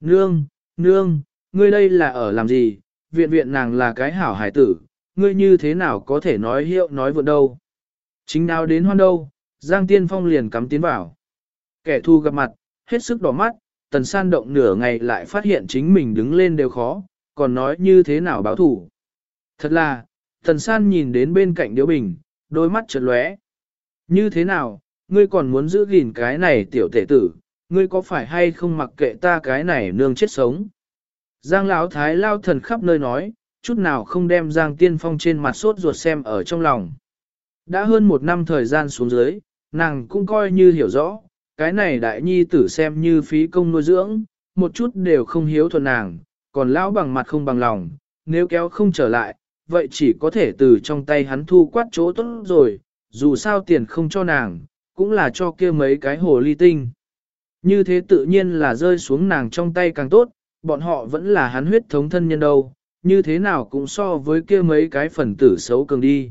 Nương, nương, ngươi đây là ở làm gì, viện viện nàng là cái hảo hải tử, ngươi như thế nào có thể nói hiệu nói vượn đâu. Chính nào đến hoan đâu, Giang Tiên Phong liền cắm tiến vào. Kẻ thù gặp mặt, hết sức đỏ mắt, tần san động nửa ngày lại phát hiện chính mình đứng lên đều khó, còn nói như thế nào báo thủ. Thật là, tần san nhìn đến bên cạnh điếu bình, đôi mắt chợt lóe. Như thế nào, ngươi còn muốn giữ gìn cái này tiểu tể tử, ngươi có phải hay không mặc kệ ta cái này nương chết sống. Giang lão thái lao thần khắp nơi nói, chút nào không đem Giang Tiên Phong trên mặt sốt ruột xem ở trong lòng. Đã hơn một năm thời gian xuống dưới, nàng cũng coi như hiểu rõ, cái này đại nhi tử xem như phí công nuôi dưỡng, một chút đều không hiếu thuận nàng, còn lão bằng mặt không bằng lòng, nếu kéo không trở lại, vậy chỉ có thể từ trong tay hắn thu quát chỗ tốt rồi, dù sao tiền không cho nàng, cũng là cho kia mấy cái hồ ly tinh. Như thế tự nhiên là rơi xuống nàng trong tay càng tốt, bọn họ vẫn là hắn huyết thống thân nhân đâu, như thế nào cũng so với kia mấy cái phần tử xấu cường đi.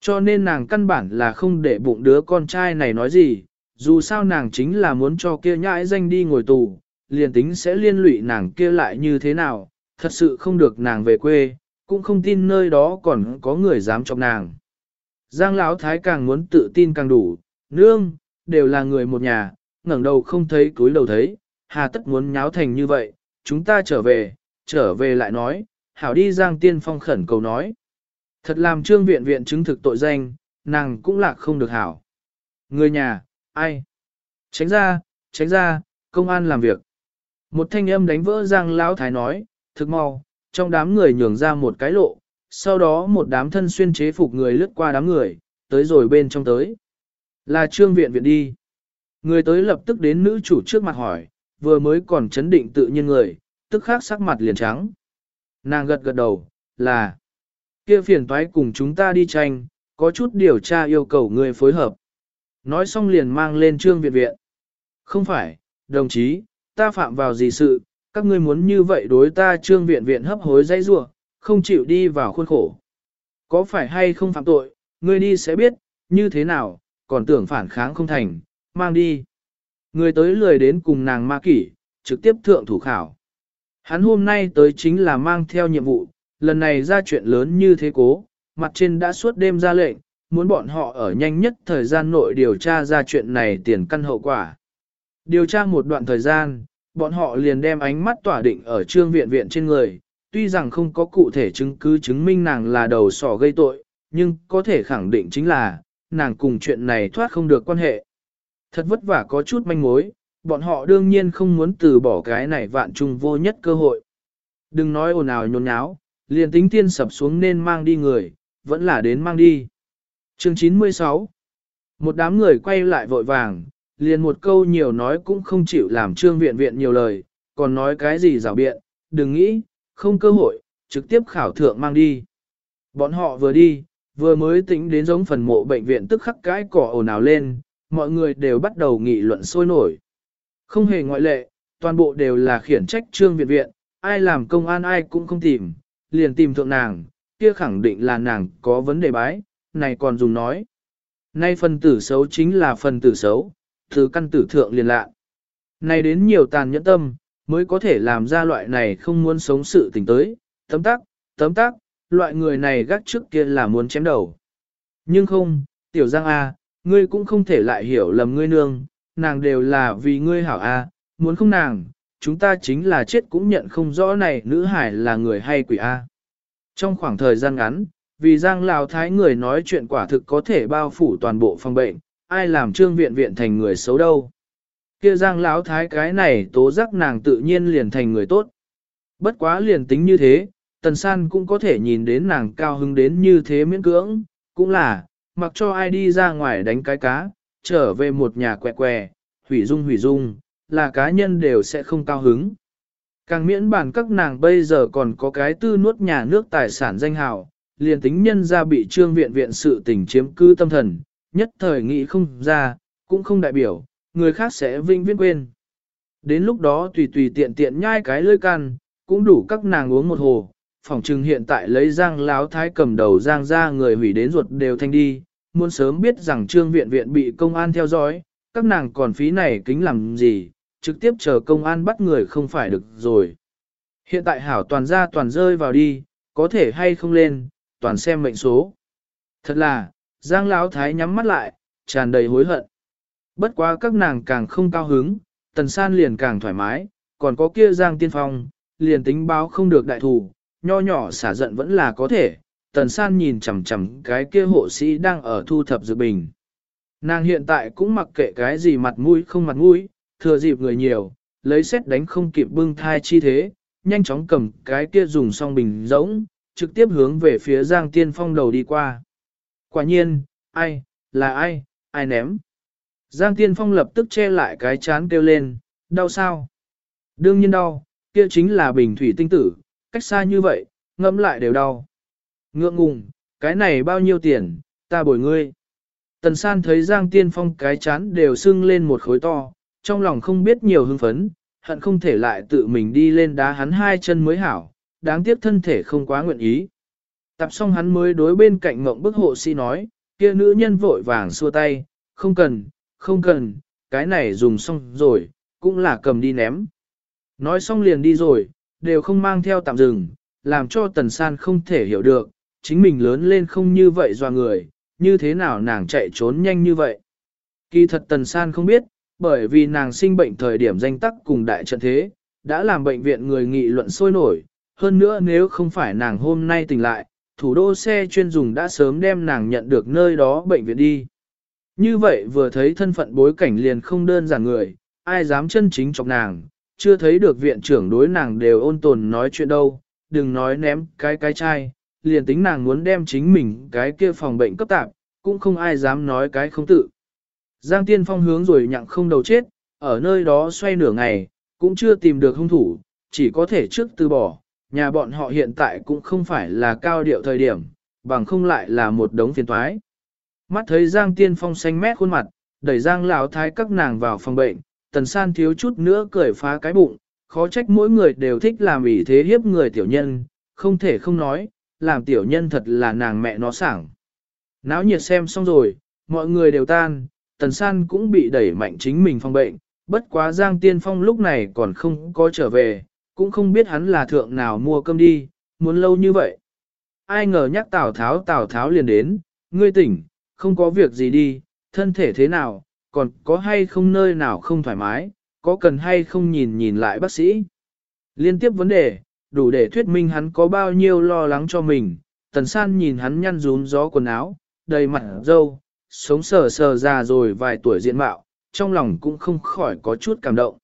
Cho nên nàng căn bản là không để bụng đứa con trai này nói gì, dù sao nàng chính là muốn cho kia nhãi danh đi ngồi tù, liền tính sẽ liên lụy nàng kia lại như thế nào, thật sự không được nàng về quê, cũng không tin nơi đó còn có người dám chọc nàng. Giang Lão Thái càng muốn tự tin càng đủ, nương, đều là người một nhà, ngẩng đầu không thấy túi đầu thấy, hà tất muốn nháo thành như vậy, chúng ta trở về, trở về lại nói, hảo đi Giang Tiên Phong khẩn cầu nói. Thật làm trương viện viện chứng thực tội danh, nàng cũng lạc không được hảo. Người nhà, ai? Tránh ra, tránh ra, công an làm việc. Một thanh âm đánh vỡ Giang Lão Thái nói, thực mau, trong đám người nhường ra một cái lộ, sau đó một đám thân xuyên chế phục người lướt qua đám người, tới rồi bên trong tới. Là trương viện viện đi. Người tới lập tức đến nữ chủ trước mặt hỏi, vừa mới còn chấn định tự nhiên người, tức khắc sắc mặt liền trắng. Nàng gật gật đầu, là kia phiền toái cùng chúng ta đi tranh, có chút điều tra yêu cầu người phối hợp. Nói xong liền mang lên trương viện viện. Không phải, đồng chí, ta phạm vào gì sự, các ngươi muốn như vậy đối ta trương viện viện hấp hối dây rua, không chịu đi vào khuôn khổ. Có phải hay không phạm tội, ngươi đi sẽ biết, như thế nào, còn tưởng phản kháng không thành, mang đi. Người tới lười đến cùng nàng ma kỷ, trực tiếp thượng thủ khảo. Hắn hôm nay tới chính là mang theo nhiệm vụ, lần này ra chuyện lớn như thế cố, mặt trên đã suốt đêm ra lệnh, muốn bọn họ ở nhanh nhất thời gian nội điều tra ra chuyện này tiền căn hậu quả. Điều tra một đoạn thời gian, bọn họ liền đem ánh mắt tỏa định ở trương viện viện trên người, tuy rằng không có cụ thể chứng cứ chứng minh nàng là đầu sỏ gây tội, nhưng có thể khẳng định chính là, nàng cùng chuyện này thoát không được quan hệ. Thật vất vả có chút manh mối, bọn họ đương nhiên không muốn từ bỏ cái này vạn trùng vô nhất cơ hội. Đừng nói ồn ào nhốn nháo, liền tính tiên sập xuống nên mang đi người, vẫn là đến mang đi. Chương 96 Một đám người quay lại vội vàng, liền một câu nhiều nói cũng không chịu làm trương viện viện nhiều lời, còn nói cái gì rào biện, đừng nghĩ, không cơ hội, trực tiếp khảo thượng mang đi. Bọn họ vừa đi, vừa mới tính đến giống phần mộ bệnh viện tức khắc cái cỏ ồn ào lên, mọi người đều bắt đầu nghị luận sôi nổi. Không hề ngoại lệ, toàn bộ đều là khiển trách trương viện viện, ai làm công an ai cũng không tìm, liền tìm thượng nàng, kia khẳng định là nàng có vấn đề bái, này còn dùng nói. Nay phần tử xấu chính là phần tử xấu, thứ căn tử thượng liền lạ. Này đến nhiều tàn nhẫn tâm, mới có thể làm ra loại này không muốn sống sự tình tới, tấm tắc, tấm tắc, loại người này gác trước kia là muốn chém đầu. Nhưng không, tiểu giang A, ngươi cũng không thể lại hiểu lầm ngươi nương, nàng đều là vì ngươi hảo A, muốn không nàng, chúng ta chính là chết cũng nhận không rõ này nữ hải là người hay quỷ A. Trong khoảng thời gian ngắn, vì giang lào thái người nói chuyện quả thực có thể bao phủ toàn bộ phòng bệnh, ai làm trương viện viện thành người xấu đâu. Kia giang lão thái cái này tố giác nàng tự nhiên liền thành người tốt. Bất quá liền tính như thế, tần san cũng có thể nhìn đến nàng cao hứng đến như thế miễn cưỡng, cũng là, mặc cho ai đi ra ngoài đánh cái cá, trở về một nhà quẹ quẹ, hủy dung hủy dung, là cá nhân đều sẽ không cao hứng. Càng miễn bản các nàng bây giờ còn có cái tư nuốt nhà nước tài sản danh hào, liền tính nhân ra bị trương viện viện sự tình chiếm cư tâm thần, nhất thời nghĩ không ra, cũng không đại biểu, người khác sẽ vinh viễn quên. Đến lúc đó tùy tùy tiện tiện nhai cái lưỡi can, cũng đủ các nàng uống một hồ, phòng trừng hiện tại lấy giang láo thái cầm đầu giang ra người hủy đến ruột đều thanh đi, muốn sớm biết rằng trương viện viện bị công an theo dõi, các nàng còn phí này kính làm gì, trực tiếp chờ công an bắt người không phải được rồi. Hiện tại hảo toàn ra toàn rơi vào đi, có thể hay không lên, toàn xem mệnh số. Thật là, Giang Lão Thái nhắm mắt lại, tràn đầy hối hận. Bất quá các nàng càng không cao hứng, Tần San liền càng thoải mái, còn có kia Giang Tiên Phong, liền tính báo không được đại thủ, nho nhỏ xả giận vẫn là có thể. Tần San nhìn chằm chằm cái kia hộ sĩ đang ở thu thập dự bình. Nàng hiện tại cũng mặc kệ cái gì mặt mũi không mặt mũi, thừa dịp người nhiều, lấy xét đánh không kịp bưng thai chi thế, nhanh chóng cầm cái kia dùng xong bình rỗng, trực tiếp hướng về phía Giang Tiên Phong đầu đi qua. Quả nhiên, ai, là ai, ai ném. Giang Tiên Phong lập tức che lại cái chán kêu lên, đau sao? Đương nhiên đau, kia chính là bình thủy tinh tử, cách xa như vậy, ngẫm lại đều đau. Ngượng ngùng, cái này bao nhiêu tiền, ta bồi ngươi. Tần san thấy Giang Tiên Phong cái chán đều sưng lên một khối to, trong lòng không biết nhiều hưng phấn, hận không thể lại tự mình đi lên đá hắn hai chân mới hảo, đáng tiếc thân thể không quá nguyện ý. Tập xong hắn mới đối bên cạnh mộng bức hộ sĩ nói, kia nữ nhân vội vàng xua tay, không cần, không cần, cái này dùng xong rồi, cũng là cầm đi ném. Nói xong liền đi rồi, đều không mang theo tạm dừng, làm cho tần san không thể hiểu được, chính mình lớn lên không như vậy doa người, như thế nào nàng chạy trốn nhanh như vậy. Kỳ thật tần san không biết, bởi vì nàng sinh bệnh thời điểm danh tắc cùng đại trận thế, đã làm bệnh viện người nghị luận sôi nổi, hơn nữa nếu không phải nàng hôm nay tỉnh lại, thủ đô xe chuyên dùng đã sớm đem nàng nhận được nơi đó bệnh viện đi. Như vậy vừa thấy thân phận bối cảnh liền không đơn giản người, ai dám chân chính chọc nàng, chưa thấy được viện trưởng đối nàng đều ôn tồn nói chuyện đâu, đừng nói ném cái cái chai, liền tính nàng muốn đem chính mình cái kia phòng bệnh cấp tạp, cũng không ai dám nói cái không tự. Giang Tiên Phong hướng rồi nhặng không đầu chết, ở nơi đó xoay nửa ngày, cũng chưa tìm được hung thủ, chỉ có thể trước từ bỏ, nhà bọn họ hiện tại cũng không phải là cao điệu thời điểm, bằng không lại là một đống phiền toái. Mắt thấy Giang Tiên Phong xanh mét khuôn mặt, đẩy Giang lão thái các nàng vào phòng bệnh, Tần San thiếu chút nữa cười phá cái bụng, khó trách mỗi người đều thích làm ủy thế hiếp người tiểu nhân, không thể không nói, làm tiểu nhân thật là nàng mẹ nó sảng. Náo nhiệt xem xong rồi, mọi người đều tan, Tần San cũng bị đẩy mạnh chính mình phòng bệnh, bất quá Giang Tiên Phong lúc này còn không có trở về, cũng không biết hắn là thượng nào mua cơm đi, muốn lâu như vậy. Ai ngờ nhắc Tào Tháo Tào Tháo liền đến, ngươi tỉnh, không có việc gì đi, thân thể thế nào, còn có hay không nơi nào không thoải mái, có cần hay không nhìn nhìn lại bác sĩ. Liên tiếp vấn đề, đủ để thuyết minh hắn có bao nhiêu lo lắng cho mình, tần san nhìn hắn nhăn rún gió quần áo, đầy mặt dâu, sống sờ sờ già rồi vài tuổi diện mạo, trong lòng cũng không khỏi có chút cảm động.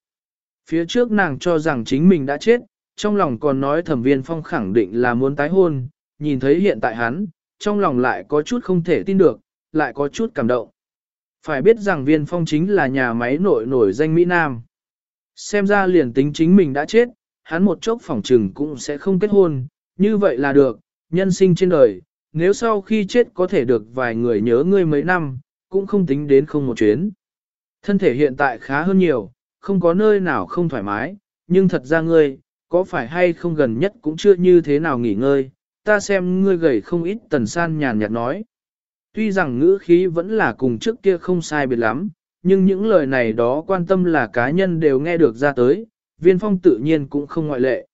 Phía trước nàng cho rằng chính mình đã chết, trong lòng còn nói thẩm viên phong khẳng định là muốn tái hôn, nhìn thấy hiện tại hắn, trong lòng lại có chút không thể tin được, lại có chút cảm động. Phải biết rằng viên phong chính là nhà máy nội nổi danh Mỹ Nam. Xem ra liền tính chính mình đã chết, hắn một chốc phỏng trừng cũng sẽ không kết hôn, như vậy là được, nhân sinh trên đời, nếu sau khi chết có thể được vài người nhớ ngươi mấy năm, cũng không tính đến không một chuyến. Thân thể hiện tại khá hơn nhiều, không có nơi nào không thoải mái, nhưng thật ra ngươi, có phải hay không gần nhất cũng chưa như thế nào nghỉ ngơi, ta xem ngươi gầy không ít tần san nhàn nhạt nói. Tuy rằng ngữ khí vẫn là cùng trước kia không sai biệt lắm, nhưng những lời này đó quan tâm là cá nhân đều nghe được ra tới, viên phong tự nhiên cũng không ngoại lệ.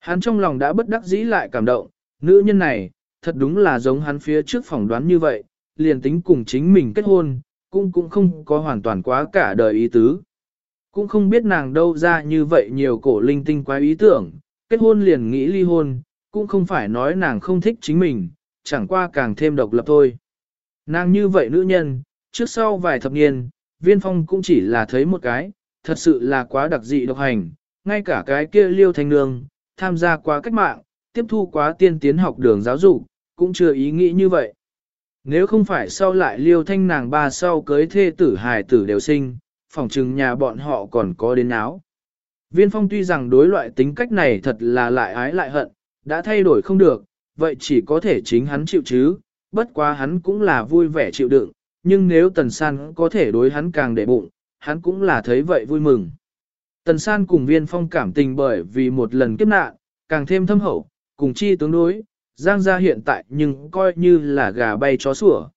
Hắn trong lòng đã bất đắc dĩ lại cảm động, nữ nhân này, thật đúng là giống hắn phía trước phỏng đoán như vậy, liền tính cùng chính mình kết hôn, cũng cũng không có hoàn toàn quá cả đời ý tứ. Cũng không biết nàng đâu ra như vậy nhiều cổ linh tinh quái ý tưởng, kết hôn liền nghĩ ly hôn, cũng không phải nói nàng không thích chính mình, chẳng qua càng thêm độc lập thôi. Nàng như vậy nữ nhân, trước sau vài thập niên, viên phong cũng chỉ là thấy một cái, thật sự là quá đặc dị độc hành, ngay cả cái kia liêu thanh nương, tham gia quá cách mạng, tiếp thu quá tiên tiến học đường giáo dục, cũng chưa ý nghĩ như vậy. Nếu không phải sau lại liêu thanh nàng ba sau cưới thê tử hài tử đều sinh, phòng trừng nhà bọn họ còn có đến áo. Viên phong tuy rằng đối loại tính cách này thật là lại ái lại hận, đã thay đổi không được, vậy chỉ có thể chính hắn chịu chứ, bất quá hắn cũng là vui vẻ chịu đựng, nhưng nếu Tần San có thể đối hắn càng để bụng, hắn cũng là thấy vậy vui mừng. Tần San cùng viên phong cảm tình bởi vì một lần kiếp nạn, càng thêm thâm hậu, cùng chi tướng đối, Giang gia hiện tại nhưng coi như là gà bay chó sủa.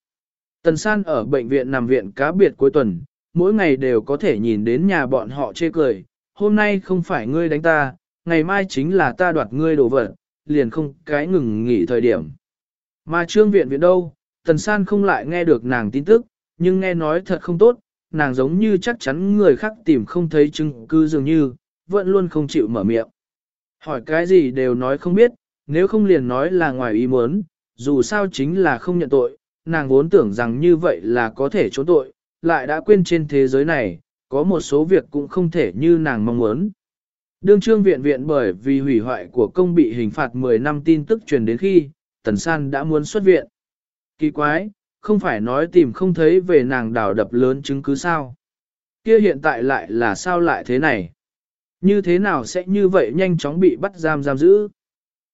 Tần San ở bệnh viện nằm viện cá biệt cuối tuần, mỗi ngày đều có thể nhìn đến nhà bọn họ chê cười, hôm nay không phải ngươi đánh ta, ngày mai chính là ta đoạt ngươi đồ vật, liền không cái ngừng nghỉ thời điểm. Mà trương viện viện đâu, tần san không lại nghe được nàng tin tức, nhưng nghe nói thật không tốt, nàng giống như chắc chắn người khác tìm không thấy chứng cứ dường như, vẫn luôn không chịu mở miệng. Hỏi cái gì đều nói không biết, nếu không liền nói là ngoài ý muốn, dù sao chính là không nhận tội, nàng vốn tưởng rằng như vậy là có thể trốn tội, lại đã quên trên thế giới này, có một số việc cũng không thể như nàng mong muốn. Đương trương viện viện bởi vì hủy hoại của công bị hình phạt 10 năm tin tức truyền đến khi, Tần San đã muốn xuất viện. Kỳ quái, không phải nói tìm không thấy về nàng đảo đập lớn chứng cứ sao. Kia hiện tại lại là sao lại thế này? Như thế nào sẽ như vậy nhanh chóng bị bắt giam giam giữ?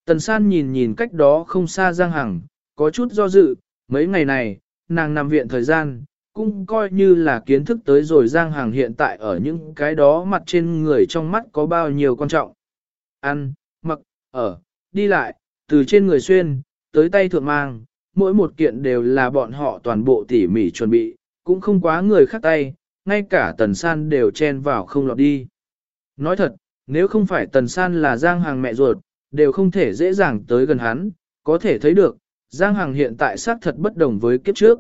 Tần San nhìn nhìn cách đó không xa Giang Hằng, có chút do dự, mấy ngày này, nàng nằm viện thời gian, cũng coi như là kiến thức tới rồi Giang Hằng hiện tại ở những cái đó mặt trên người trong mắt có bao nhiêu quan trọng. Ăn, mặc, ở, đi lại, từ trên người xuyên, tới tay thượng mang, mỗi một kiện đều là bọn họ toàn bộ tỉ mỉ chuẩn bị, cũng không quá người khác tay, ngay cả tần san đều chen vào không lọt đi. Nói thật, nếu không phải tần san là Giang Hàng mẹ ruột, đều không thể dễ dàng tới gần hắn, có thể thấy được, Giang Hàng hiện tại xác thật bất đồng với kiếp trước.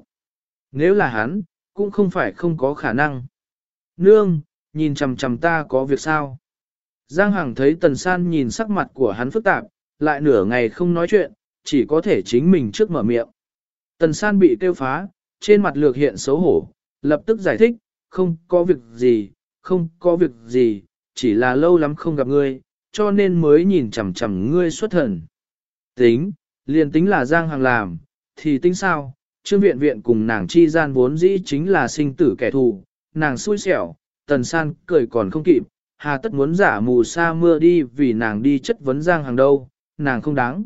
Nếu là hắn, cũng không phải không có khả năng. Nương, nhìn chằm chằm ta có việc sao? Giang Hằng thấy Tần San nhìn sắc mặt của hắn phức tạp, lại nửa ngày không nói chuyện, chỉ có thể chính mình trước mở miệng. Tần San bị tiêu phá, trên mặt lược hiện xấu hổ, lập tức giải thích, không có việc gì, không có việc gì, chỉ là lâu lắm không gặp ngươi, cho nên mới nhìn chằm chằm ngươi xuất thần. Tính, liền tính là Giang Hằng làm, thì tính sao, trương viện viện cùng nàng chi gian vốn dĩ chính là sinh tử kẻ thù, nàng xui xẻo, tần san cười còn không kịp, hà tất muốn giả mù sa mưa đi vì nàng đi chất vấn Giang Hằng đâu, nàng không đáng.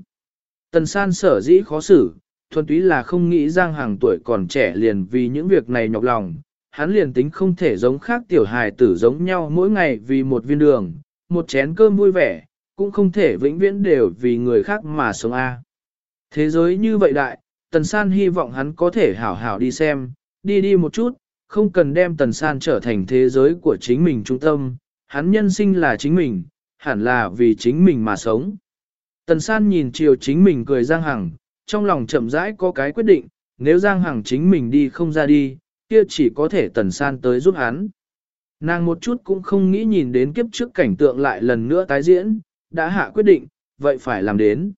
Tần san sở dĩ khó xử, thuần túy là không nghĩ Giang Hằng tuổi còn trẻ liền vì những việc này nhọc lòng, hắn liền tính không thể giống khác tiểu hài tử giống nhau mỗi ngày vì một viên đường, một chén cơm vui vẻ, cũng không thể vĩnh viễn đều vì người khác mà sống a. Thế giới như vậy đại, Tần San hy vọng hắn có thể hảo hảo đi xem, đi đi một chút, không cần đem Tần San trở thành thế giới của chính mình trung tâm, hắn nhân sinh là chính mình, hẳn là vì chính mình mà sống. Tần San nhìn chiều chính mình cười Giang Hằng, trong lòng chậm rãi có cái quyết định, nếu Giang Hằng chính mình đi không ra đi, kia chỉ có thể Tần San tới giúp hắn. Nàng một chút cũng không nghĩ nhìn đến kiếp trước cảnh tượng lại lần nữa tái diễn, đã hạ quyết định, vậy phải làm đến.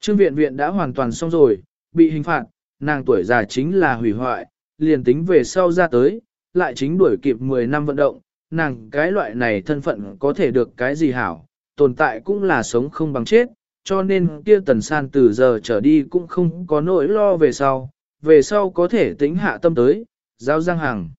Trương viện viện đã hoàn toàn xong rồi, bị hình phạt, nàng tuổi già chính là hủy hoại, liền tính về sau ra tới, lại chính đuổi kịp 10 năm vận động, nàng cái loại này thân phận có thể được cái gì hảo, tồn tại cũng là sống không bằng chết, cho nên kia tần san từ giờ trở đi cũng không có nỗi lo về sau, về sau có thể tính hạ tâm tới, giao giang hàng.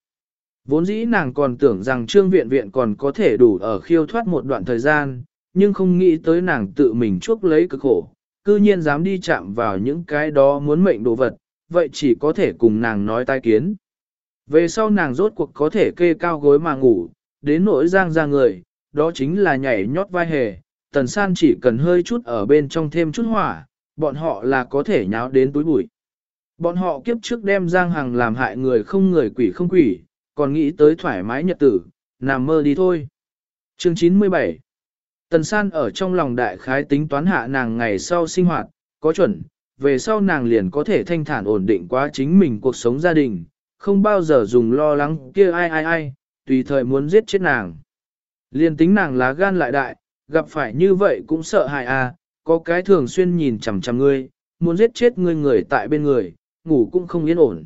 Vốn dĩ nàng còn tưởng rằng trương viện viện còn có thể đủ ở khiêu thoát một đoạn thời gian, nhưng không nghĩ tới nàng tự mình chuốc lấy cực khổ, cư nhiên dám đi chạm vào những cái đó muốn mệnh đồ vật, vậy chỉ có thể cùng nàng nói tai kiến. Về sau nàng rốt cuộc có thể kê cao gối mà ngủ, đến nỗi giang ra người, đó chính là nhảy nhót vai hề, tần san chỉ cần hơi chút ở bên trong thêm chút hỏa, bọn họ là có thể nháo đến túi bụi. Bọn họ kiếp trước đem giang hàng làm hại người không người quỷ không quỷ, còn nghĩ tới thoải mái nhật tử, nằm mơ đi thôi. Chương 97 Tần san ở trong lòng đại khái tính toán hạ nàng ngày sau sinh hoạt, có chuẩn, về sau nàng liền có thể thanh thản ổn định quá chính mình cuộc sống gia đình, không bao giờ dùng lo lắng kia ai ai ai, tùy thời muốn giết chết nàng. Liền tính nàng lá gan lại đại, gặp phải như vậy cũng sợ hại à, có cái thường xuyên nhìn chằm chằm ngươi, muốn giết chết ngươi người tại bên người, ngủ cũng không yên ổn.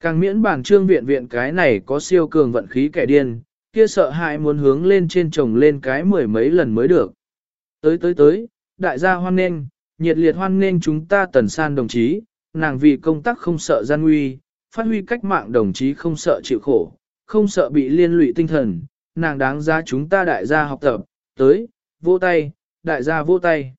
Càng miễn bản trương viện viện cái này có siêu cường vận khí kẻ điên, kia sợ hại muốn hướng lên trên chồng lên cái mười mấy lần mới được. Tới tới tới, đại gia hoan nghênh, nhiệt liệt hoan nghênh chúng ta tần san đồng chí, nàng vì công tác không sợ gian nguy, phát huy cách mạng đồng chí không sợ chịu khổ, không sợ bị liên lụy tinh thần, nàng đáng ra chúng ta đại gia học tập, tới, vô tay, đại gia vô tay.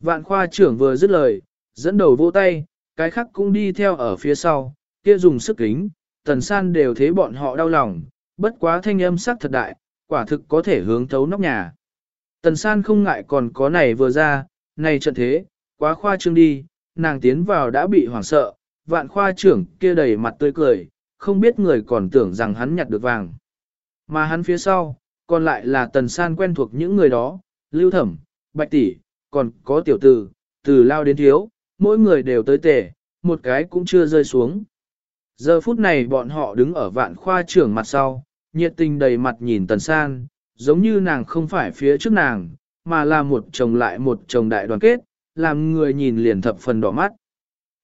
Vạn khoa trưởng vừa dứt lời, dẫn đầu vô tay, cái khác cũng đi theo ở phía sau, kia dùng sức kính, tần san đều thấy bọn họ đau lòng, bất quá thanh âm sắc thật đại, quả thực có thể hướng thấu nóc nhà. Tần san không ngại còn có này vừa ra, này trận thế, quá khoa trương đi, nàng tiến vào đã bị hoảng sợ, vạn khoa trưởng kia đầy mặt tươi cười, không biết người còn tưởng rằng hắn nhặt được vàng. Mà hắn phía sau, còn lại là tần san quen thuộc những người đó, lưu thẩm, bạch tỷ, còn có tiểu tử, từ lao đến thiếu, mỗi người đều tới tề, một cái cũng chưa rơi xuống. Giờ phút này bọn họ đứng ở vạn khoa trưởng mặt sau, nhiệt tình đầy mặt nhìn tần san, giống như nàng không phải phía trước nàng, mà là một chồng lại một chồng đại đoàn kết, làm người nhìn liền thập phần đỏ mắt.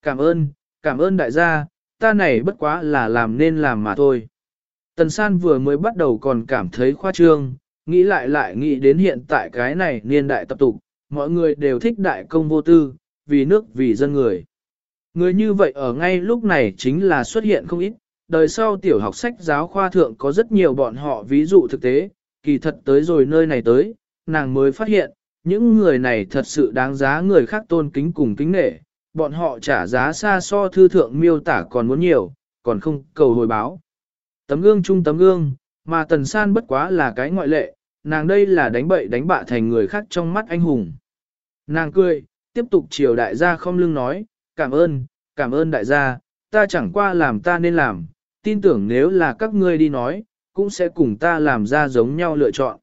Cảm ơn, cảm ơn đại gia, ta này bất quá là làm nên làm mà thôi. Tần san vừa mới bắt đầu còn cảm thấy khoa trương, nghĩ lại lại nghĩ đến hiện tại cái này niên đại tập tục, mọi người đều thích đại công vô tư, vì nước vì dân người. Người như vậy ở ngay lúc này chính là xuất hiện không ít, đời sau tiểu học sách giáo khoa thượng có rất nhiều bọn họ ví dụ thực tế, kỳ thật tới rồi nơi này tới, nàng mới phát hiện, những người này thật sự đáng giá người khác tôn kính cùng kính nể, bọn họ trả giá xa so thư thượng miêu tả còn muốn nhiều, còn không cầu hồi báo. Tấm gương chung tấm gương, mà tần san bất quá là cái ngoại lệ, nàng đây là đánh bậy đánh bạ thành người khác trong mắt anh hùng. Nàng cười, tiếp tục chiều đại gia không lưng nói, cảm ơn, cảm ơn đại gia, ta chẳng qua làm ta nên làm, tin tưởng nếu là các ngươi đi nói, cũng sẽ cùng ta làm ra giống nhau lựa chọn.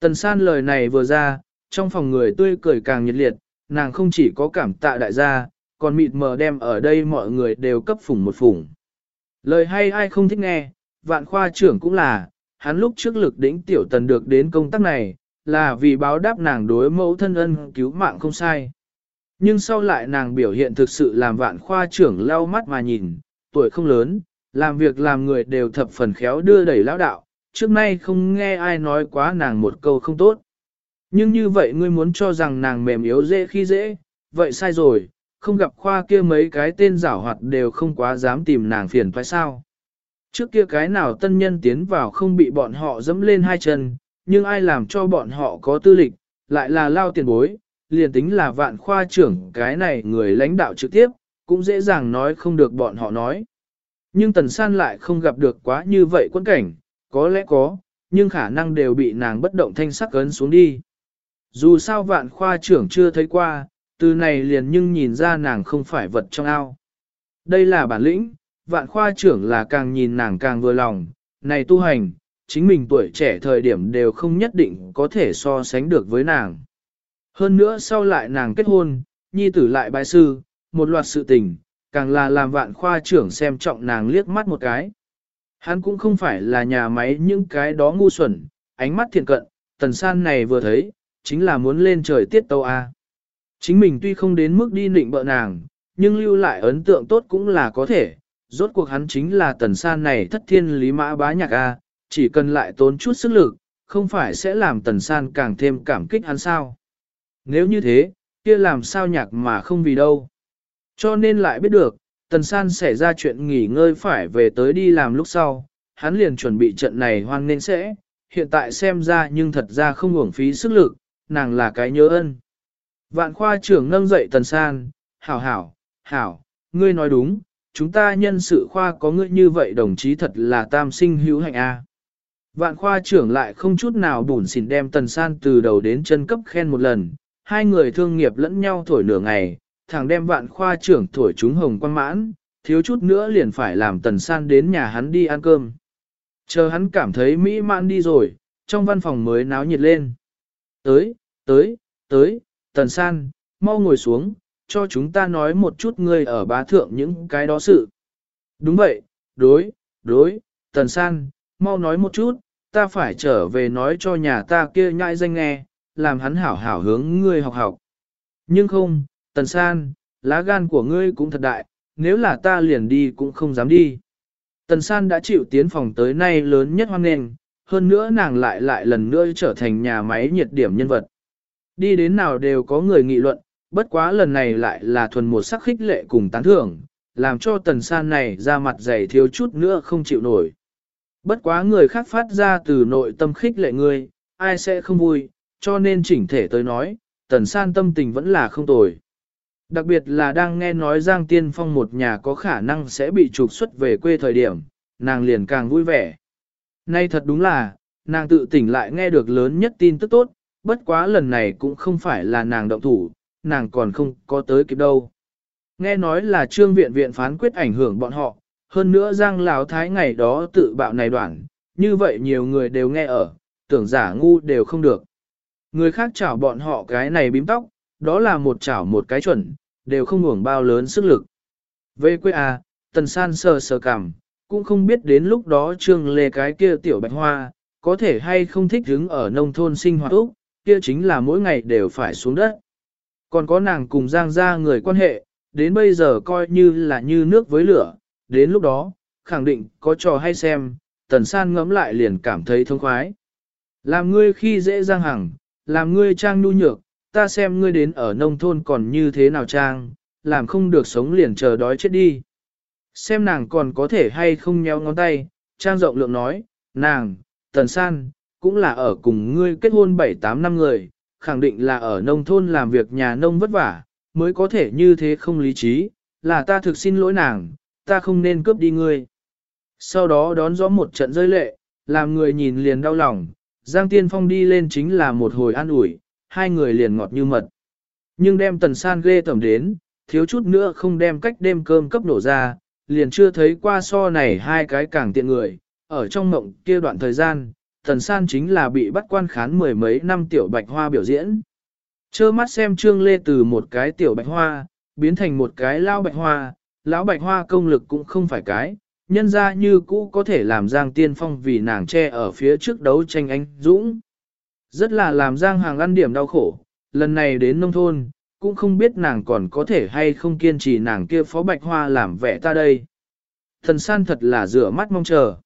Tần san lời này vừa ra, trong phòng người tươi cười càng nhiệt liệt, nàng không chỉ có cảm tạ đại gia, còn mịt mờ đem ở đây mọi người đều cấp phủng một phủng. Lời hay ai không thích nghe, vạn khoa trưởng cũng là, hắn lúc trước lực đỉnh tiểu tần được đến công tác này, là vì báo đáp nàng đối mẫu thân ân cứu mạng không sai. Nhưng sau lại nàng biểu hiện thực sự làm vạn khoa trưởng lau mắt mà nhìn, tuổi không lớn, làm việc làm người đều thập phần khéo đưa đẩy lão đạo, trước nay không nghe ai nói quá nàng một câu không tốt. Nhưng như vậy ngươi muốn cho rằng nàng mềm yếu dễ khi dễ, vậy sai rồi, không gặp khoa kia mấy cái tên giảo hoạt đều không quá dám tìm nàng phiền phải sao. Trước kia cái nào tân nhân tiến vào không bị bọn họ dẫm lên hai chân, nhưng ai làm cho bọn họ có tư lịch, lại là lao tiền bối, liền tính là vạn khoa trưởng cái này người lãnh đạo trực tiếp, cũng dễ dàng nói không được bọn họ nói. Nhưng tần san lại không gặp được quá như vậy quân cảnh, có lẽ có, nhưng khả năng đều bị nàng bất động thanh sắc ấn xuống đi. Dù sao vạn khoa trưởng chưa thấy qua, từ này liền nhưng nhìn ra nàng không phải vật trong ao. Đây là bản lĩnh, vạn khoa trưởng là càng nhìn nàng càng vừa lòng, này tu hành, chính mình tuổi trẻ thời điểm đều không nhất định có thể so sánh được với nàng. Hơn nữa sau lại nàng kết hôn, nhi tử lại bái sư, một loạt sự tình, càng là làm vạn khoa trưởng xem trọng nàng liếc mắt một cái. Hắn cũng không phải là nhà máy những cái đó ngu xuẩn, ánh mắt thiện cận, tần san này vừa thấy, chính là muốn lên trời tiết tâu A. Chính mình tuy không đến mức đi nịnh bợ nàng, nhưng lưu lại ấn tượng tốt cũng là có thể, rốt cuộc hắn chính là tần san này thất thiên lý mã bá nhạc A, chỉ cần lại tốn chút sức lực, không phải sẽ làm tần san càng thêm cảm kích hắn sao. Nếu như thế, kia làm sao nhạc mà không vì đâu. Cho nên lại biết được, tần san xảy ra chuyện nghỉ ngơi phải về tới đi làm lúc sau, hắn liền chuẩn bị trận này hoang nên sẽ, hiện tại xem ra nhưng thật ra không uổng phí sức lực, nàng là cái nhớ ân. Vạn khoa trưởng nâng dậy tần san, hảo hảo, hảo, ngươi nói đúng, chúng ta nhân sự khoa có ngươi như vậy đồng chí thật là tam sinh hữu hạnh a. Vạn khoa trưởng lại không chút nào bùn xỉn đem tần san từ đầu đến chân cấp khen một lần, hai người thương nghiệp lẫn nhau thổi nửa ngày, thằng đem vạn khoa trưởng thổi chúng hồng quan mãn, thiếu chút nữa liền phải làm tần san đến nhà hắn đi ăn cơm. Chờ hắn cảm thấy mỹ mãn đi rồi, trong văn phòng mới náo nhiệt lên. Tới, tới, tới, tần san, mau ngồi xuống, cho chúng ta nói một chút ngươi ở bá thượng những cái đó sự. Đúng vậy, đối, đối, tần san, mau nói một chút, ta phải trở về nói cho nhà ta kia nhãi danh nghe, làm hắn hảo hảo hướng ngươi học học. Nhưng không, tần san, lá gan của ngươi cũng thật đại, nếu là ta liền đi cũng không dám đi. Tần san đã chịu tiến phòng tới nay lớn nhất hoan nghênh, hơn nữa nàng lại lại lần nữa trở thành nhà máy nhiệt điểm nhân vật. Đi đến nào đều có người nghị luận, bất quá lần này lại là thuần một sắc khích lệ cùng tán thưởng, làm cho tần san này ra mặt dày thiếu chút nữa không chịu nổi. Bất quá người khác phát ra từ nội tâm khích lệ người, ai sẽ không vui, cho nên chỉnh thể tới nói, tần san tâm tình vẫn là không tồi. Đặc biệt là đang nghe nói Giang Tiên Phong một nhà có khả năng sẽ bị trục xuất về quê thời điểm, nàng liền càng vui vẻ. Nay thật đúng là, nàng tự tỉnh lại nghe được lớn nhất tin tức tốt, bất quá lần này cũng không phải là nàng động thủ, nàng còn không có tới kịp đâu. Nghe nói là trương viện viện phán quyết ảnh hưởng bọn họ, hơn nữa Giang Lão Thái ngày đó tự bạo này đoạn, như vậy nhiều người đều nghe ở, tưởng giả ngu đều không được. Người khác chảo bọn họ cái này bím tóc, đó là một chảo một cái chuẩn, đều không ngủng bao lớn sức lực. Về quê à, tần san sờ sờ cảm, cũng không biết đến lúc đó trương lê cái kia tiểu bạch hoa, có thể hay không thích đứng ở nông thôn sinh hoạt Úc, kia chính là mỗi ngày đều phải xuống đất. Còn có nàng cùng Giang gia người quan hệ, đến bây giờ coi như là như nước với lửa, đến lúc đó, khẳng định có trò hay xem, tần san ngẫm lại liền cảm thấy thông khoái. Làm ngươi khi dễ Giang Hằng, làm ngươi trang nhu nhược, ta xem ngươi đến ở nông thôn còn như thế nào trang, làm không được sống liền chờ đói chết đi. Xem nàng còn có thể hay không nhéo ngón tay, trang rộng lượng nói, nàng, tần san, cũng là ở cùng ngươi kết hôn 7-8 năm người, khẳng định là ở nông thôn làm việc nhà nông vất vả, mới có thể như thế không lý trí, là ta thực xin lỗi nàng, ta không nên cướp đi ngươi. Sau đó đón gió một trận rơi lệ, làm người nhìn liền đau lòng, Giang Tiên Phong đi lên chính là một hồi an ủi, hai người liền ngọt như mật. Nhưng đem tần san ghê tẩm đến, thiếu chút nữa không đem cách đêm cơm cấp nổ ra, liền chưa thấy qua so này hai cái càng tiện người, ở trong mộng kia đoạn thời gian, Thần san chính là bị bắt quan khán mười mấy năm tiểu bạch hoa biểu diễn. Chơ mắt xem trương lê từ một cái tiểu bạch hoa, biến thành một cái lao bạch hoa, lão bạch hoa công lực cũng không phải cái, nhân ra như cũ có thể làm Giang Tiên Phong vì nàng che ở phía trước đấu tranh anh Dũng. Rất là làm Giang Hàng ăn điểm đau khổ, lần này đến nông thôn, cũng không biết nàng còn có thể hay không kiên trì nàng kia phó bạch hoa làm vẻ ta đây. Thần san thật là rửa mắt mong chờ.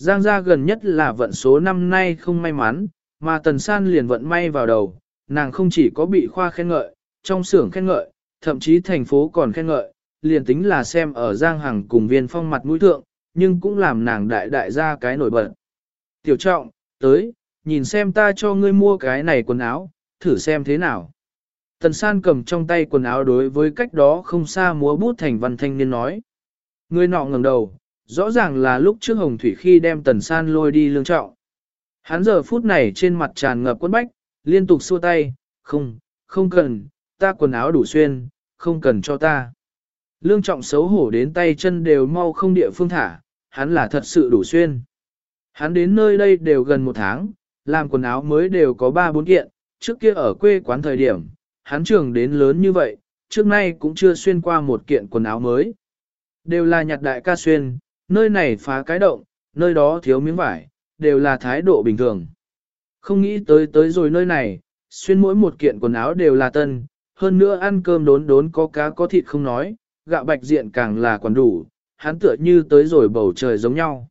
Giang gia gần nhất là vận số năm nay không may mắn, mà tần san liền vận may vào đầu, nàng không chỉ có bị khoa khen ngợi, trong xưởng khen ngợi, thậm chí thành phố còn khen ngợi, liền tính là xem ở Giang Hằng cùng viên phong mặt mũi thượng, nhưng cũng làm nàng đại đại ra cái nổi bật. Tiểu trọng, tới, nhìn xem ta cho ngươi mua cái này quần áo, thử xem thế nào. Tần san cầm trong tay quần áo đối với cách đó không xa múa bút thành văn thanh niên nói. Người nọ ngẩng đầu, rõ ràng là lúc trước Hồng Thủy khi đem tần san lôi đi lương trọng. Hắn giờ phút này trên mặt tràn ngập quất bách, liên tục xua tay, không, không cần, ta quần áo đủ xuyên, không cần cho ta. Lương trọng xấu hổ đến tay chân đều mau không địa phương thả, hắn là thật sự đủ xuyên. Hắn đến nơi đây đều gần một tháng, làm quần áo mới đều có ba bốn kiện, trước kia ở quê quán thời điểm, hắn trường đến lớn như vậy, trước nay cũng chưa xuyên qua một kiện quần áo mới. Đều là nhặt đại ca xuyên, nơi này phá cái động, nơi đó thiếu miếng vải, đều là thái độ bình thường. Không nghĩ tới tới rồi nơi này, xuyên mỗi một kiện quần áo đều là tân, hơn nữa ăn cơm đốn đốn có cá có thịt không nói, gạo bạch diện càng là còn đủ, hắn tựa như tới rồi bầu trời giống nhau.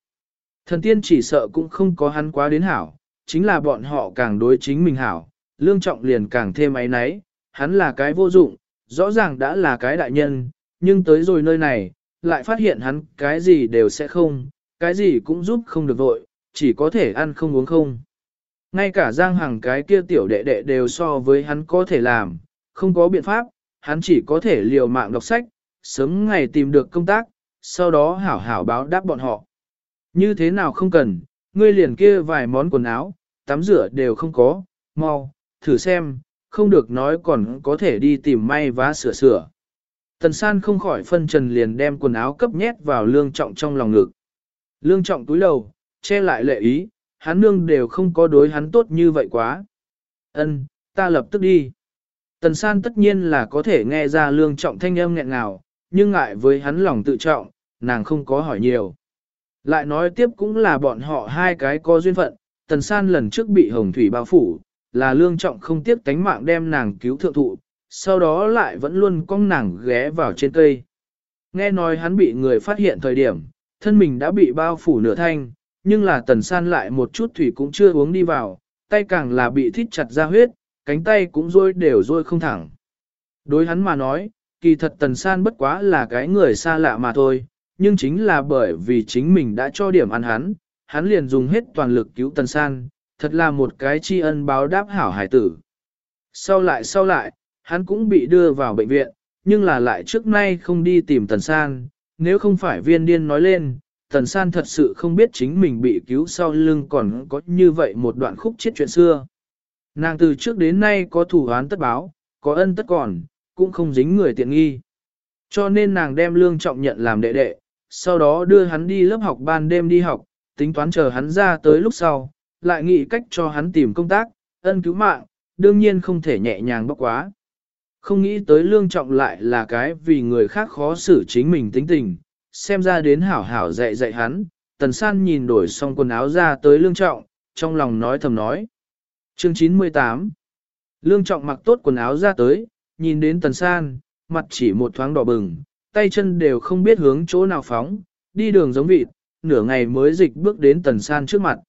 Thần tiên chỉ sợ cũng không có hắn quá đến hảo, chính là bọn họ càng đối chính mình hảo, lương trọng liền càng thêm ấy náy, hắn là cái vô dụng, rõ ràng đã là cái đại nhân, nhưng tới rồi nơi này, lại phát hiện hắn cái gì đều sẽ không, cái gì cũng giúp không được vội, chỉ có thể ăn không uống không. Ngay cả Giang Hằng cái kia tiểu đệ đệ đều so với hắn có thể làm, không có biện pháp, hắn chỉ có thể liều mạng đọc sách, sớm ngày tìm được công tác, sau đó hảo hảo báo đáp bọn họ. Như thế nào không cần, ngươi liền kia vài món quần áo, tắm rửa đều không có, mau, thử xem, không được nói còn có thể đi tìm may vá sửa sửa. Tần san không khỏi phân trần liền đem quần áo cấp nhét vào lương trọng trong lòng ngực. Lương trọng túi đầu, che lại lệ ý, hắn nương đều không có đối hắn tốt như vậy quá. Ân, ta lập tức đi. Tần san tất nhiên là có thể nghe ra lương trọng thanh âm nghẹn ngào, nhưng ngại với hắn lòng tự trọng, nàng không có hỏi nhiều. Lại nói tiếp cũng là bọn họ hai cái có duyên phận, tần san lần trước bị hồng thủy bao phủ, là lương trọng không tiếc tánh mạng đem nàng cứu thượng thụ, sau đó lại vẫn luôn cong nàng ghé vào trên cây. Nghe nói hắn bị người phát hiện thời điểm, thân mình đã bị bao phủ nửa thanh, nhưng là tần san lại một chút thủy cũng chưa uống đi vào, tay càng là bị thít chặt ra huyết, cánh tay cũng rôi đều rôi không thẳng. Đối hắn mà nói, kỳ thật tần san bất quá là cái người xa lạ mà thôi, nhưng chính là bởi vì chính mình đã cho điểm ăn hắn, hắn liền dùng hết toàn lực cứu tần san, thật là một cái tri ân báo đáp hảo hải tử. Sau lại sau lại, hắn cũng bị đưa vào bệnh viện, nhưng là lại trước nay không đi tìm tần san, nếu không phải viên điên nói lên, tần san thật sự không biết chính mình bị cứu sau lưng còn có như vậy một đoạn khúc chết chuyện xưa. Nàng từ trước đến nay có thủ án tất báo, có ân tất còn, cũng không dính người tiện nghi. Cho nên nàng đem lương trọng nhận làm đệ đệ, sau đó đưa hắn đi lớp học ban đêm đi học, tính toán chờ hắn ra tới lúc sau, lại nghĩ cách cho hắn tìm công tác, ân cứu mạng, đương nhiên không thể nhẹ nhàng bóc quá. Không nghĩ tới lương trọng lại là cái vì người khác khó xử chính mình tính tình, xem ra đến hảo hảo dạy dạy hắn, tần san nhìn đổi xong quần áo ra tới lương trọng, trong lòng nói thầm nói. Chương 98 Lương trọng mặc tốt quần áo ra tới, nhìn đến tần san, mặt chỉ một thoáng đỏ bừng, tay chân đều không biết hướng chỗ nào phóng, đi đường giống vịt, nửa ngày mới dịch bước đến tần san trước mặt.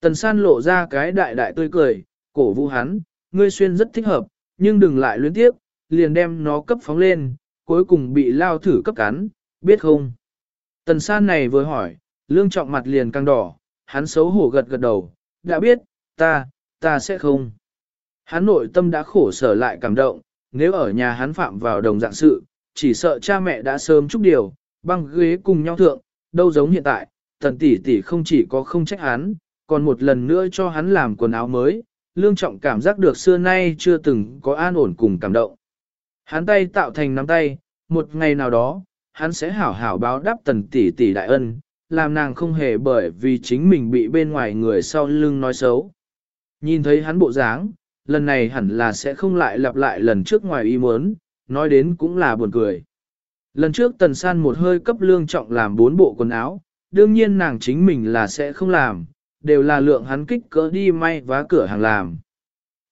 Tần san lộ ra cái đại đại tươi cười, cổ vũ hắn, ngươi xuyên rất thích hợp, nhưng đừng lại luyến tiếp, liền đem nó cấp phóng lên, cuối cùng bị lao thử cấp cắn, biết không? Tần san này vừa hỏi, lương trọng mặt liền căng đỏ, hắn xấu hổ gật gật đầu, đã biết, ta, ta sẽ không. Hắn nội tâm đã khổ sở lại cảm động, nếu ở nhà hắn phạm vào đồng dạng sự, chỉ sợ cha mẹ đã sớm chúc điều, băng ghế cùng nhau thượng, đâu giống hiện tại, tần tỷ tỷ không chỉ có không trách hắn, còn một lần nữa cho hắn làm quần áo mới, lương trọng cảm giác được xưa nay chưa từng có an ổn cùng cảm động. Hắn tay tạo thành nắm tay, một ngày nào đó, hắn sẽ hảo hảo báo đáp tần tỷ tỷ đại ân, làm nàng không hề bởi vì chính mình bị bên ngoài người sau lưng nói xấu. Nhìn thấy hắn bộ dáng, lần này hẳn là sẽ không lại lặp lại lần trước ngoài ý muốn, nói đến cũng là buồn cười. Lần trước tần san một hơi cấp lương trọng làm bốn bộ quần áo, đương nhiên nàng chính mình là sẽ không làm, đều là lượng hắn kích cỡ đi may vá cửa hàng làm.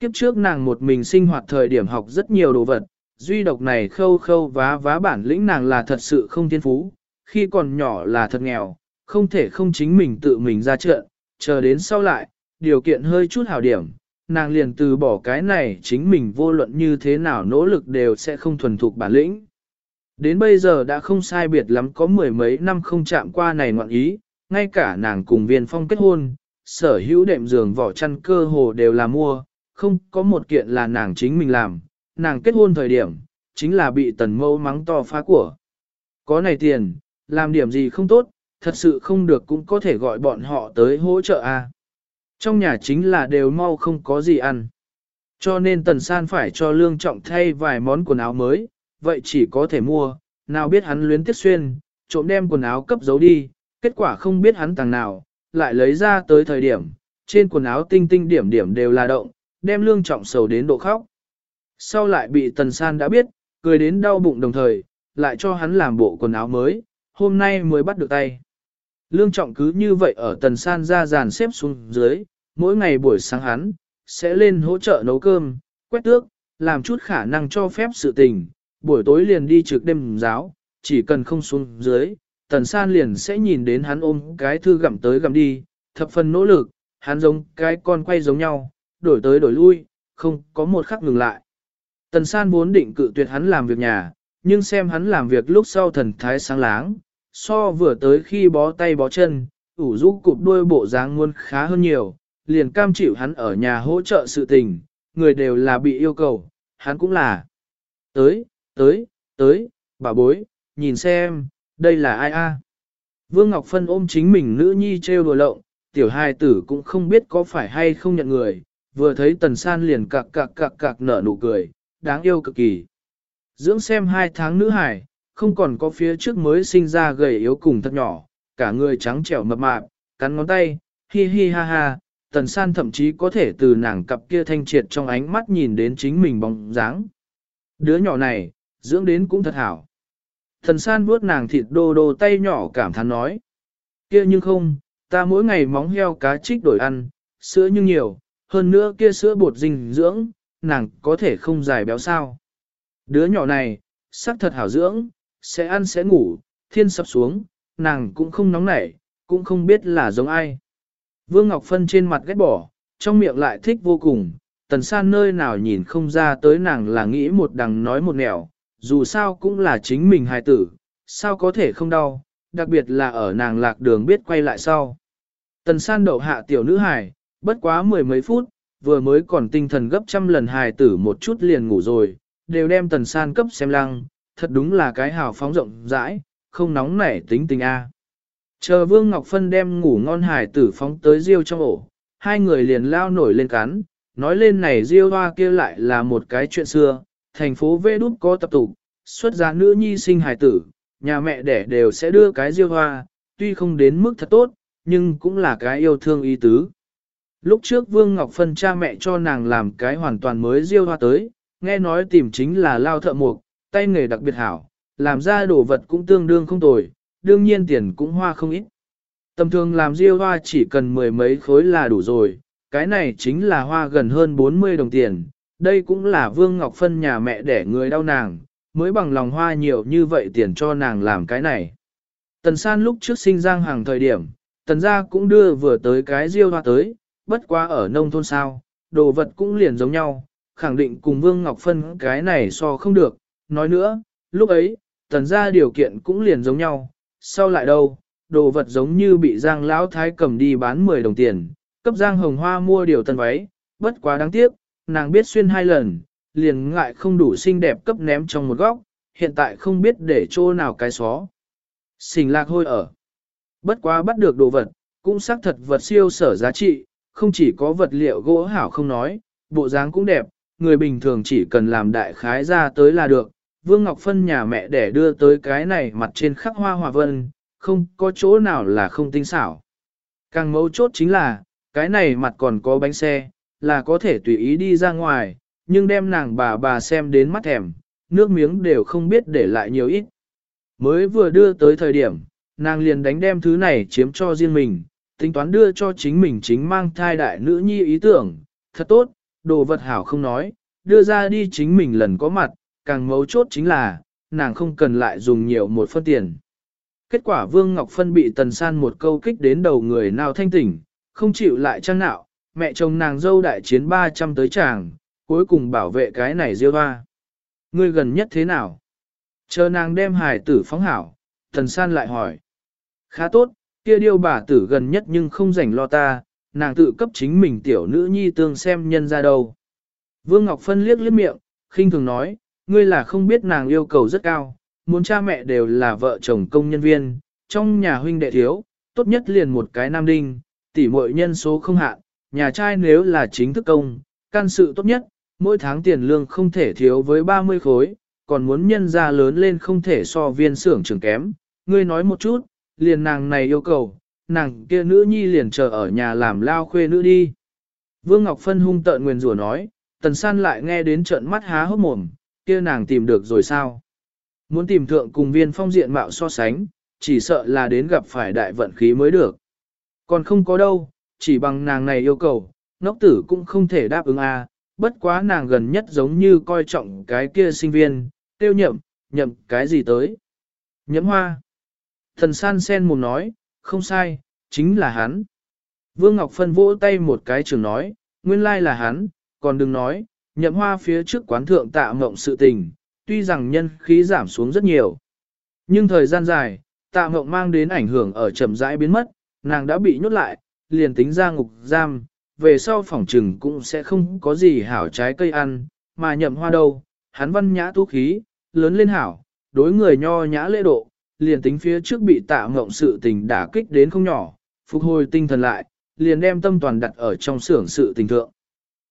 Kiếp trước nàng một mình sinh hoạt thời điểm học rất nhiều đồ vật, duy độc này khâu khâu vá vá bản lĩnh nàng là thật sự không thiên phú, khi còn nhỏ là thật nghèo, không thể không chính mình tự mình ra trận, chờ đến sau lại, điều kiện hơi chút hảo điểm, nàng liền từ bỏ cái này chính mình vô luận như thế nào nỗ lực đều sẽ không thuần thục bản lĩnh. Đến bây giờ đã không sai biệt lắm có mười mấy năm không chạm qua này ngoạn ý, ngay cả nàng cùng viên phong kết hôn, sở hữu đệm giường vỏ chăn cơ hồ đều là mua, không có một kiện là nàng chính mình làm, nàng kết hôn thời điểm, chính là bị tần mâu mắng to phá của. Có này tiền, làm điểm gì không tốt, thật sự không được cũng có thể gọi bọn họ tới hỗ trợ a. Trong nhà chính là đều mau không có gì ăn. Cho nên tần san phải cho lương trọng thay vài món quần áo mới, vậy chỉ có thể mua, nào biết hắn luyến tiếc xuyên, trộm đem quần áo cấp giấu đi, kết quả không biết hắn tàng nào, lại lấy ra tới thời điểm, trên quần áo tinh tinh điểm điểm đều là động, đem lương trọng sầu đến độ khóc. Sau lại bị tần san đã biết, cười đến đau bụng đồng thời, lại cho hắn làm bộ quần áo mới, hôm nay mới bắt được tay. Lương trọng cứ như vậy ở tần san ra dàn xếp xuống dưới, mỗi ngày buổi sáng hắn, sẽ lên hỗ trợ nấu cơm, quét tước, làm chút khả năng cho phép sự tình, buổi tối liền đi trực đêm giáo, chỉ cần không xuống dưới, tần san liền sẽ nhìn đến hắn ôm cái thư gặm tới gặm đi, thập phần nỗ lực, hắn giống cái con quay giống nhau, đổi tới đổi lui, không có một khắc ngừng lại. Tần san vốn định cự tuyệt hắn làm việc nhà, nhưng xem hắn làm việc lúc sau thần thái sáng láng, so vừa tới khi bó tay bó chân, ủ rũ cụp đuôi bộ dáng muôn khá hơn nhiều, liền cam chịu hắn ở nhà hỗ trợ sự tình, người đều là bị yêu cầu, hắn cũng là. Tới, tới, tới, bà bối, nhìn xem, đây là ai a? Vương Ngọc Phân ôm chính mình nữ nhi trêu đùa lộng, tiểu hai tử cũng không biết có phải hay không nhận người, vừa thấy tần san liền cạc cạc cạc cạc nở nụ cười, đáng yêu cực kỳ. Dưỡng xem hai tháng nữ hải, không còn có phía trước mới sinh ra gầy yếu cùng thật nhỏ, cả người trắng trẻo mập mạp, cắn ngón tay, hi hi ha ha, tần san thậm chí có thể từ nàng cặp kia thanh triệt trong ánh mắt nhìn đến chính mình bóng dáng. Đứa nhỏ này, dưỡng đến cũng thật hảo. Thần san vuốt nàng thịt đô đô tay nhỏ cảm thán nói. kia nhưng không, ta mỗi ngày móng heo cá trích đổi ăn, sữa nhưng nhiều, hơn nữa kia sữa bột dinh dưỡng, nàng có thể không dài béo sao. Đứa nhỏ này, sắc thật hảo dưỡng, sẽ ăn sẽ ngủ, thiên sập xuống, nàng cũng không nóng nảy, cũng không biết là giống ai. Vương Ngọc Phân trên mặt ghét bỏ, trong miệng lại thích vô cùng, tần san nơi nào nhìn không ra tới nàng là nghĩ một đằng nói một nẻo, dù sao cũng là chính mình hài tử, sao có thể không đau, đặc biệt là ở nàng lạc đường biết quay lại sau. Tần san đậu hạ tiểu nữ hài, bất quá mười mấy phút, vừa mới còn tinh thần gấp trăm lần hài tử một chút liền ngủ rồi, đều đem tần san cấp xem lăng, thật đúng là cái hào phóng rộng rãi, không nóng nảy tính tình A. Chờ Vương Ngọc Phân đem ngủ ngon hài tử phóng tới riêu trong ổ, hai người liền lao nổi lên cắn, nói lên này riêu hoa kia lại là một cái chuyện xưa, thành phố Vê Đúc có tập tục, xuất gia nữ nhi sinh hài tử, nhà mẹ đẻ đều sẽ đưa cái diêu hoa, tuy không đến mức thật tốt, nhưng cũng là cái yêu thương ý tứ. Lúc trước Vương Ngọc Phân cha mẹ cho nàng làm cái hoàn toàn mới riêu hoa tới, nghe nói tìm chính là lao thợ mộc, tay nghề đặc biệt hảo, làm ra đồ vật cũng tương đương không tồi, đương nhiên tiền cũng hoa không ít. Tầm thường làm riêu hoa chỉ cần mười mấy khối là đủ rồi, cái này chính là hoa gần hơn 40 đồng tiền, đây cũng là Vương Ngọc Phân nhà mẹ để người đau nàng, mới bằng lòng hoa nhiều như vậy tiền cho nàng làm cái này. Tần san lúc trước sinh giang hàng thời điểm, tần gia cũng đưa vừa tới cái riêu hoa tới, bất quá ở nông thôn sao, đồ vật cũng liền giống nhau, khẳng định cùng Vương Ngọc Phân cái này so không được. Nói nữa, lúc ấy, tần gia điều kiện cũng liền giống nhau, sau lại đâu, đồ vật giống như bị Giang Lão Thái cầm đi bán 10 đồng tiền, cấp Giang Hồng Hoa mua điều tân váy, bất quá đáng tiếc, nàng biết xuyên hai lần, liền ngại không đủ xinh đẹp cấp ném trong một góc, hiện tại không biết để chỗ nào cái xó. Xình lạc hôi ở. Bất quá bắt được đồ vật, cũng xác thật vật siêu sở giá trị, không chỉ có vật liệu gỗ hảo không nói, bộ dáng cũng đẹp, người bình thường chỉ cần làm đại khái ra tới là được. Vương Ngọc Phân nhà mẹ để đưa tới cái này mặt trên khắc hoa hòa vân, không có chỗ nào là không tinh xảo. Càng mấu chốt chính là, cái này mặt còn có bánh xe, là có thể tùy ý đi ra ngoài, nhưng đem nàng bà bà xem đến mắt thèm, nước miếng đều không biết để lại nhiều ít. Mới vừa đưa tới thời điểm, nàng liền đánh đem thứ này chiếm cho riêng mình, tính toán đưa cho chính mình chính mang thai đại nữ nhi ý tưởng, thật tốt, đồ vật hảo không nói, đưa ra đi chính mình lần có mặt, càng mấu chốt chính là, nàng không cần lại dùng nhiều một phân tiền. Kết quả Vương Ngọc Phân bị Tần San một câu kích đến đầu người nào thanh tỉnh, không chịu lại trang nạo, mẹ chồng nàng dâu đại chiến 300 tới chàng, cuối cùng bảo vệ cái này diêu hoa. Ngươi gần nhất thế nào? Chờ nàng đem hài tử phóng hảo, Tần San lại hỏi. Khá tốt, kia điêu bà tử gần nhất nhưng không rảnh lo ta, nàng tự cấp chính mình tiểu nữ nhi tương xem nhân ra đâu. Vương Ngọc Phân liếc liếc miệng, khinh thường nói, ngươi là không biết nàng yêu cầu rất cao, muốn cha mẹ đều là vợ chồng công nhân viên, trong nhà huynh đệ thiếu, tốt nhất liền một cái nam đinh, tỷ muội nhân số không hạn, nhà trai nếu là chính thức công, can sự tốt nhất, mỗi tháng tiền lương không thể thiếu với 30 khối, còn muốn nhân ra lớn lên không thể so viên xưởng trưởng kém. Ngươi nói một chút, liền nàng này yêu cầu, nàng kia nữ nhi liền chờ ở nhà làm lao khuê nữ đi. Vương Ngọc Phân hung tợn nguyền rủa nói, tần san lại nghe đến trận mắt há hốc mồm, kia nàng tìm được rồi sao? Muốn tìm thượng cùng viên phong diện mạo so sánh, chỉ sợ là đến gặp phải đại vận khí mới được. Còn không có đâu, chỉ bằng nàng này yêu cầu, nóc tử cũng không thể đáp ứng a. À, bất quá nàng gần nhất giống như coi trọng cái kia sinh viên, tiêu nhậm, nhậm cái gì tới. Nhậm hoa. Thần san sen mồm nói, không sai, chính là hắn. Vương Ngọc Phân vỗ tay một cái trường nói, nguyên lai là hắn, còn đừng nói, nhậm hoa phía trước quán thượng tạ mộng sự tình, tuy rằng nhân khí giảm xuống rất nhiều. Nhưng thời gian dài, tạ mộng mang đến ảnh hưởng ở chậm rãi biến mất, nàng đã bị nhốt lại, liền tính ra ngục giam, về sau phòng trừng cũng sẽ không có gì hảo trái cây ăn, mà nhậm hoa đâu, hắn văn nhã tú khí, lớn lên hảo, đối người nho nhã lễ độ, liền tính phía trước bị tạ mộng sự tình đả kích đến không nhỏ, phục hồi tinh thần lại, liền đem tâm toàn đặt ở trong xưởng sự tình thượng.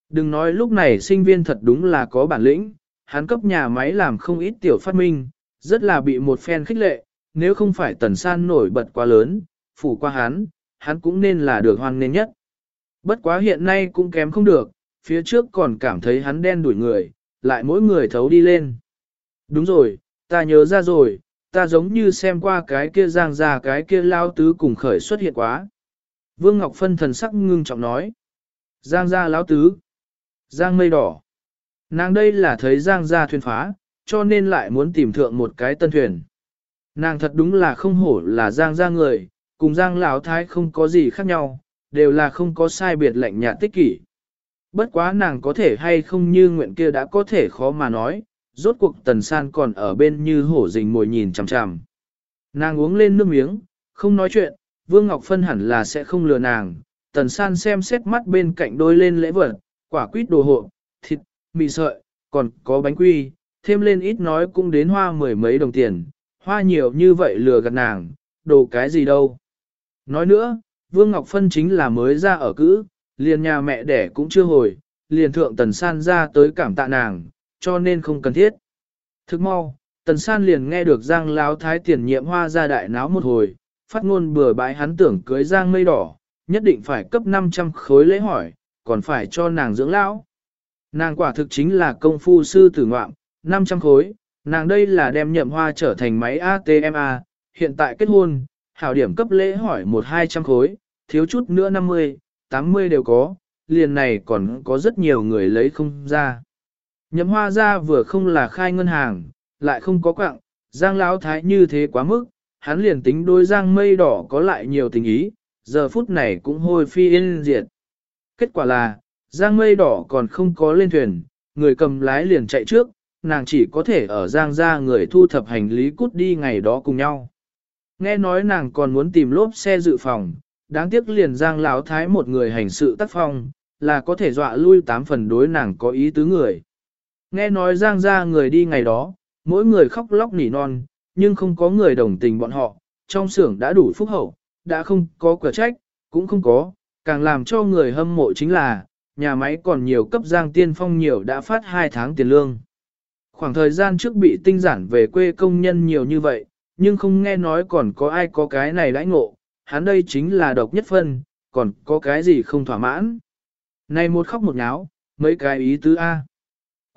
Đừng nói lúc này sinh viên thật đúng là có bản lĩnh, hắn cấp nhà máy làm không ít tiểu phát minh, rất là bị một phen khích lệ, nếu không phải tần san nổi bật quá lớn, phủ qua hắn, hắn cũng nên là được hoan nên nhất. Bất quá hiện nay cũng kém không được, phía trước còn cảm thấy hắn đen đuổi người, lại mỗi người thấu đi lên. Đúng rồi, ta nhớ ra rồi, ta giống như xem qua cái kia giang ra cái kia lao tứ cùng khởi xuất hiện quá. Vương Ngọc Phân thần sắc ngưng trọng nói. Giang ra lão tứ. Giang mây đỏ. Nàng đây là thấy Giang ra thuyền phá, cho nên lại muốn tìm thượng một cái tân thuyền. Nàng thật đúng là không hổ là Giang ra người, cùng Giang lão thái không có gì khác nhau, đều là không có sai biệt lệnh nhạt tích kỷ. Bất quá nàng có thể hay không như nguyện kia đã có thể khó mà nói, rốt cuộc tần san còn ở bên như hổ rình mồi nhìn chằm chằm. Nàng uống lên nước miếng, không nói chuyện, Vương Ngọc Phân hẳn là sẽ không lừa nàng. Tần san xem xét mắt bên cạnh đôi lên lễ vật, quả quýt đồ hộ, thịt, mì sợi, còn có bánh quy, thêm lên ít nói cũng đến hoa mười mấy đồng tiền, hoa nhiều như vậy lừa gạt nàng, đồ cái gì đâu. Nói nữa, Vương Ngọc Phân chính là mới ra ở cữ, liền nhà mẹ đẻ cũng chưa hồi, liền thượng tần san ra tới cảm tạ nàng, cho nên không cần thiết. Thức mau, Tần san liền nghe được Giang Lão Thái tiền nhiệm hoa ra đại náo một hồi, phát ngôn bừa bãi hắn tưởng cưới Giang mây đỏ, nhất định phải cấp 500 khối lễ hỏi, còn phải cho nàng dưỡng lão. Nàng quả thực chính là công phu sư tử ngoạm, 500 khối, nàng đây là đem nhậm hoa trở thành máy ATMA, hiện tại kết hôn, hảo điểm cấp lễ hỏi 1-200 khối, thiếu chút nữa 50, 80 đều có, liền này còn có rất nhiều người lấy không ra. Nhậm hoa ra vừa không là khai ngân hàng, lại không có quạng, giang lão thái như thế quá mức, hắn liền tính đôi giang mây đỏ có lại nhiều tình ý, giờ phút này cũng hôi phi yên diệt. Kết quả là, giang mây đỏ còn không có lên thuyền, người cầm lái liền chạy trước, nàng chỉ có thể ở giang ra người thu thập hành lý cút đi ngày đó cùng nhau. Nghe nói nàng còn muốn tìm lốp xe dự phòng, đáng tiếc liền giang lão thái một người hành sự tác phong, là có thể dọa lui tám phần đối nàng có ý tứ người. Nghe nói giang ra người đi ngày đó, mỗi người khóc lóc nỉ non, nhưng không có người đồng tình bọn họ, trong xưởng đã đủ phúc hậu, đã không có cửa trách, cũng không có, càng làm cho người hâm mộ chính là, nhà máy còn nhiều cấp giang tiên phong nhiều đã phát 2 tháng tiền lương. Khoảng thời gian trước bị tinh giản về quê công nhân nhiều như vậy, nhưng không nghe nói còn có ai có cái này đãi ngộ, hắn đây chính là độc nhất phân, còn có cái gì không thỏa mãn. Này một khóc một nháo, mấy cái ý tứ A.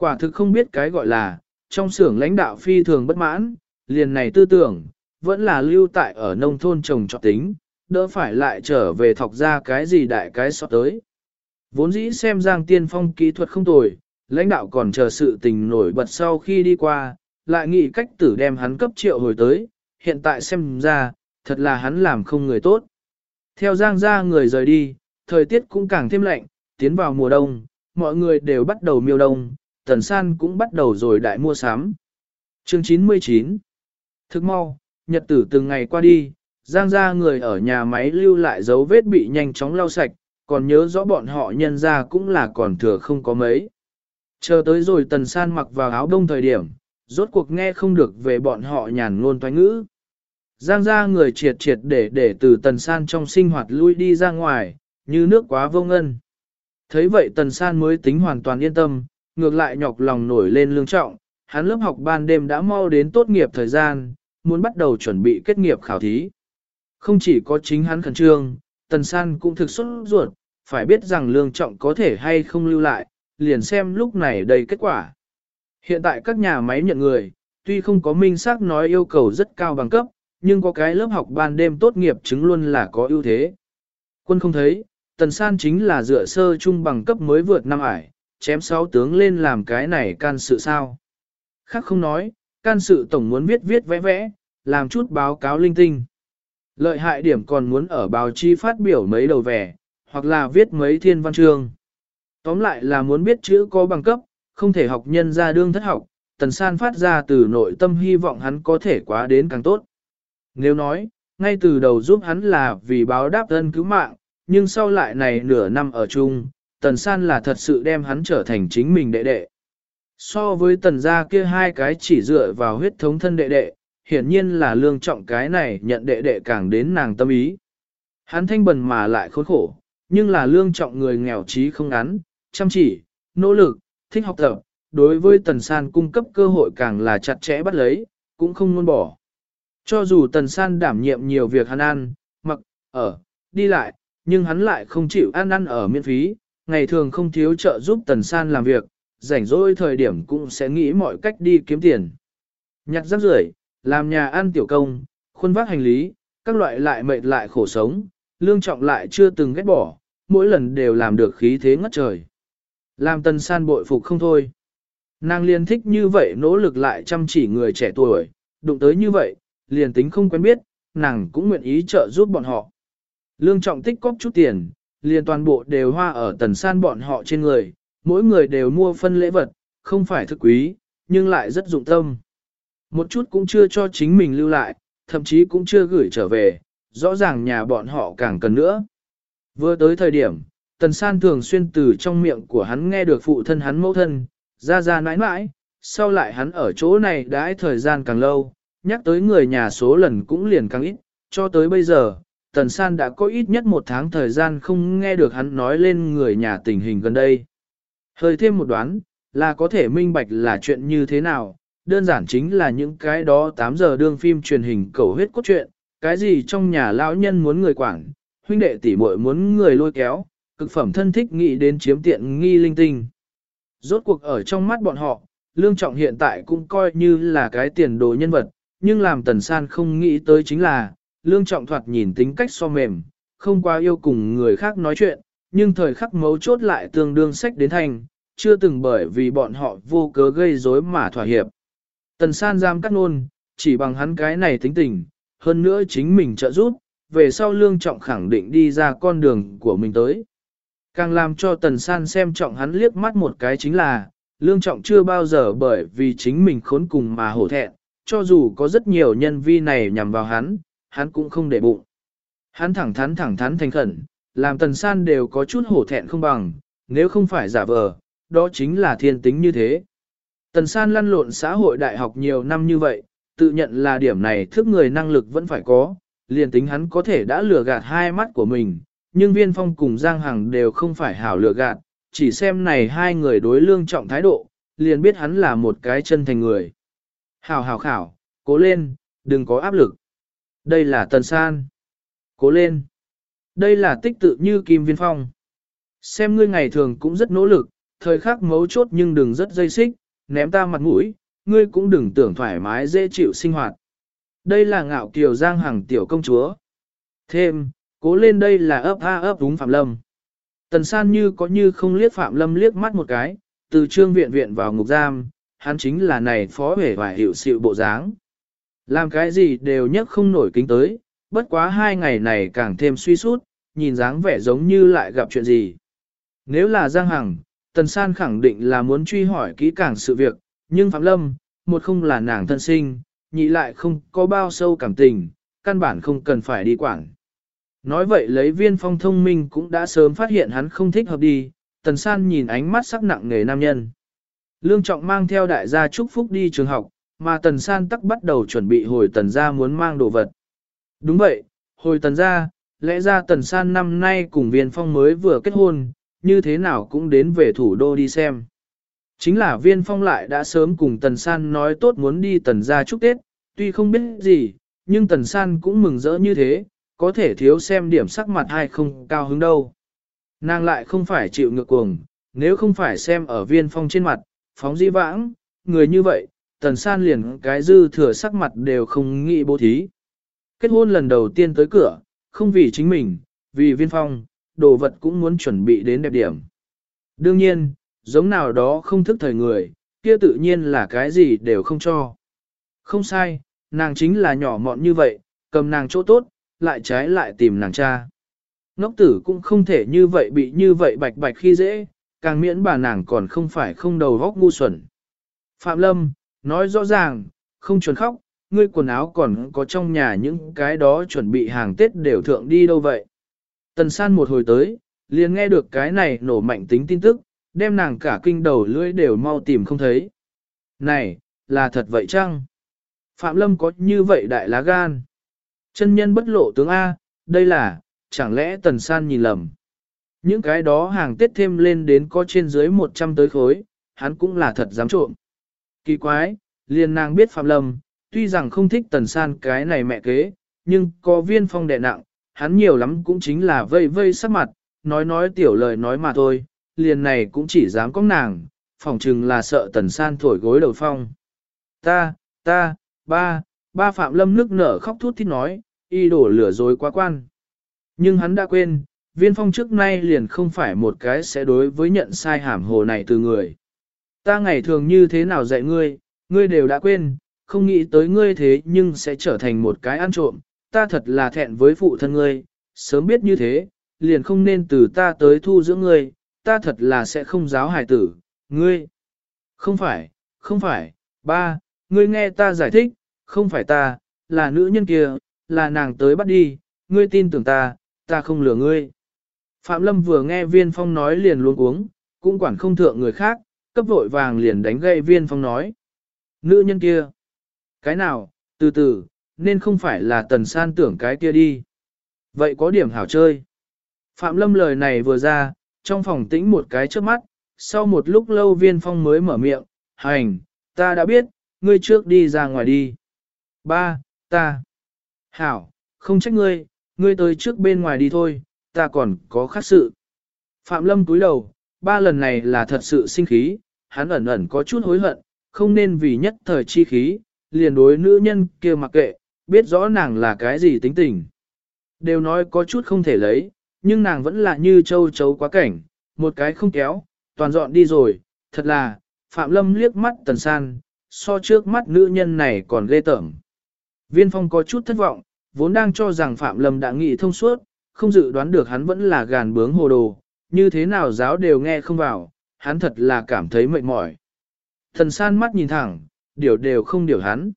Quả thực không biết cái gọi là, trong xưởng lãnh đạo phi thường bất mãn, liền này tư tưởng, vẫn là lưu tại ở nông thôn trồng trọt tính, đỡ phải lại trở về thọc ra cái gì đại cái sọt tới. Vốn dĩ xem Giang Tiên Phong kỹ thuật không tồi, lãnh đạo còn chờ sự tình nổi bật sau khi đi qua, lại nghĩ cách tử đem hắn cấp triệu hồi tới, hiện tại xem ra, thật là hắn làm không người tốt. Theo Giang ra người rời đi, thời tiết cũng càng thêm lạnh, tiến vào mùa đông, mọi người đều bắt đầu miêu đông, tần san cũng bắt đầu rồi đại mua sắm. Chương 99 Thức mau, nhật tử từng ngày qua đi, Giang ra người ở nhà máy lưu lại dấu vết bị nhanh chóng lau sạch, còn nhớ rõ bọn họ nhân ra cũng là còn thừa không có mấy. Chờ tới rồi tần san mặc vào áo đông thời điểm, rốt cuộc nghe không được về bọn họ nhàn ngôn toán ngữ. Giang ra người triệt triệt để để từ tần san trong sinh hoạt lui đi ra ngoài, như nước quá vô ngân. Thấy vậy tần san mới tính hoàn toàn yên tâm, ngược lại nhọc lòng nổi lên lương trọng, hắn lớp học ban đêm đã mau đến tốt nghiệp thời gian, muốn bắt đầu chuẩn bị kết nghiệp khảo thí. Không chỉ có chính hắn khẩn trương, tần san cũng thực xuất ruột, phải biết rằng lương trọng có thể hay không lưu lại, liền xem lúc này đầy kết quả. Hiện tại các nhà máy nhận người, tuy không có minh xác nói yêu cầu rất cao bằng cấp, nhưng có cái lớp học ban đêm tốt nghiệp chứng luôn là có ưu thế. Quân không thấy, tần san chính là dựa sơ trung bằng cấp mới vượt năm ải, chém sáu tướng lên làm cái này can sự sao. Khác không nói, can sự tổng muốn viết viết vẽ vẽ, làm chút báo cáo linh tinh. Lợi hại điểm còn muốn ở báo chí phát biểu mấy đầu vẻ, hoặc là viết mấy thiên văn chương. Tóm lại là muốn biết chữ có bằng cấp, không thể học nhân ra đương thất học, tần san phát ra từ nội tâm hy vọng hắn có thể quá đến càng tốt. Nếu nói, ngay từ đầu giúp hắn là vì báo đáp ân cứu mạng, nhưng sau lại này nửa năm ở chung, tần san là thật sự đem hắn trở thành chính mình đệ đệ. So với tần gia kia hai cái chỉ dựa vào huyết thống thân đệ đệ, hiển nhiên là lương trọng cái này nhận đệ đệ càng đến nàng tâm ý. Hắn thanh bần mà lại khốn khổ, nhưng là lương trọng người nghèo trí không ngắn, chăm chỉ, nỗ lực, thích học tập, đối với tần san cung cấp cơ hội càng là chặt chẽ bắt lấy, cũng không muốn bỏ. Cho dù tần san đảm nhiệm nhiều việc hắn ăn, mặc, ở, đi lại, nhưng hắn lại không chịu ăn ăn ở miễn phí, ngày thường không thiếu trợ giúp tần san làm việc, rảnh rỗi thời điểm cũng sẽ nghĩ mọi cách đi kiếm tiền. Nhặt rác rưởi, làm nhà ăn tiểu công, khuôn vác hành lý, các loại lại mệt lại khổ sống, lương trọng lại chưa từng ghét bỏ, mỗi lần đều làm được khí thế ngất trời. Làm tần san bội phục không thôi. Nàng liền thích như vậy nỗ lực lại chăm chỉ người trẻ tuổi, đụng tới như vậy, liền tính không quen biết, nàng cũng nguyện ý trợ giúp bọn họ. Lương trọng tích cóp chút tiền, liền toàn bộ đều hoa ở tần san bọn họ trên người, mỗi người đều mua phân lễ vật, không phải thực quý, nhưng lại rất dụng tâm. Một chút cũng chưa cho chính mình lưu lại, thậm chí cũng chưa gửi trở về, rõ ràng nhà bọn họ càng cần nữa. Vừa tới thời điểm, tần san thường xuyên từ trong miệng của hắn nghe được phụ thân hắn mẫu thân, ra ra nãi nãi, sau lại hắn ở chỗ này đãi thời gian càng lâu, nhắc tới người nhà số lần cũng liền càng ít, cho tới bây giờ, Tần San đã có ít nhất một tháng thời gian không nghe được hắn nói lên người nhà tình hình gần đây. Hơi thêm một đoán, là có thể minh bạch là chuyện như thế nào, đơn giản chính là những cái đó 8 giờ đương phim truyền hình cầu huyết cốt truyện, cái gì trong nhà lão nhân muốn người quản, huynh đệ tỷ muội muốn người lôi kéo, cực phẩm thân thích nghĩ đến chiếm tiện nghi linh tinh. Rốt cuộc ở trong mắt bọn họ, Lương Trọng hiện tại cũng coi như là cái tiền đồ nhân vật, nhưng làm Tần San không nghĩ tới chính là, Lương Trọng thoạt nhìn tính cách so mềm, không quá yêu cùng người khác nói chuyện, nhưng thời khắc mấu chốt lại tương đương sách đến thành, chưa từng bởi vì bọn họ vô cớ gây rối mà thỏa hiệp. Tần San giam cắt nôn, chỉ bằng hắn cái này tính tình, hơn nữa chính mình trợ giúp, về sau Lương Trọng khẳng định đi ra con đường của mình tới. Càng làm cho Tần San xem trọng hắn liếc mắt một cái chính là, Lương Trọng chưa bao giờ bởi vì chính mình khốn cùng mà hổ thẹn, cho dù có rất nhiều nhân vi này nhằm vào hắn, hắn cũng không để bụng. Hắn thẳng thắn thẳng thắn thành khẩn, làm Tần San đều có chút hổ thẹn không bằng, nếu không phải giả vờ, đó chính là thiên tính như thế. Tần San lăn lộn xã hội đại học nhiều năm như vậy, tự nhận là điểm này thức người năng lực vẫn phải có, liền tính hắn có thể đã lừa gạt hai mắt của mình, nhưng viên phong cùng Giang Hằng đều không phải hảo lừa gạt, chỉ xem này hai người đối lương trọng thái độ, liền biết hắn là một cái chân thành người. Hảo hảo khảo, cố lên, đừng có áp lực. Đây là Tần San. Cố lên. Đây là tích tự như Kim Viên Phong. Xem ngươi ngày thường cũng rất nỗ lực, thời khắc mấu chốt nhưng đừng rất dây xích, ném ta mặt mũi, ngươi cũng đừng tưởng thoải mái dễ chịu sinh hoạt. Đây là ngạo kiều giang hàng tiểu công chúa. Thêm, cố lên đây là ấp a ấp đúng Phạm Lâm. Tần san như có như không liếc Phạm Lâm liếc mắt một cái, từ trương viện viện vào ngục giam, hắn chính là này phó hể và hiệu sự bộ dáng. Làm cái gì đều nhất không nổi kính tới, bất quá hai ngày này càng thêm suy sút, nhìn dáng vẻ giống như lại gặp chuyện gì. Nếu là Giang Hằng, Tần San khẳng định là muốn truy hỏi kỹ càng sự việc, nhưng Phạm Lâm, một không là nàng thân sinh, nhị lại không có bao sâu cảm tình, căn bản không cần phải đi quản. Nói vậy lấy viên phong thông minh cũng đã sớm phát hiện hắn không thích hợp đi, Tần San nhìn ánh mắt sắc nặng nghề nam nhân. Lương Trọng mang theo đại gia chúc phúc đi trường học, mà Tần San tắc bắt đầu chuẩn bị hồi Tần gia muốn mang đồ vật. Đúng vậy, hồi Tần gia, lẽ ra Tần San năm nay cùng viên phong mới vừa kết hôn, như thế nào cũng đến về thủ đô đi xem. Chính là viên phong lại đã sớm cùng Tần San nói tốt muốn đi Tần gia chúc Tết, tuy không biết gì, nhưng Tần San cũng mừng rỡ như thế, có thể thiếu xem điểm sắc mặt hay không cao hứng đâu. Nàng lại không phải chịu ngược cuồng, nếu không phải xem ở viên phong trên mặt, phóng di vãng, người như vậy, Tần San liền cái dư thừa sắc mặt đều không nghĩ bố thí. Kết hôn lần đầu tiên tới cửa, không vì chính mình, vì viên phong, đồ vật cũng muốn chuẩn bị đến đẹp điểm. Đương nhiên, giống nào đó không thức thời người, kia tự nhiên là cái gì đều không cho. Không sai, nàng chính là nhỏ mọn như vậy, cầm nàng chỗ tốt, lại trái lại tìm nàng cha. Ngốc tử cũng không thể như vậy bị như vậy bạch bạch khi dễ, càng miễn bà nàng còn không phải không đầu góc ngu xuẩn. Phạm Lâm, nói rõ ràng, không chuẩn khóc, ngươi quần áo còn có trong nhà những cái đó chuẩn bị hàng Tết đều thượng đi đâu vậy. Tần san một hồi tới, liền nghe được cái này nổ mạnh tính tin tức, đem nàng cả kinh đầu lưỡi đều mau tìm không thấy. Này, là thật vậy chăng? Phạm Lâm có như vậy đại lá gan. Chân nhân bất lộ tướng A, đây là, chẳng lẽ tần san nhìn lầm. Những cái đó hàng tết thêm lên đến có trên dưới 100 tới khối, hắn cũng là thật dám trộm. Kỳ quái, liền nàng biết Phạm Lâm, tuy rằng không thích tần san cái này mẹ kế, nhưng có viên phong đè nặng, hắn nhiều lắm cũng chính là vây vây sắc mặt, nói nói tiểu lời nói mà thôi, liền này cũng chỉ dám có nàng, phỏng chừng là sợ tần san thổi gối đầu phong. Ta, ta, ba, ba Phạm Lâm nước nở khóc thút thít nói, y đổ lửa dối quá quan. Nhưng hắn đã quên, viên phong trước nay liền không phải một cái sẽ đối với nhận sai hàm hồ này từ người. Ta ngày thường như thế nào dạy ngươi, ngươi đều đã quên, không nghĩ tới ngươi thế nhưng sẽ trở thành một cái ăn trộm, ta thật là thẹn với phụ thân ngươi, sớm biết như thế, liền không nên từ ta tới thu dưỡng ngươi, ta thật là sẽ không giáo hài tử, ngươi. Không phải, không phải, ba, ngươi nghe ta giải thích, không phải ta, là nữ nhân kia, là nàng tới bắt đi, ngươi tin tưởng ta, ta không lừa ngươi. Phạm Lâm vừa nghe viên phong nói liền luôn uống, cũng quản không thượng người khác, cấp vội vàng liền đánh gây viên phong nói. Nữ nhân kia, cái nào, từ từ, nên không phải là tần san tưởng cái kia đi. Vậy có điểm hảo chơi. Phạm Lâm lời này vừa ra, trong phòng tĩnh một cái trước mắt, sau một lúc lâu viên phong mới mở miệng, hành, ta đã biết, ngươi trước đi ra ngoài đi. Ba, ta. Hảo, không trách ngươi, ngươi tới trước bên ngoài đi thôi, ta còn có khác sự. Phạm Lâm cúi đầu, ba lần này là thật sự sinh khí, hắn ẩn ẩn có chút hối hận, không nên vì nhất thời chi khí, liền đối nữ nhân kia mặc kệ, biết rõ nàng là cái gì tính tình. Đều nói có chút không thể lấy, nhưng nàng vẫn là như châu chấu quá cảnh, một cái không kéo, toàn dọn đi rồi, thật là, Phạm Lâm liếc mắt tần san, so trước mắt nữ nhân này còn ghê tởm. Viên phong có chút thất vọng, vốn đang cho rằng Phạm Lâm đã nghĩ thông suốt, không dự đoán được hắn vẫn là gàn bướng hồ đồ, như thế nào giáo đều nghe không vào, hắn thật là cảm thấy mệt mỏi. Thần san mắt nhìn thẳng, điều đều không điều hắn.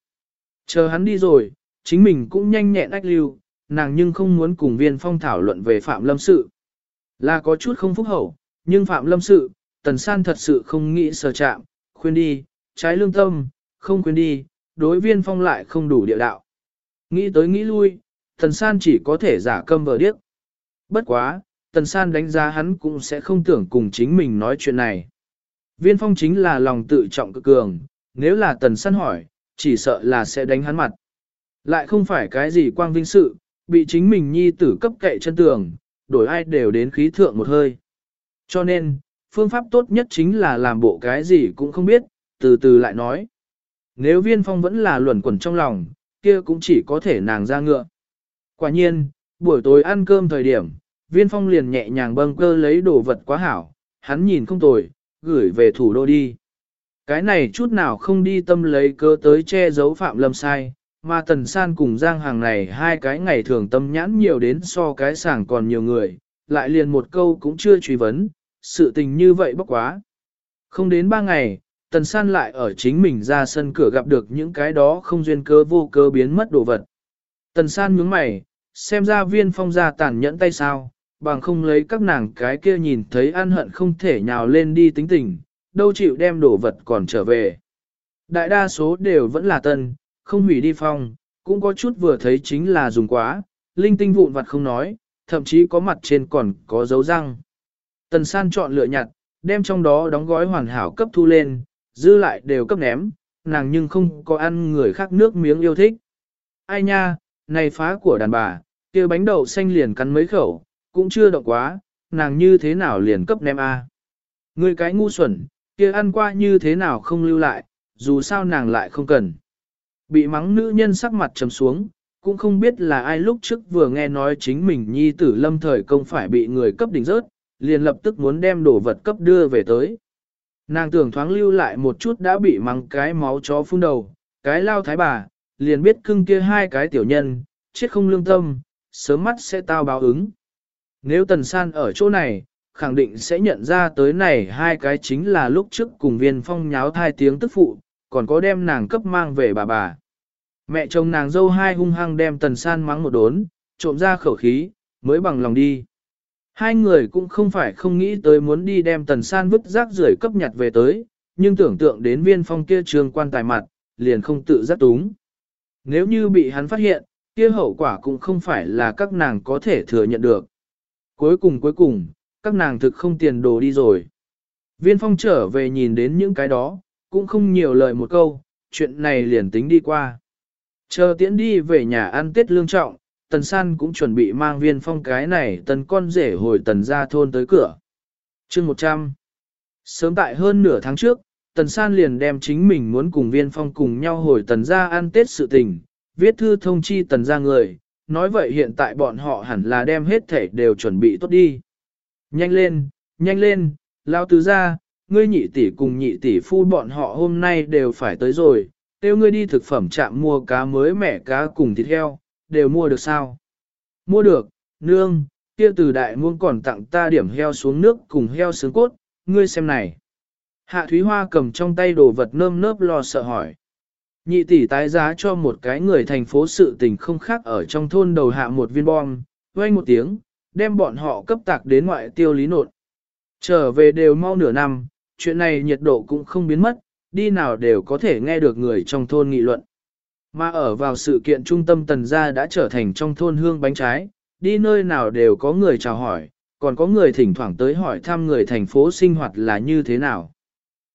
Chờ hắn đi rồi, chính mình cũng nhanh nhẹn ách lưu, nàng nhưng không muốn cùng viên phong thảo luận về Phạm Lâm sự. Là có chút không phúc hậu, nhưng Phạm Lâm sự, Tần San thật sự không nghĩ sờ chạm, khuyên đi, trái lương tâm, không khuyên đi, đối viên phong lại không đủ địa đạo. Nghĩ tới nghĩ lui, Tần San chỉ có thể giả câm vờ điếc. Bất quá, Tần San đánh giá hắn cũng sẽ không tưởng cùng chính mình nói chuyện này. Viên phong chính là lòng tự trọng cực cường, nếu là Tần San hỏi, chỉ sợ là sẽ đánh hắn mặt. Lại không phải cái gì quang vinh sự, bị chính mình nhi tử cấp kệ chân tường, đổi ai đều đến khí thượng một hơi. Cho nên, phương pháp tốt nhất chính là làm bộ cái gì cũng không biết, từ từ lại nói. Nếu viên phong vẫn là luẩn quẩn trong lòng, kia cũng chỉ có thể nàng ra ngựa. Quả nhiên, buổi tối ăn cơm thời điểm, viên phong liền nhẹ nhàng bâng cơ lấy đồ vật quá hảo, hắn nhìn không tồi, gửi về thủ đô đi. Cái này chút nào không đi tâm lấy cơ tới che giấu phạm lâm sai, mà tần san cùng giang hàng này hai cái ngày thường tâm nhãn nhiều đến so cái sảng còn nhiều người, lại liền một câu cũng chưa truy vấn, sự tình như vậy bốc quá. Không đến ba ngày, tần san lại ở chính mình ra sân cửa gặp được những cái đó không duyên cơ vô cơ biến mất đồ vật. Tần san nhướng mày, xem ra viên phong ra tàn nhẫn tay sao, bằng không lấy các nàng cái kia nhìn thấy ăn hận không thể nhào lên đi tính tình, đâu chịu đem đồ vật còn trở về. Đại đa số đều vẫn là tân, không hủy đi phong, cũng có chút vừa thấy chính là dùng quá, linh tinh vụn vặt không nói, thậm chí có mặt trên còn có dấu răng. Tần san chọn lựa nhặt, đem trong đó đóng gói hoàn hảo cấp thu lên, dư lại đều cấp ném, nàng nhưng không có ăn người khác nước miếng yêu thích. Ai nha, này phá của đàn bà, kia bánh đậu xanh liền cắn mấy khẩu, cũng chưa động quá, nàng như thế nào liền cấp ném a? Người cái ngu xuẩn, kia ăn qua như thế nào không lưu lại, dù sao nàng lại không cần. Bị mắng nữ nhân sắc mặt trầm xuống, cũng không biết là ai lúc trước vừa nghe nói chính mình nhi tử lâm thời công phải bị người cấp đỉnh rớt, liền lập tức muốn đem đồ vật cấp đưa về tới. Nàng tưởng thoáng lưu lại một chút đã bị mắng cái máu chó phun đầu, cái lao thái bà, liền biết cưng kia hai cái tiểu nhân, chết không lương tâm, sớm mắt sẽ tao báo ứng. Nếu tần san ở chỗ này, khẳng định sẽ nhận ra tới này hai cái chính là lúc trước cùng viên phong nháo thai tiếng tức phụ, còn có đem nàng cấp mang về bà bà. Mẹ chồng nàng dâu hai hung hăng đem tần san mắng một đốn, trộm ra khẩu khí, mới bằng lòng đi. Hai người cũng không phải không nghĩ tới muốn đi đem tần san vứt rác rưởi cấp nhặt về tới, nhưng tưởng tượng đến viên phong kia trường quan tài mặt, liền không tự giác túng. Nếu như bị hắn phát hiện, kia hậu quả cũng không phải là các nàng có thể thừa nhận được. Cuối cùng cuối cùng, các nàng thực không tiền đồ đi rồi. Viên phong trở về nhìn đến những cái đó, cũng không nhiều lời một câu, chuyện này liền tính đi qua. Chờ tiễn đi về nhà ăn tết lương trọng, tần san cũng chuẩn bị mang viên phong cái này tần con rể hồi tần ra thôn tới cửa. chương 100 Sớm tại hơn nửa tháng trước, tần san liền đem chính mình muốn cùng viên phong cùng nhau hồi tần ra ăn tết sự tình, viết thư thông chi tần ra người, nói vậy hiện tại bọn họ hẳn là đem hết thể đều chuẩn bị tốt đi. Nhanh lên, nhanh lên, lao tứ ra, ngươi nhị tỷ cùng nhị tỷ phu bọn họ hôm nay đều phải tới rồi, tiêu ngươi đi thực phẩm chạm mua cá mới mẻ cá cùng thịt heo, đều mua được sao? Mua được, nương, kia từ đại muôn còn tặng ta điểm heo xuống nước cùng heo xương cốt, ngươi xem này. Hạ Thúy Hoa cầm trong tay đồ vật nơm nớp lo sợ hỏi. Nhị tỷ tái giá cho một cái người thành phố sự tình không khác ở trong thôn đầu hạ một viên bom, vang một tiếng, đem bọn họ cấp tạc đến ngoại tiêu lý nột. Trở về đều mau nửa năm, chuyện này nhiệt độ cũng không biến mất, đi nào đều có thể nghe được người trong thôn nghị luận. Mà ở vào sự kiện trung tâm tần gia đã trở thành trong thôn hương bánh trái, đi nơi nào đều có người chào hỏi, còn có người thỉnh thoảng tới hỏi thăm người thành phố sinh hoạt là như thế nào.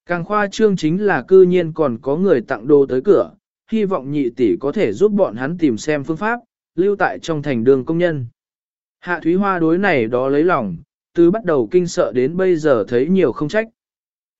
Càng khoa trương chính là cư nhiên còn có người tặng đồ tới cửa, hy vọng nhị tỷ có thể giúp bọn hắn tìm xem phương pháp, lưu tại trong thành đường công nhân. Hạ Thúy Hoa đối này đó lấy lòng, từ bắt đầu kinh sợ đến bây giờ thấy nhiều không trách.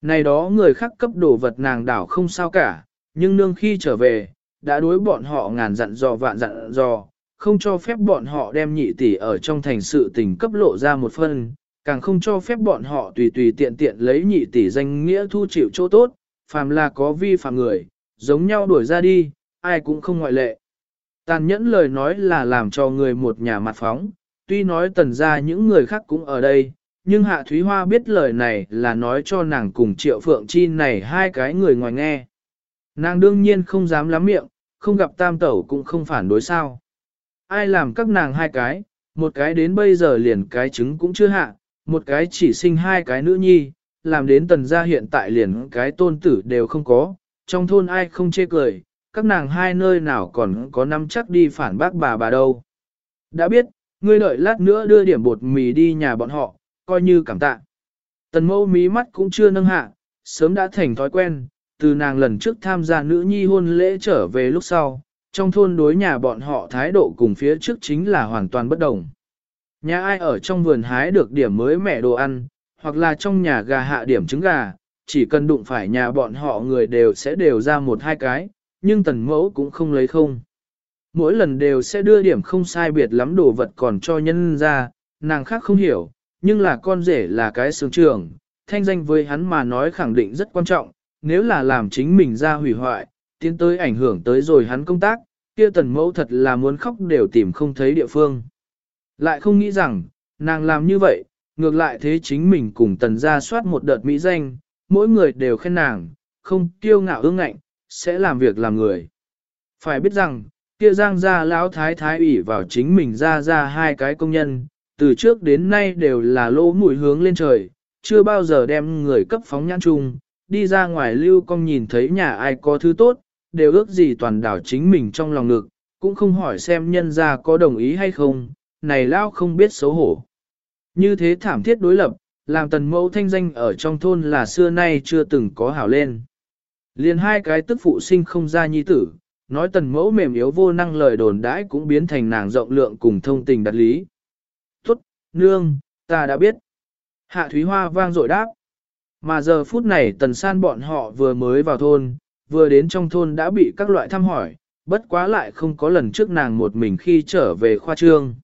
Này đó người khác cấp đồ vật nàng đảo không sao cả, nhưng nương khi trở về, đã đối bọn họ ngàn dặn dò vạn dặn dò, không cho phép bọn họ đem nhị tỷ ở trong thành sự tình cấp lộ ra một phần, càng không cho phép bọn họ tùy tùy tiện tiện lấy nhị tỷ danh nghĩa thu chịu chỗ tốt, phàm là có vi phạm người, giống nhau đuổi ra đi, ai cũng không ngoại lệ. Tàn nhẫn lời nói là làm cho người một nhà mặt phóng, tuy nói tần ra những người khác cũng ở đây, nhưng Hạ Thúy Hoa biết lời này là nói cho nàng cùng Triệu Phượng Chi này hai cái người ngoài nghe. Nàng đương nhiên không dám lắm miệng, không gặp tam tẩu cũng không phản đối sao. Ai làm các nàng hai cái, một cái đến bây giờ liền cái trứng cũng chưa hạ, một cái chỉ sinh hai cái nữ nhi, làm đến tần gia hiện tại liền cái tôn tử đều không có, trong thôn ai không chê cười, các nàng hai nơi nào còn có năm chắc đi phản bác bà bà đâu. Đã biết, ngươi đợi lát nữa đưa điểm bột mì đi nhà bọn họ, coi như cảm tạ. Tần mâu mí mắt cũng chưa nâng hạ, sớm đã thành thói quen, từ nàng lần trước tham gia nữ nhi hôn lễ trở về lúc sau, trong thôn đối nhà bọn họ thái độ cùng phía trước chính là hoàn toàn bất đồng. Nhà ai ở trong vườn hái được điểm mới mẻ đồ ăn, hoặc là trong nhà gà hạ điểm trứng gà, chỉ cần đụng phải nhà bọn họ người đều sẽ đều ra một hai cái, nhưng tần mẫu cũng không lấy không. Mỗi lần đều sẽ đưa điểm không sai biệt lắm đồ vật còn cho nhân ra, nàng khác không hiểu, nhưng là con rể là cái sướng trường, thanh danh với hắn mà nói khẳng định rất quan trọng, nếu là làm chính mình ra hủy hoại, tiến tới ảnh hưởng tới rồi hắn công tác, kia tần mẫu thật là muốn khóc đều tìm không thấy địa phương. Lại không nghĩ rằng, nàng làm như vậy, ngược lại thế chính mình cùng tần ra soát một đợt mỹ danh, mỗi người đều khen nàng, không kiêu ngạo ương ngạnh, sẽ làm việc làm người. Phải biết rằng, kia giang gia lão thái thái ủy vào chính mình ra ra hai cái công nhân, từ trước đến nay đều là lỗ mũi hướng lên trời, chưa bao giờ đem người cấp phóng nhãn chung, đi ra ngoài lưu công nhìn thấy nhà ai có thứ tốt, đều ước gì toàn đảo chính mình trong lòng ngực, cũng không hỏi xem nhân gia có đồng ý hay không, này lao không biết xấu hổ. Như thế thảm thiết đối lập, làm tần mẫu thanh danh ở trong thôn là xưa nay chưa từng có hảo lên. Liền hai cái tức phụ sinh không ra nhi tử, nói tần mẫu mềm yếu vô năng lời đồn đãi cũng biến thành nàng rộng lượng cùng thông tình đặt lý. Tốt, nương, ta đã biết. Hạ Thúy Hoa vang dội đáp. Mà giờ phút này tần san bọn họ vừa mới vào thôn, vừa đến trong thôn đã bị các loại thăm hỏi, bất quá lại không có lần trước nàng một mình khi trở về khoa trương.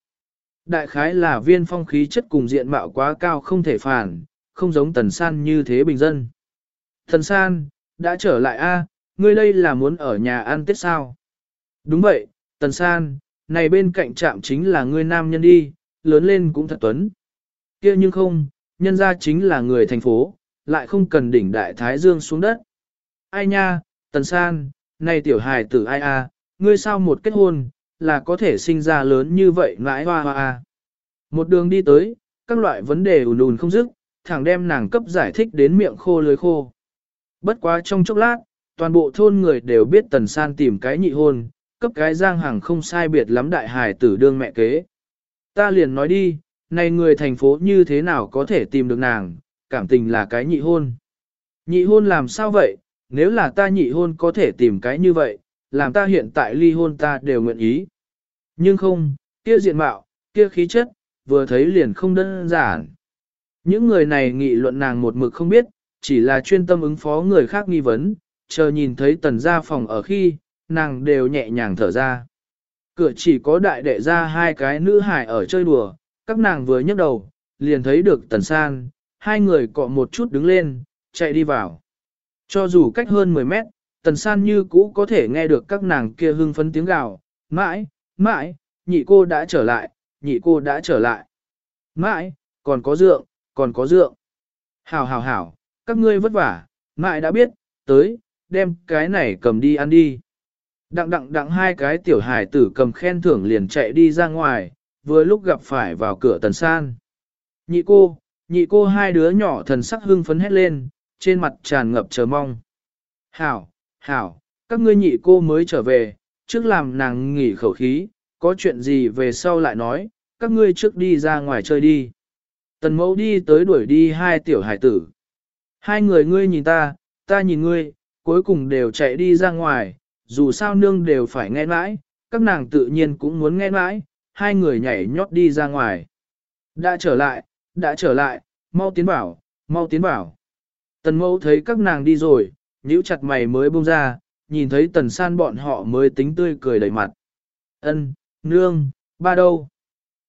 Đại khái là viên phong khí chất cùng diện mạo quá cao không thể phản, không giống tần san như thế bình dân. Tần san, đã trở lại a, ngươi đây là muốn ở nhà ăn tết sao? Đúng vậy, tần san, này bên cạnh trạm chính là ngươi nam nhân đi, lớn lên cũng thật tuấn. kia nhưng không, nhân ra chính là người thành phố, lại không cần đỉnh đại thái dương xuống đất. Ai nha, tần san, này tiểu hài tử ai a, ngươi sao một kết hôn, là có thể sinh ra lớn như vậy ngãi hoa hoa. À. Một đường đi tới, các loại vấn đề ùn ùn không dứt, thẳng đem nàng cấp giải thích đến miệng khô lưới khô. Bất quá trong chốc lát, toàn bộ thôn người đều biết tần san tìm cái nhị hôn, cấp cái giang hàng không sai biệt lắm đại hài tử đương mẹ kế. Ta liền nói đi, này người thành phố như thế nào có thể tìm được nàng, cảm tình là cái nhị hôn. Nhị hôn làm sao vậy, nếu là ta nhị hôn có thể tìm cái như vậy, làm ta hiện tại ly hôn ta đều nguyện ý. Nhưng không, kia diện mạo, kia khí chất, vừa thấy liền không đơn giản. Những người này nghị luận nàng một mực không biết, chỉ là chuyên tâm ứng phó người khác nghi vấn, chờ nhìn thấy tần gia phòng ở khi, nàng đều nhẹ nhàng thở ra. Cửa chỉ có đại đệ ra hai cái nữ hải ở chơi đùa, các nàng vừa nhấc đầu, liền thấy được tần san, hai người cọ một chút đứng lên, chạy đi vào. Cho dù cách hơn 10 mét, tần san như cũ có thể nghe được các nàng kia hưng phấn tiếng gào, mãi, mãi, nhị cô đã trở lại, nhị cô đã trở lại. Mãi, còn có dượng, còn có dượng. Hảo hảo hảo, các ngươi vất vả, mãi đã biết, tới, đem cái này cầm đi ăn đi. Đặng đặng đặng hai cái tiểu hài tử cầm khen thưởng liền chạy đi ra ngoài, vừa lúc gặp phải vào cửa tần san. Nhị cô, nhị cô hai đứa nhỏ thần sắc hưng phấn hét lên, trên mặt tràn ngập chờ mong. Hảo, hảo, các ngươi nhị cô mới trở về, trước làm nàng nghỉ khẩu khí, có chuyện gì về sau lại nói, các ngươi trước đi ra ngoài chơi đi. Tần mẫu đi tới đuổi đi hai tiểu hải tử. Hai người ngươi nhìn ta, ta nhìn ngươi, cuối cùng đều chạy đi ra ngoài, dù sao nương đều phải nghe mãi, các nàng tự nhiên cũng muốn nghe mãi, hai người nhảy nhót đi ra ngoài. Đã trở lại, đã trở lại, mau tiến bảo, mau tiến bảo. Tần mẫu thấy các nàng đi rồi, nhíu chặt mày mới buông ra, nhìn thấy tần san bọn họ mới tính tươi cười đầy mặt. Ân, nương, ba đâu?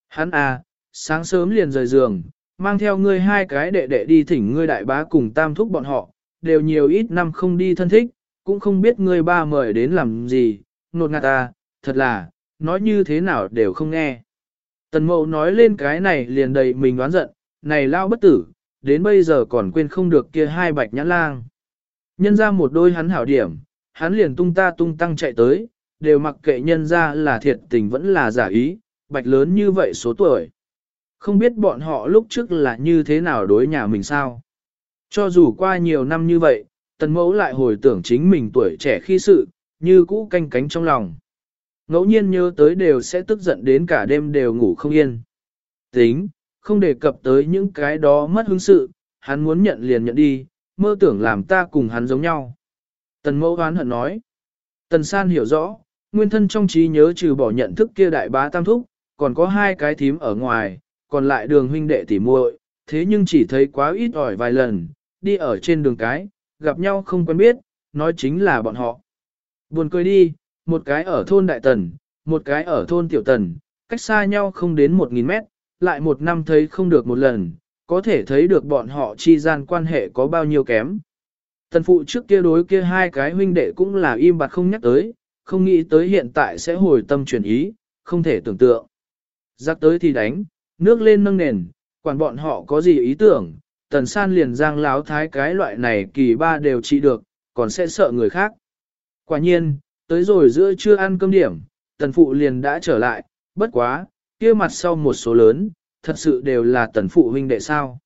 Hắn à, sáng sớm liền rời giường, mang theo ngươi hai cái đệ đệ đi thỉnh ngươi đại bá cùng tam thúc bọn họ, đều nhiều ít năm không đi thân thích, cũng không biết ngươi ba mời đến làm gì, nột ngạt ta, thật là, nói như thế nào đều không nghe. Tần mậu nói lên cái này liền đầy mình đoán giận, này lao bất tử, đến bây giờ còn quên không được kia hai bạch nhãn lang. Nhân ra một đôi hắn hảo điểm, hắn liền tung ta tung tăng chạy tới, đều mặc kệ nhân ra là thiệt tình vẫn là giả ý, bạch lớn như vậy số tuổi. Không biết bọn họ lúc trước là như thế nào đối nhà mình sao. Cho dù qua nhiều năm như vậy, tần mẫu lại hồi tưởng chính mình tuổi trẻ khi sự, như cũ canh cánh trong lòng. Ngẫu nhiên nhớ tới đều sẽ tức giận đến cả đêm đều ngủ không yên. Tính, không đề cập tới những cái đó mất hứng sự, hắn muốn nhận liền nhận đi, mơ tưởng làm ta cùng hắn giống nhau. Tần mẫu hoán hận nói. Tần san hiểu rõ, nguyên thân trong trí nhớ trừ bỏ nhận thức kia đại bá tam thúc, còn có hai cái thím ở ngoài, còn lại đường huynh đệ tỉ muội, thế nhưng chỉ thấy quá ít ỏi vài lần, đi ở trên đường cái, gặp nhau không quen biết, nói chính là bọn họ. Buồn cười đi, một cái ở thôn Đại Tần, một cái ở thôn Tiểu Tần, cách xa nhau không đến một nghìn mét, lại một năm thấy không được một lần, có thể thấy được bọn họ chi gian quan hệ có bao nhiêu kém. Tần phụ trước kia đối kia hai cái huynh đệ cũng là im bặt không nhắc tới, không nghĩ tới hiện tại sẽ hồi tâm chuyển ý, không thể tưởng tượng. Giặc tới thì đánh, nước lên nâng nền, quản bọn họ có gì ý tưởng, tần san liền giang láo thái cái loại này kỳ ba đều trị được, còn sẽ sợ người khác. Quả nhiên, tới rồi giữa trưa ăn cơm điểm, tần phụ liền đã trở lại, bất quá, kia mặt sau một số lớn, thật sự đều là tần phụ huynh đệ sao.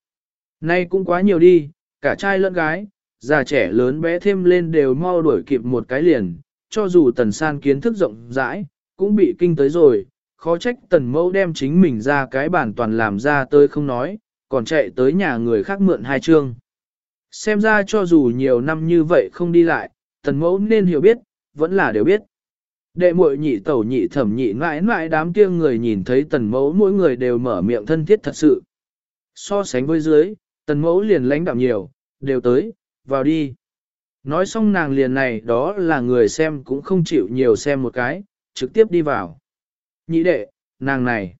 Nay cũng quá nhiều đi, cả trai lẫn gái, già trẻ lớn bé thêm lên đều mau đuổi kịp một cái liền, cho dù tần san kiến thức rộng rãi, cũng bị kinh tới rồi, khó trách tần mẫu đem chính mình ra cái bản toàn làm ra tới không nói, còn chạy tới nhà người khác mượn hai chương. Xem ra cho dù nhiều năm như vậy không đi lại, tần mẫu nên hiểu biết, vẫn là đều biết. Đệ muội nhị tẩu nhị thẩm nhị mãi mãi đám kia người nhìn thấy tần mẫu mỗi người đều mở miệng thân thiết thật sự. So sánh với dưới, tần mẫu liền lãnh đạm nhiều, đều tới, vào đi. Nói xong nàng liền này đó là người xem cũng không chịu nhiều xem một cái, trực tiếp đi vào. Nhị đệ, nàng này.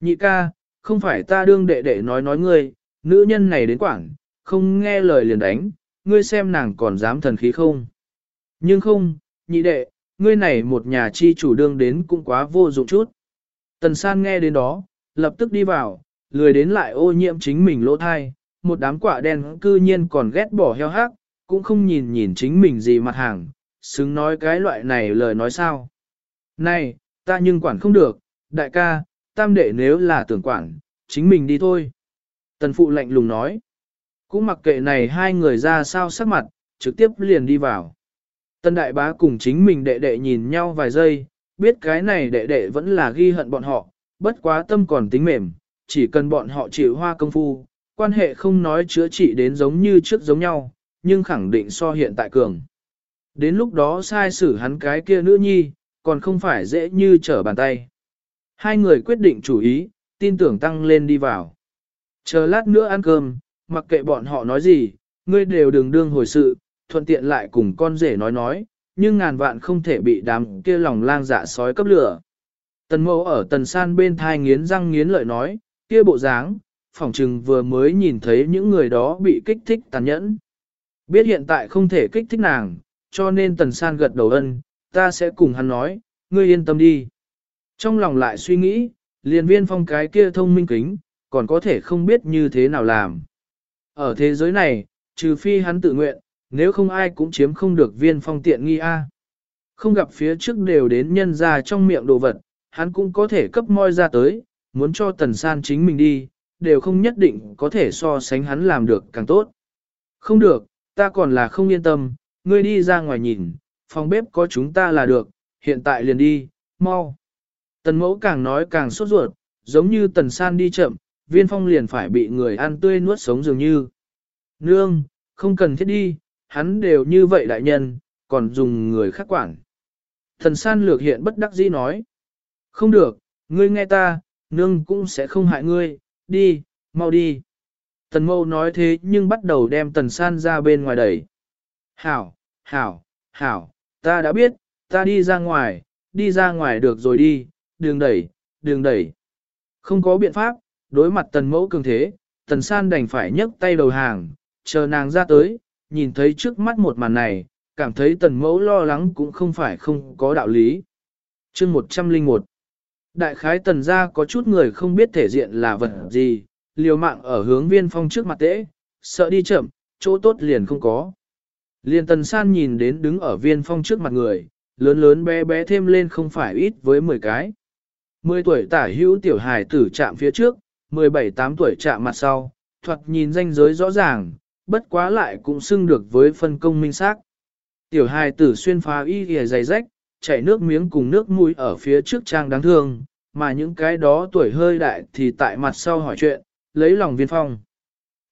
Nhị ca, không phải ta đương đệ đệ nói nói ngươi, nữ nhân này đến quảng, không nghe lời liền đánh, ngươi xem nàng còn dám thần khí không. Nhưng không, nhị đệ, ngươi này một nhà chi chủ đương đến cũng quá vô dụng chút. Tần san nghe đến đó, lập tức đi vào, lười đến lại ô nhiễm chính mình lỗ thai, một đám quả đen cư nhiên còn ghét bỏ heo hác, cũng không nhìn nhìn chính mình gì mặt hàng, xứng nói cái loại này lời nói sao. Này, ta nhưng quản không được, đại ca, tam đệ nếu là tưởng quản, chính mình đi thôi. Tần phụ lạnh lùng nói, cũng mặc kệ này hai người ra sao sắc mặt, trực tiếp liền đi vào. Tần đại bá cùng chính mình đệ đệ nhìn nhau vài giây, biết cái này đệ đệ vẫn là ghi hận bọn họ, bất quá tâm còn tính mềm, chỉ cần bọn họ chịu hoa công phu, quan hệ không nói chữa trị đến giống như trước giống nhau, nhưng khẳng định so hiện tại cường. Đến lúc đó sai xử hắn cái kia nữ nhi, còn không phải dễ như trở bàn tay. Hai người quyết định chủ ý, tin tưởng tăng lên đi vào. Chờ lát nữa ăn cơm, mặc kệ bọn họ nói gì, ngươi đều đừng đương hồi sự, thuận tiện lại cùng con rể nói nói, nhưng ngàn vạn không thể bị đám kia lòng lang dạ sói cấp lửa. Tần mẫu ở tần san bên thai nghiến răng nghiến lợi nói, kia bộ dáng, phỏng trừng vừa mới nhìn thấy những người đó bị kích thích tàn nhẫn. Biết hiện tại không thể kích thích nàng, cho nên tần san gật đầu ân, ta sẽ cùng hắn nói, ngươi yên tâm đi. Trong lòng lại suy nghĩ, liền viên phong cái kia thông minh kính, còn có thể không biết như thế nào làm. Ở thế giới này, trừ phi hắn tự nguyện, nếu không ai cũng chiếm không được viên phong tiện nghi a. Không gặp phía trước đều đến nhân ra trong miệng đồ vật, hắn cũng có thể cấp moi ra tới, muốn cho tần san chính mình đi, đều không nhất định có thể so sánh hắn làm được càng tốt. Không được, ta còn là không yên tâm, ngươi đi ra ngoài nhìn, phòng bếp có chúng ta là được, hiện tại liền đi, mau. Tần mẫu càng nói càng sốt ruột, giống như tần san đi chậm, viên phong liền phải bị người ăn tươi nuốt sống dường như. Nương, không cần thiết đi, hắn đều như vậy đại nhân, còn dùng người khác quản. Thần san lược hiện bất đắc dĩ nói. Không được, ngươi nghe ta, nương cũng sẽ không hại ngươi, đi, mau đi. Tần mâu nói thế nhưng bắt đầu đem tần san ra bên ngoài đẩy. Hảo, hảo, hảo, ta đã biết, ta đi ra ngoài, đi ra ngoài được rồi đi, đường đẩy, đường đẩy. Không có biện pháp, đối mặt tần mẫu cường thế, tần san đành phải nhấc tay đầu hàng, chờ nàng ra tới, nhìn thấy trước mắt một màn này, cảm thấy tần mẫu lo lắng cũng không phải không có đạo lý. chương 101 Đại khái tần gia có chút người không biết thể diện là vật gì, liều mạng ở hướng viên phong trước mặt tễ, sợ đi chậm, chỗ tốt liền không có. Liên tần san nhìn đến đứng ở viên phong trước mặt người, lớn lớn bé bé thêm lên không phải ít với 10 cái. 10 tuổi tả hữu tiểu hài tử chạm phía trước, 17-8 tuổi chạm mặt sau, thoạt nhìn danh giới rõ ràng, bất quá lại cũng xưng được với phân công minh xác. Tiểu hài tử xuyên phá y ghề dày rách, chảy nước miếng cùng nước mũi ở phía trước trang đáng thương, mà những cái đó tuổi hơi đại thì tại mặt sau hỏi chuyện, lấy lòng viên phong.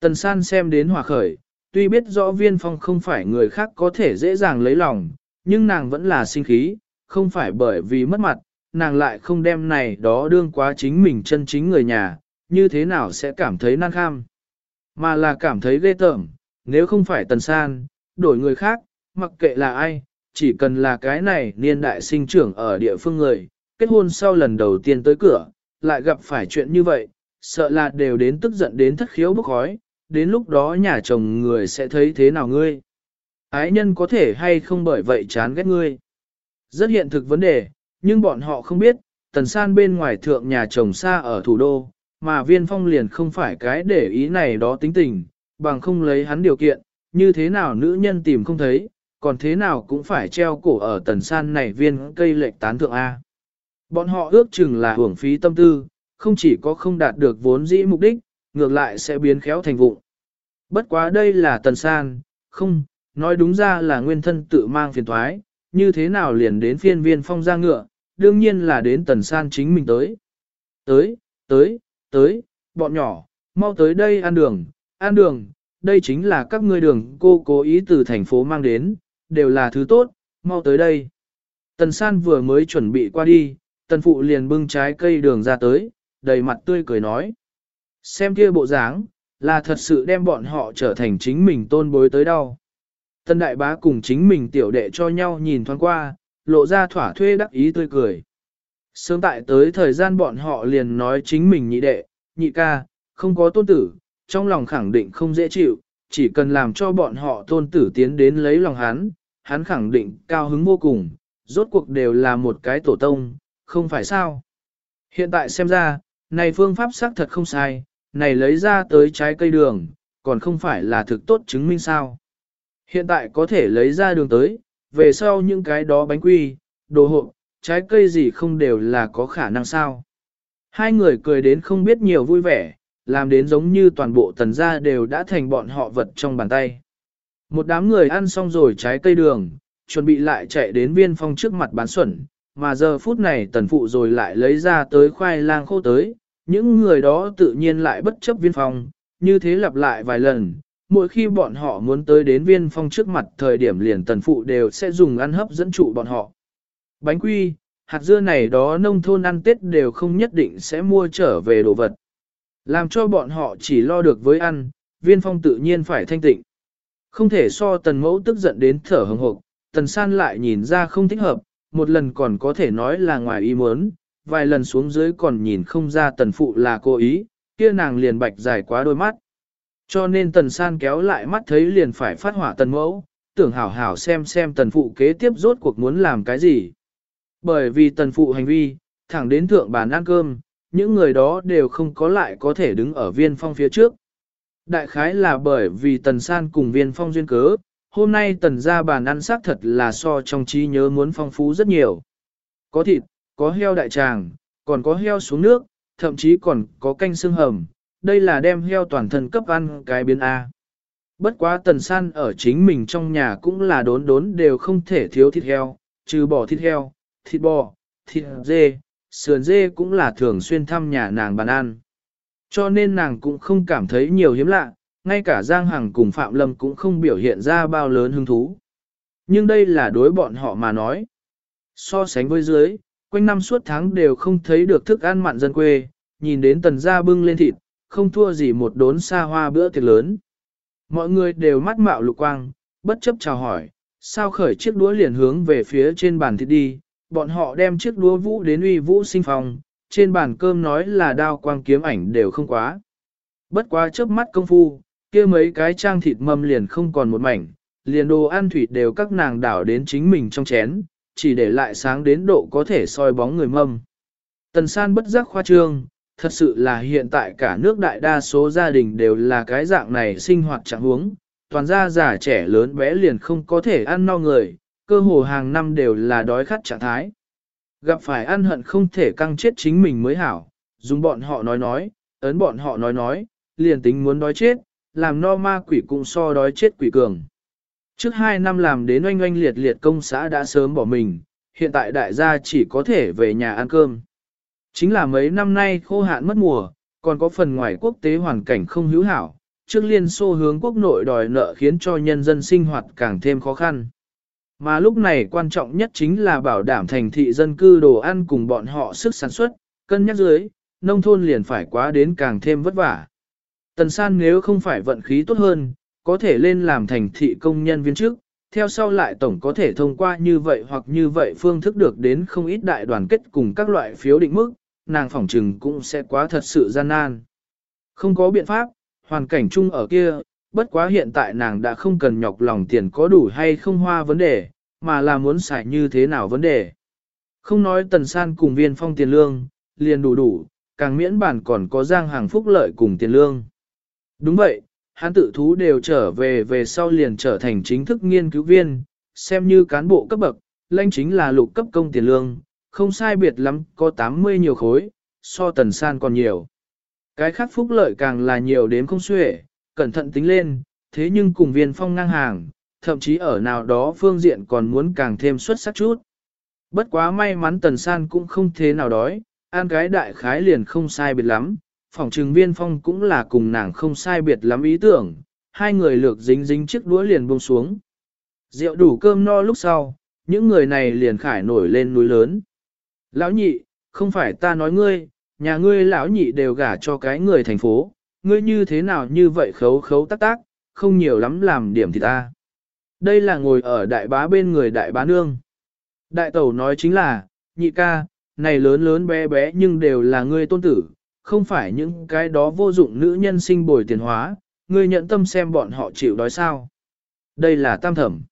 Tần san xem đến hòa khởi, tuy biết rõ viên phong không phải người khác có thể dễ dàng lấy lòng, nhưng nàng vẫn là sinh khí, không phải bởi vì mất mặt, nàng lại không đem này đó đương quá chính mình chân chính người nhà, như thế nào sẽ cảm thấy nan kham. Mà là cảm thấy ghê tởm, nếu không phải tần san, đổi người khác, mặc kệ là ai, chỉ cần là cái này niên đại sinh trưởng ở địa phương người, kết hôn sau lần đầu tiên tới cửa, lại gặp phải chuyện như vậy, sợ là đều đến tức giận đến thất khiếu bốc khói, đến lúc đó nhà chồng người sẽ thấy thế nào ngươi. Ái nhân có thể hay không bởi vậy chán ghét ngươi. Rất hiện thực vấn đề, nhưng bọn họ không biết, tần san bên ngoài thượng nhà chồng xa ở thủ đô, mà viên phong liền không phải cái để ý này đó tính tình, bằng không lấy hắn điều kiện, như thế nào nữ nhân tìm không thấy, còn thế nào cũng phải treo cổ ở tần san này viên cây lệch tán thượng A. Bọn họ ước chừng là hưởng phí tâm tư, không chỉ có không đạt được vốn dĩ mục đích, ngược lại sẽ biến khéo thành vụ. Bất quá đây là tần san, không, nói đúng ra là nguyên thân tự mang phiền thoái, như thế nào liền đến phiên viên phong ra ngựa, đương nhiên là đến tần san chính mình tới. Tới, tới, tới, bọn nhỏ, mau tới đây ăn đường, ăn đường, đây chính là các ngươi đường cô cố ý từ thành phố mang đến, đều là thứ tốt, mau tới đây. Tần san vừa mới chuẩn bị qua đi, tần phụ liền bưng trái cây đường ra tới, đầy mặt tươi cười nói. Xem kia bộ dáng, là thật sự đem bọn họ trở thành chính mình tôn bối tới đâu. Tần đại bá cùng chính mình tiểu đệ cho nhau nhìn thoáng qua, lộ ra thỏa thuê đắc ý tươi cười. Sớm tại tới thời gian bọn họ liền nói chính mình nhị đệ, nhị ca, không có tôn tử, trong lòng khẳng định không dễ chịu, chỉ cần làm cho bọn họ tôn tử tiến đến lấy lòng hắn, hắn khẳng định cao hứng vô cùng, rốt cuộc đều là một cái tổ tông, không phải sao. Hiện tại xem ra, này phương pháp xác thật không sai, này lấy ra tới trái cây đường, còn không phải là thực tốt chứng minh sao. Hiện tại có thể lấy ra đường tới, về sau những cái đó bánh quy, đồ hộp, trái cây gì không đều là có khả năng sao. Hai người cười đến không biết nhiều vui vẻ, làm đến giống như toàn bộ tần gia đều đã thành bọn họ vật trong bàn tay. Một đám người ăn xong rồi trái cây đường, chuẩn bị lại chạy đến viên phong trước mặt bán xuẩn, mà giờ phút này tần phụ rồi lại lấy ra tới khoai lang khô tới, những người đó tự nhiên lại bất chấp viên phong, như thế lặp lại vài lần, mỗi khi bọn họ muốn tới đến viên phong trước mặt thời điểm liền tần phụ đều sẽ dùng ăn hấp dẫn trụ bọn họ. Bánh quy, hạt dưa này đó nông thôn ăn Tết đều không nhất định sẽ mua trở về đồ vật. Làm cho bọn họ chỉ lo được với ăn, viên phong tự nhiên phải thanh tịnh. Không thể so tần mẫu tức giận đến thở hồng hộc, tần san lại nhìn ra không thích hợp, một lần còn có thể nói là ngoài ý muốn, vài lần xuống dưới còn nhìn không ra tần phụ là cố ý, kia nàng liền bạch dài quá đôi mắt. Cho nên tần san kéo lại mắt thấy liền phải phát hỏa tần mẫu, tưởng hảo hảo xem xem tần phụ kế tiếp rốt cuộc muốn làm cái gì. Bởi vì tần phụ hành vi, thẳng đến thượng bàn ăn cơm, những người đó đều không có lại có thể đứng ở viên phong phía trước. Đại khái là bởi vì tần san cùng viên phong duyên cớ, hôm nay tần ra bàn ăn xác thật là so trong trí nhớ muốn phong phú rất nhiều. Có thịt, có heo đại tràng, còn có heo xuống nước, thậm chí còn có canh xương hầm, đây là đem heo toàn thân cấp ăn cái biến A. Bất quá tần san ở chính mình trong nhà cũng là đốn đốn đều không thể thiếu thịt heo, trừ bỏ thịt heo, thịt bò, thịt dê, sườn dê cũng là thường xuyên thăm nhà nàng bàn ăn. Cho nên nàng cũng không cảm thấy nhiều hiếm lạ, ngay cả Giang Hằng cùng Phạm Lâm cũng không biểu hiện ra bao lớn hứng thú. Nhưng đây là đối bọn họ mà nói. So sánh với dưới, quanh năm suốt tháng đều không thấy được thức ăn mặn dân quê, nhìn đến tần gia bưng lên thịt, không thua gì một đốn xa hoa bữa tiệc lớn. Mọi người đều mắt mạo lục quang, bất chấp chào hỏi, sao khởi chiếc đũa liền hướng về phía trên bàn thịt đi, bọn họ đem chiếc đũa vũ đến uy vũ sinh phòng, trên bàn cơm nói là đao quang kiếm ảnh đều không quá. Bất quá chớp mắt công phu, kia mấy cái trang thịt mâm liền không còn một mảnh, liền đồ ăn thủy đều các nàng đảo đến chính mình trong chén, chỉ để lại sáng đến độ có thể soi bóng người mâm. Tần san bất giác khoa trương, thật sự là hiện tại cả nước đại đa số gia đình đều là cái dạng này sinh hoạt trạng huống, toàn gia già trẻ lớn bé liền không có thể ăn no người, cơ hồ hàng năm đều là đói khát trạng thái. Gặp phải ăn hận không thể căng chết chính mình mới hảo, dùng bọn họ nói nói, ấn bọn họ nói nói, liền tính muốn đói chết, làm no ma quỷ cũng so đói chết quỷ cường. Trước hai năm làm đến oanh oanh liệt liệt công xã đã sớm bỏ mình, hiện tại đại gia chỉ có thể về nhà ăn cơm. Chính là mấy năm nay khô hạn mất mùa, còn có phần ngoài quốc tế hoàn cảnh không hữu hảo, trước liên xô hướng quốc nội đòi nợ khiến cho nhân dân sinh hoạt càng thêm khó khăn. Mà lúc này quan trọng nhất chính là bảo đảm thành thị dân cư đồ ăn cùng bọn họ sức sản xuất, cân nhắc dưới, nông thôn liền phải quá đến càng thêm vất vả. Tần san nếu không phải vận khí tốt hơn, có thể lên làm thành thị công nhân viên trước, theo sau lại tổng có thể thông qua như vậy hoặc như vậy phương thức được đến không ít đại đoàn kết cùng các loại phiếu định mức, nàng phỏng trừng cũng sẽ quá thật sự gian nan. Không có biện pháp, hoàn cảnh chung ở kia, bất quá hiện tại nàng đã không cần nhọc lòng tiền có đủ hay không hoa vấn đề, mà là muốn xài như thế nào vấn đề. Không nói tần san cùng viên phong tiền lương, liền đủ đủ, càng miễn bản còn có giang hàng phúc lợi cùng tiền lương. Đúng vậy, hắn tự thú đều trở về về sau liền trở thành chính thức nghiên cứu viên, xem như cán bộ cấp bậc, lãnh chính là lục cấp công tiền lương, không sai biệt lắm, có 80 nhiều khối, so tần san còn nhiều. Cái khác phúc lợi càng là nhiều đến không xuể, cẩn thận tính lên, thế nhưng cùng viên phong ngang hàng, thậm chí ở nào đó phương diện còn muốn càng thêm xuất sắc chút. Bất quá may mắn tần san cũng không thế nào đói, an cái đại khái liền không sai biệt lắm, phòng trừng viên phong cũng là cùng nàng không sai biệt lắm ý tưởng, hai người lược dính dính chiếc đũa liền buông xuống. Rượu đủ cơm no lúc sau, những người này liền khải nổi lên núi lớn. Lão nhị, không phải ta nói ngươi, nhà ngươi lão nhị đều gả cho cái người thành phố, ngươi như thế nào như vậy khấu khấu tác tác, không nhiều lắm làm điểm thì ta. Đây là ngồi ở đại bá bên người đại bá nương. Đại tẩu nói chính là, nhị ca, này lớn lớn bé bé nhưng đều là ngươi tôn tử, không phải những cái đó vô dụng nữ nhân sinh bồi tiền hóa, ngươi nhận tâm xem bọn họ chịu đói sao. Đây là tam thẩm.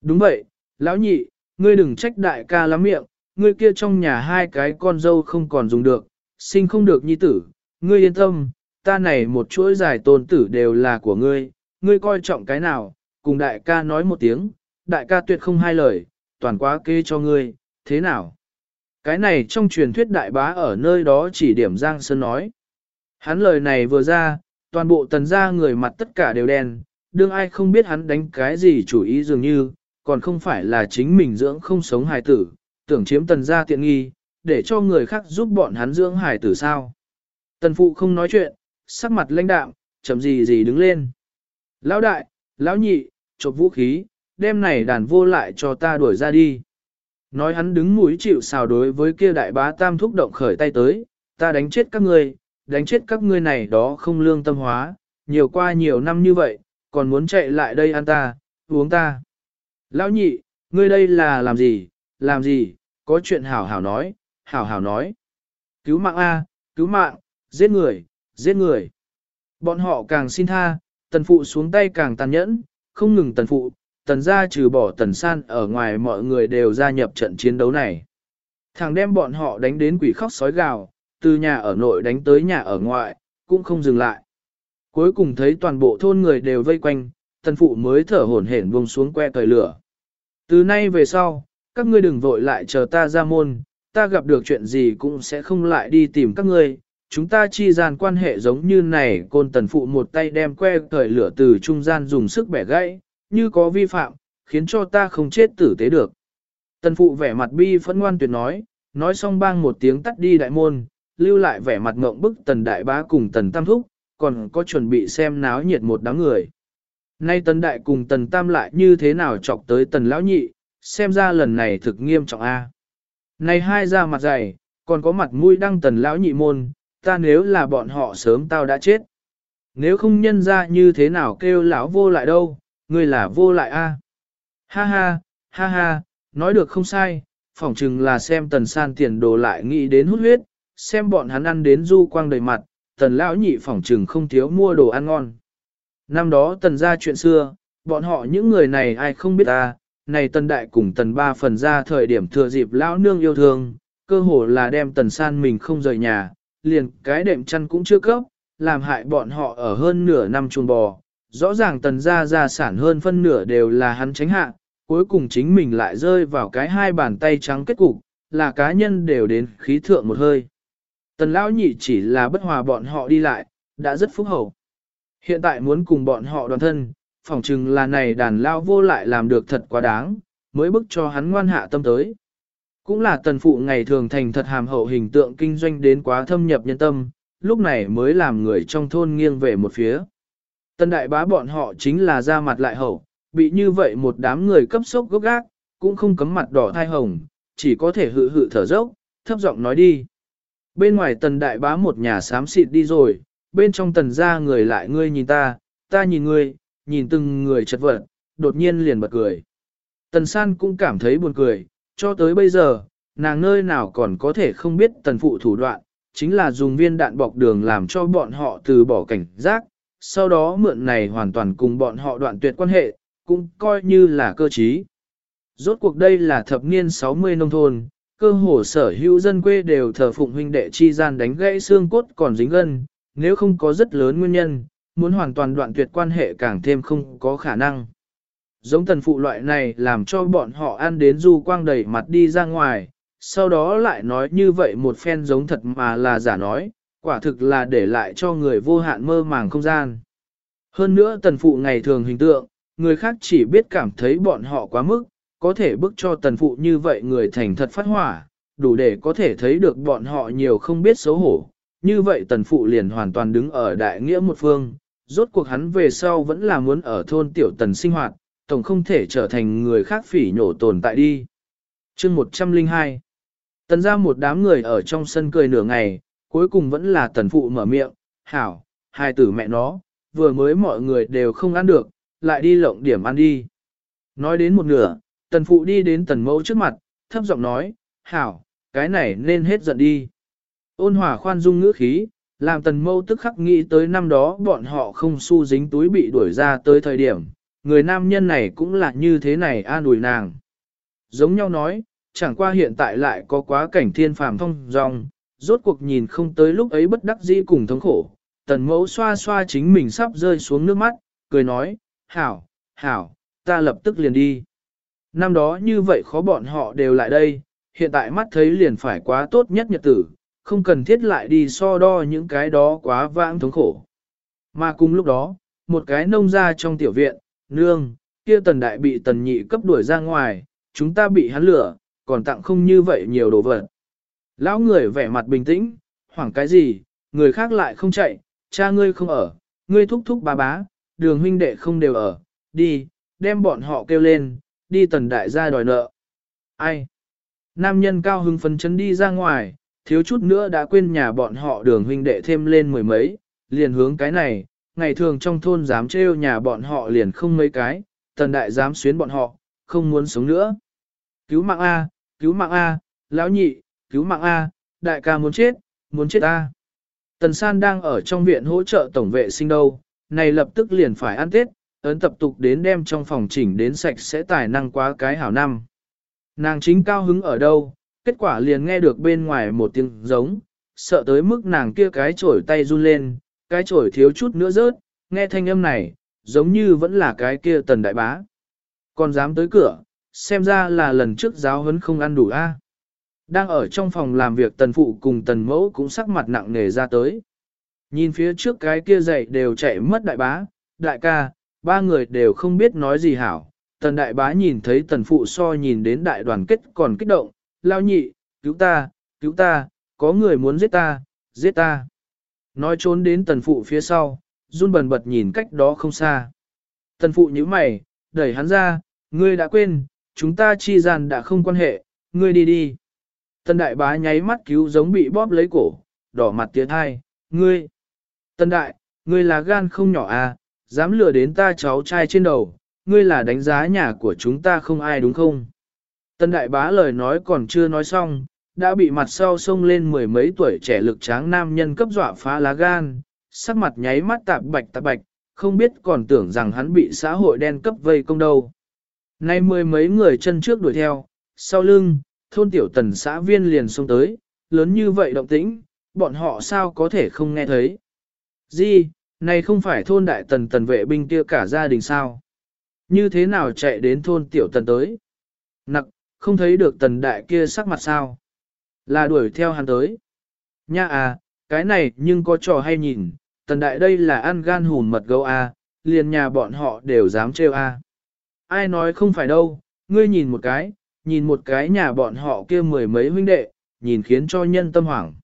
Đúng vậy, lão nhị, ngươi đừng trách đại ca lắm miệng, ngươi kia trong nhà hai cái con dâu không còn dùng được, sinh không được nhi tử, ngươi yên tâm, ta này một chuỗi dài tôn tử đều là của ngươi, ngươi coi trọng cái nào, cùng đại ca nói một tiếng, đại ca tuyệt không hai lời, toàn quá kê cho ngươi, thế nào? Cái này trong truyền thuyết đại bá ở nơi đó chỉ điểm Giang Sơn nói. Hắn lời này vừa ra, toàn bộ tần gia người mặt tất cả đều đen, đương ai không biết hắn đánh cái gì chủ ý dường như, còn không phải là chính mình dưỡng không sống hài tử, tưởng chiếm tần gia tiện nghi, để cho người khác giúp bọn hắn dưỡng hài tử sao. Tần phụ không nói chuyện, sắc mặt lãnh đạm, chậm gì gì đứng lên. Lão đại, lão nhị, chộp vũ khí, đem này đàn vô lại cho ta đuổi ra đi. Nói hắn đứng mũi chịu xào đối với kia đại bá tam thúc động khởi tay tới, ta đánh chết các ngươi, đánh chết các ngươi này đó không lương tâm hóa, nhiều qua nhiều năm như vậy, còn muốn chạy lại đây ăn ta, uống ta. Lão nhị, ngươi đây là làm gì, làm gì, có chuyện hảo hảo nói, hảo hảo nói. Cứu mạng A, cứu mạng, giết người, giết người. Bọn họ càng xin tha, tần phụ xuống tay càng tàn nhẫn, không ngừng tần phụ, tần gia trừ bỏ tần san ở ngoài mọi người đều gia nhập trận chiến đấu này. Thằng đem bọn họ đánh đến quỷ khóc sói gào, từ nhà ở nội đánh tới nhà ở ngoại, cũng không dừng lại. Cuối cùng thấy toàn bộ thôn người đều vây quanh, tần phụ mới thở hổn hển buông xuống que cởi lửa. Từ nay về sau, các ngươi đừng vội lại chờ ta ra môn, ta gặp được chuyện gì cũng sẽ không lại đi tìm các ngươi. Chúng ta chi gian quan hệ giống như này, côn tần phụ một tay đem que cởi lửa từ trung gian dùng sức bẻ gãy, như có vi phạm, khiến cho ta không chết tử tế được. Tần phụ vẻ mặt bi phẫn ngoan tuyệt nói, nói xong bang một tiếng tắt đi đại môn, lưu lại vẻ mặt ngộng bức tần đại bá cùng tần tam thúc, còn có chuẩn bị xem náo nhiệt một đám người. Nay tần đại cùng tần tam lại như thế nào chọc tới tần lão nhị, xem ra lần này thực nghiêm trọng a. Này hai ra mặt dày, còn có mặt mũi đăng tần lão nhị môn, ta nếu là bọn họ sớm tao đã chết. Nếu không nhân ra như thế nào kêu lão vô lại đâu, ngươi là vô lại a. Ha ha, ha ha, nói được không sai, phỏng chừng là xem tần san tiền đồ lại nghĩ đến hút huyết, xem bọn hắn ăn đến du quang đầy mặt, tần lão nhị phỏng chừng không thiếu mua đồ ăn ngon. Năm đó tần ra chuyện xưa, bọn họ những người này ai không biết ta, này tần đại cùng tần ba phần ra thời điểm thừa dịp lão nương yêu thương, cơ hồ là đem tần san mình không rời nhà, liền cái đệm chăn cũng chưa cấp, làm hại bọn họ ở hơn nửa năm chuồng bò. Rõ ràng tần gia gia sản hơn phân nửa đều là hắn tránh hạ, cuối cùng chính mình lại rơi vào cái hai bàn tay trắng kết cục, là cá nhân đều đến khí thượng một hơi. Tần lão nhị chỉ là bất hòa bọn họ đi lại, đã rất phúc hậu. Hiện tại muốn cùng bọn họ đoàn thân, phỏng chừng là này đàn lao vô lại làm được thật quá đáng, mới bức cho hắn ngoan hạ tâm tới. Cũng là tần phụ ngày thường thành thật hàm hậu hình tượng kinh doanh đến quá thâm nhập nhân tâm, lúc này mới làm người trong thôn nghiêng về một phía. Tần đại bá bọn họ chính là ra mặt lại hậu, bị như vậy một đám người cấp sốc gốc gác, cũng không cấm mặt đỏ thai hồng, chỉ có thể hự hự thở dốc, thấp giọng nói đi. Bên ngoài tần đại bá một nhà xám xịt đi rồi, bên trong tần ra người lại ngươi nhìn ta, ta nhìn ngươi, nhìn từng người chật vật, đột nhiên liền bật cười. Tần san cũng cảm thấy buồn cười, cho tới bây giờ, nàng nơi nào còn có thể không biết tần phụ thủ đoạn, chính là dùng viên đạn bọc đường làm cho bọn họ từ bỏ cảnh giác, sau đó mượn này hoàn toàn cùng bọn họ đoạn tuyệt quan hệ, cũng coi như là cơ trí. Rốt cuộc đây là thập niên 60 nông thôn, cơ hồ sở hữu dân quê đều thờ phụng huynh đệ chi gian đánh gãy xương cốt còn dính gân, nếu không có rất lớn nguyên nhân, muốn hoàn toàn đoạn tuyệt quan hệ càng thêm không có khả năng. Giống tần phụ loại này làm cho bọn họ ăn đến du quang đầy mặt đi ra ngoài, sau đó lại nói như vậy một phen giống thật mà là giả nói, quả thực là để lại cho người vô hạn mơ màng không gian. Hơn nữa tần phụ ngày thường hình tượng, người khác chỉ biết cảm thấy bọn họ quá mức, có thể bức cho tần phụ như vậy người thành thật phát hỏa, đủ để có thể thấy được bọn họ nhiều không biết xấu hổ. Như vậy tần phụ liền hoàn toàn đứng ở đại nghĩa một phương, rốt cuộc hắn về sau vẫn là muốn ở thôn tiểu tần sinh hoạt, tổng không thể trở thành người khác phỉ nhổ tồn tại đi. chương 102 Tần ra một đám người ở trong sân cười nửa ngày, cuối cùng vẫn là tần phụ mở miệng, hảo, hai tử mẹ nó, vừa mới mọi người đều không ăn được, lại đi lộng điểm ăn đi. Nói đến một nửa, tần phụ đi đến tần mẫu trước mặt, thấp giọng nói, hảo, cái này nên hết giận đi. Ôn hòa khoan dung ngữ khí, làm tần mẫu tức khắc nghĩ tới năm đó bọn họ không su dính túi bị đuổi ra tới thời điểm, người nam nhân này cũng là như thế này an ủi nàng. Giống nhau nói, chẳng qua hiện tại lại có quá cảnh thiên phàm thông dòng, rốt cuộc nhìn không tới lúc ấy bất đắc dĩ cùng thống khổ. Tần mẫu xoa xoa chính mình sắp rơi xuống nước mắt, cười nói, hảo, hảo, ta lập tức liền đi. Năm đó như vậy khó bọn họ đều lại đây, hiện tại mắt thấy liền phải quá tốt nhất nhật tử, không cần thiết lại đi so đo những cái đó quá vãng thống khổ. Mà cùng lúc đó, một cái nông ra trong tiểu viện, nương, kia tần đại bị tần nhị cấp đuổi ra ngoài, chúng ta bị hắn lửa, còn tặng không như vậy nhiều đồ vật. Lão người vẻ mặt bình tĩnh, hoảng cái gì, người khác lại không chạy, cha ngươi không ở, ngươi thúc thúc bà bá, đường huynh đệ không đều ở, đi, đem bọn họ kêu lên, đi tần đại gia đòi nợ. Ai? Nam nhân cao hưng phấn chấn đi ra ngoài, thiếu chút nữa đã quên nhà bọn họ đường huynh đệ thêm lên mười mấy, liền hướng cái này, ngày thường trong thôn dám trêu nhà bọn họ liền không mấy cái, tần đại dám xuyến bọn họ, không muốn sống nữa. Cứu mạng A, cứu mạng A, lão nhị, cứu mạng A, đại ca muốn chết, muốn chết A. Tần san đang ở trong viện hỗ trợ tổng vệ sinh đâu, này lập tức liền phải ăn Tết, ấn tập tục đến đem trong phòng chỉnh đến sạch sẽ tài năng quá cái hảo năm. Nàng chính cao hứng ở đâu, kết quả liền nghe được bên ngoài một tiếng giống, sợ tới mức nàng kia cái chổi tay run lên, cái chổi thiếu chút nữa rớt, nghe thanh âm này, giống như vẫn là cái kia tần đại bá. Còn dám tới cửa, xem ra là lần trước giáo huấn không ăn đủ a. Đang ở trong phòng làm việc tần phụ cùng tần mẫu cũng sắc mặt nặng nề ra tới. Nhìn phía trước cái kia dậy đều chạy mất đại bá, đại ca, ba người đều không biết nói gì hảo. Tần đại bá nhìn thấy tần phụ so nhìn đến đại đoàn kết còn kích động, lao nhị, cứu ta, cứu ta, có người muốn giết ta, giết ta nói trốn đến tần phụ phía sau, run bần bật nhìn cách đó không xa. Tần phụ nhíu mày, đẩy hắn ra, ngươi đã quên, chúng ta chi gian đã không quan hệ, ngươi đi đi. Tần đại bá nháy mắt cứu giống bị bóp lấy cổ, đỏ mặt tiến thai, ngươi. Tần đại, ngươi là gan không nhỏ à, dám lừa đến ta cháu trai trên đầu, ngươi là đánh giá nhà của chúng ta không ai đúng không? Tần đại bá lời nói còn chưa nói xong, đã bị mặt sau xông lên mười mấy tuổi trẻ lực tráng nam nhân cấp dọa phá lá gan, sắc mặt nháy mắt tạp bạch tạp bạch, không biết còn tưởng rằng hắn bị xã hội đen cấp vây công đâu. Nay mười mấy người chân trước đuổi theo, sau lưng, thôn tiểu tần xã viên liền xông tới, lớn như vậy động tĩnh, bọn họ sao có thể không nghe thấy. Gì, này không phải thôn đại tần tần vệ binh kia cả gia đình sao? Như thế nào chạy đến thôn tiểu tần tới? Nặc, không thấy được tần đại kia sắc mặt sao? Là đuổi theo hắn tới. Nha à, cái này nhưng có trò hay nhìn, tần đại đây là ăn gan hùn mật gấu à, liền nhà bọn họ đều dám trêu à. Ai nói không phải đâu, ngươi nhìn một cái, nhìn một cái nhà bọn họ kia mười mấy huynh đệ, nhìn khiến cho nhân tâm hoảng.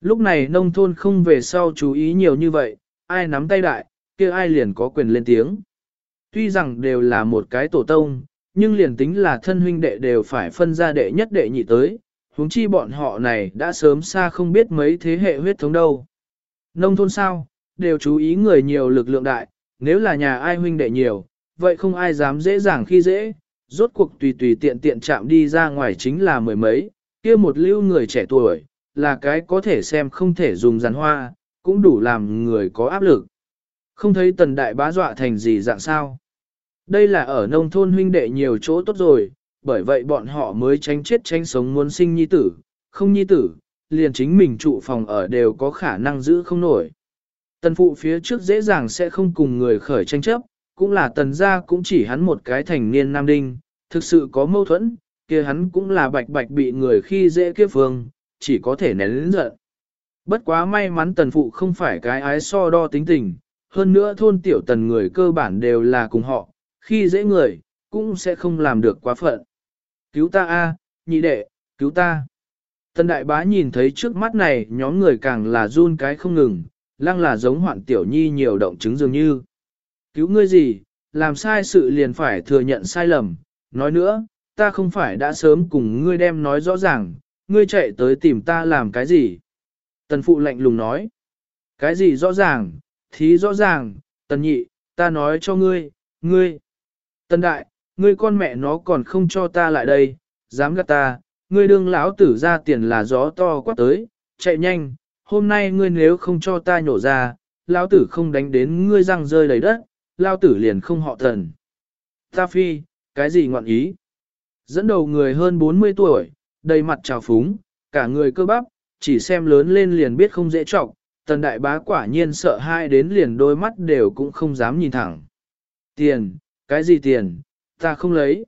Lúc này nông thôn không về sau chú ý nhiều như vậy, ai nắm tay đại, kia ai liền có quyền lên tiếng. Tuy rằng đều là một cái tổ tông, nhưng liền tính là thân huynh đệ đều phải phân ra đệ nhất đệ nhị tới, huống chi bọn họ này đã sớm xa không biết mấy thế hệ huyết thống đâu. Nông thôn sao, đều chú ý người nhiều lực lượng đại, nếu là nhà ai huynh đệ nhiều, vậy không ai dám dễ dàng khi dễ, rốt cuộc tùy tùy tiện tiện chạm đi ra ngoài chính là mười mấy, kia một lưu người trẻ tuổi, là cái có thể xem không thể dùng rắn hoa, cũng đủ làm người có áp lực. Không thấy tần đại bá dọa thành gì dạng sao. Đây là ở nông thôn huynh đệ nhiều chỗ tốt rồi, bởi vậy bọn họ mới tránh chết tránh sống muốn sinh nhi tử, không nhi tử, liền chính mình trụ phòng ở đều có khả năng giữ không nổi. Tần phụ phía trước dễ dàng sẽ không cùng người khởi tranh chấp, cũng là tần gia cũng chỉ hắn một cái thành niên nam đinh, thực sự có mâu thuẫn, kia hắn cũng là bạch bạch bị người khi dễ kia phương, chỉ có thể nén lĩnh giận. Bất quá may mắn tần phụ không phải cái ái so đo tính tình, hơn nữa thôn tiểu tần người cơ bản đều là cùng họ, khi dễ người, cũng sẽ không làm được quá phận. Cứu ta a, nhị đệ, cứu ta. tân đại bá nhìn thấy trước mắt này nhóm người càng là run cái không ngừng, lăng là giống hoạn tiểu nhi nhiều động chứng dường như. Cứu ngươi gì, làm sai sự liền phải thừa nhận sai lầm, nói nữa, ta không phải đã sớm cùng ngươi đem nói rõ ràng, ngươi chạy tới tìm ta làm cái gì. Tần phụ lạnh lùng nói, cái gì rõ ràng, thí rõ ràng, tần nhị, ta nói cho ngươi, ngươi. Tần đại, ngươi con mẹ nó còn không cho ta lại đây, dám gạt ta, ngươi đương lão tử ra tiền là gió to quát tới, chạy nhanh, hôm nay ngươi nếu không cho ta nhổ ra, lão tử không đánh đến ngươi răng rơi đầy đất, lão tử liền không họ thần. Ta phi, cái gì ngọn ý? Dẫn đầu người hơn 40 tuổi, đầy mặt trào phúng, cả người cơ bắp, chỉ xem lớn lên liền biết không dễ trọng, tần đại bá quả nhiên sợ hai đến liền đôi mắt đều cũng không dám nhìn thẳng. Tiền, cái gì tiền, ta không lấy.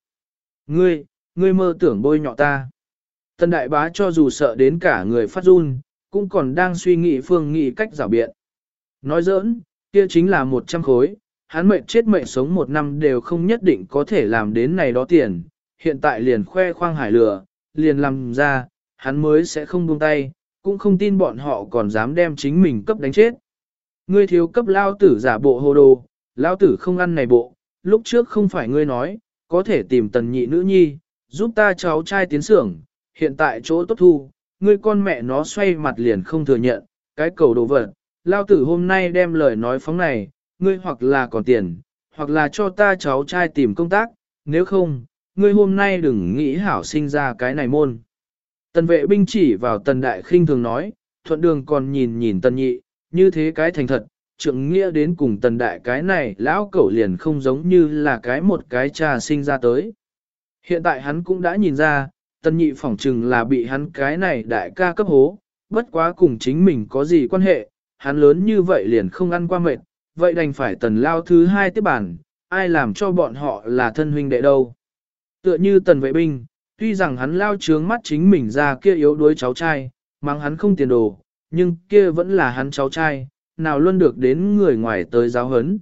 Ngươi, ngươi mơ tưởng bôi nhọ ta. tân đại bá cho dù sợ đến cả người phát run, cũng còn đang suy nghĩ phương nghị cách rào biện. Nói giỡn, kia chính là một trăm khối, hắn mệnh chết mệnh sống một năm đều không nhất định có thể làm đến này đó tiền, hiện tại liền khoe khoang hải lửa, liền làm ra, hắn mới sẽ không buông tay, cũng không tin bọn họ còn dám đem chính mình cấp đánh chết. Ngươi thiếu cấp lao tử giả bộ hồ đồ, lao tử không ăn này bộ, lúc trước không phải ngươi nói, có thể tìm tần nhị nữ nhi, giúp ta cháu trai tiến xưởng, hiện tại chỗ tốt thu, ngươi con mẹ nó xoay mặt liền không thừa nhận, cái cầu đồ vật, lao tử hôm nay đem lời nói phóng này, ngươi hoặc là còn tiền, hoặc là cho ta cháu trai tìm công tác, nếu không, ngươi hôm nay đừng nghĩ hảo sinh ra cái này môn. Tần vệ binh chỉ vào tần đại khinh thường nói, thuận đường còn nhìn nhìn tần nhị, như thế cái thành thật, trượng nghĩa đến cùng tần đại cái này lão cẩu liền không giống như là cái một cái cha sinh ra tới. Hiện tại hắn cũng đã nhìn ra, tần nhị phỏng chừng là bị hắn cái này đại ca cấp hố, bất quá cùng chính mình có gì quan hệ, hắn lớn như vậy liền không ăn qua mệt, vậy đành phải tần lao thứ hai tiếp bản, ai làm cho bọn họ là thân huynh đệ đâu. Tựa như tần vệ binh, tuy rằng hắn lao trướng mắt chính mình ra kia yếu đuối cháu trai, mang hắn không tiền đồ, nhưng kia vẫn là hắn cháu trai, nào luôn được đến người ngoài tới giáo hấn.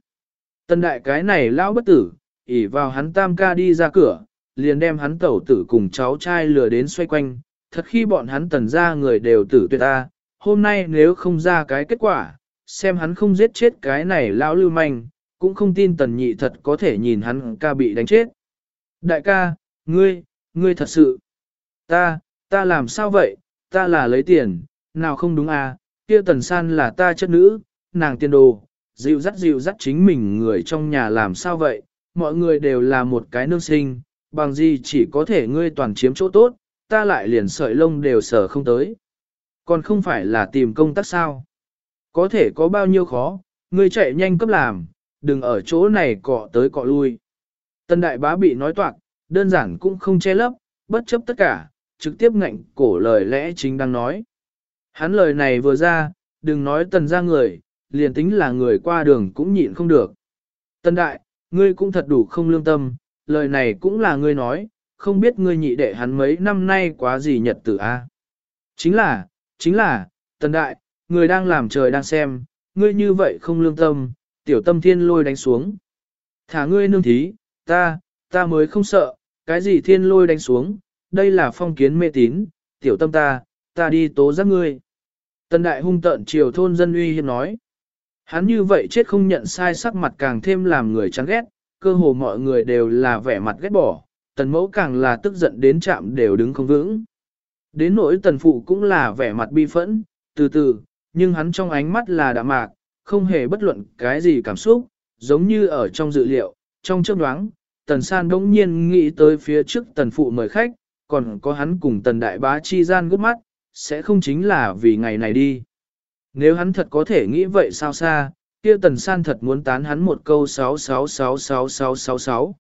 tân đại cái này lão bất tử, ỉ vào hắn tam ca đi ra cửa, liền đem hắn tẩu tử cùng cháu trai lừa đến xoay quanh, thật khi bọn hắn tần ra người đều tử tuyệt ta, hôm nay nếu không ra cái kết quả, xem hắn không giết chết cái này lão lưu manh, cũng không tin tần nhị thật có thể nhìn hắn ca bị đánh chết. Đại ca, ngươi, ngươi thật sự, ta, ta làm sao vậy, ta là lấy tiền, nào không đúng à, kia tần san là ta chất nữ, nàng tiên đồ, dịu dắt dịu dắt chính mình người trong nhà làm sao vậy, mọi người đều là một cái nương sinh, bằng gì chỉ có thể ngươi toàn chiếm chỗ tốt, ta lại liền sợi lông đều sở không tới. Còn không phải là tìm công tác sao? Có thể có bao nhiêu khó, ngươi chạy nhanh cấp làm, đừng ở chỗ này cọ tới cọ lui. Tân đại bá bị nói toạc, đơn giản cũng không che lấp, bất chấp tất cả, trực tiếp ngạnh cổ lời lẽ chính đang nói. Hắn lời này vừa ra, đừng nói tần ra người, liền tính là người qua đường cũng nhịn không được. Tần đại, ngươi cũng thật đủ không lương tâm, lời này cũng là ngươi nói, không biết ngươi nhị đệ hắn mấy năm nay quá gì nhật tử a? Chính là, chính là, tần đại, người đang làm trời đang xem, ngươi như vậy không lương tâm, tiểu tâm thiên lôi đánh xuống. Thả ngươi nương thí, ta, ta mới không sợ, cái gì thiên lôi đánh xuống, đây là phong kiến mê tín, tiểu tâm ta, ta đi tố giác ngươi. Tần đại hung tận triều thôn dân uy hiếp nói. Hắn như vậy chết không nhận sai sắc mặt càng thêm làm người chán ghét, cơ hồ mọi người đều là vẻ mặt ghét bỏ, tần mẫu càng là tức giận đến chạm đều đứng không vững. Đến nỗi tần phụ cũng là vẻ mặt bi phẫn, từ từ, nhưng hắn trong ánh mắt là đạm mạc, không hề bất luận cái gì cảm xúc, giống như ở trong dự liệu, trong chấp đoán, tần san đống nhiên nghĩ tới phía trước tần phụ mời khách, còn có hắn cùng tần đại bá chi gian gút mắt, sẽ không chính là vì ngày này đi. Nếu hắn thật có thể nghĩ vậy sao xa, kia tần san thật muốn tán hắn một câu 66666666.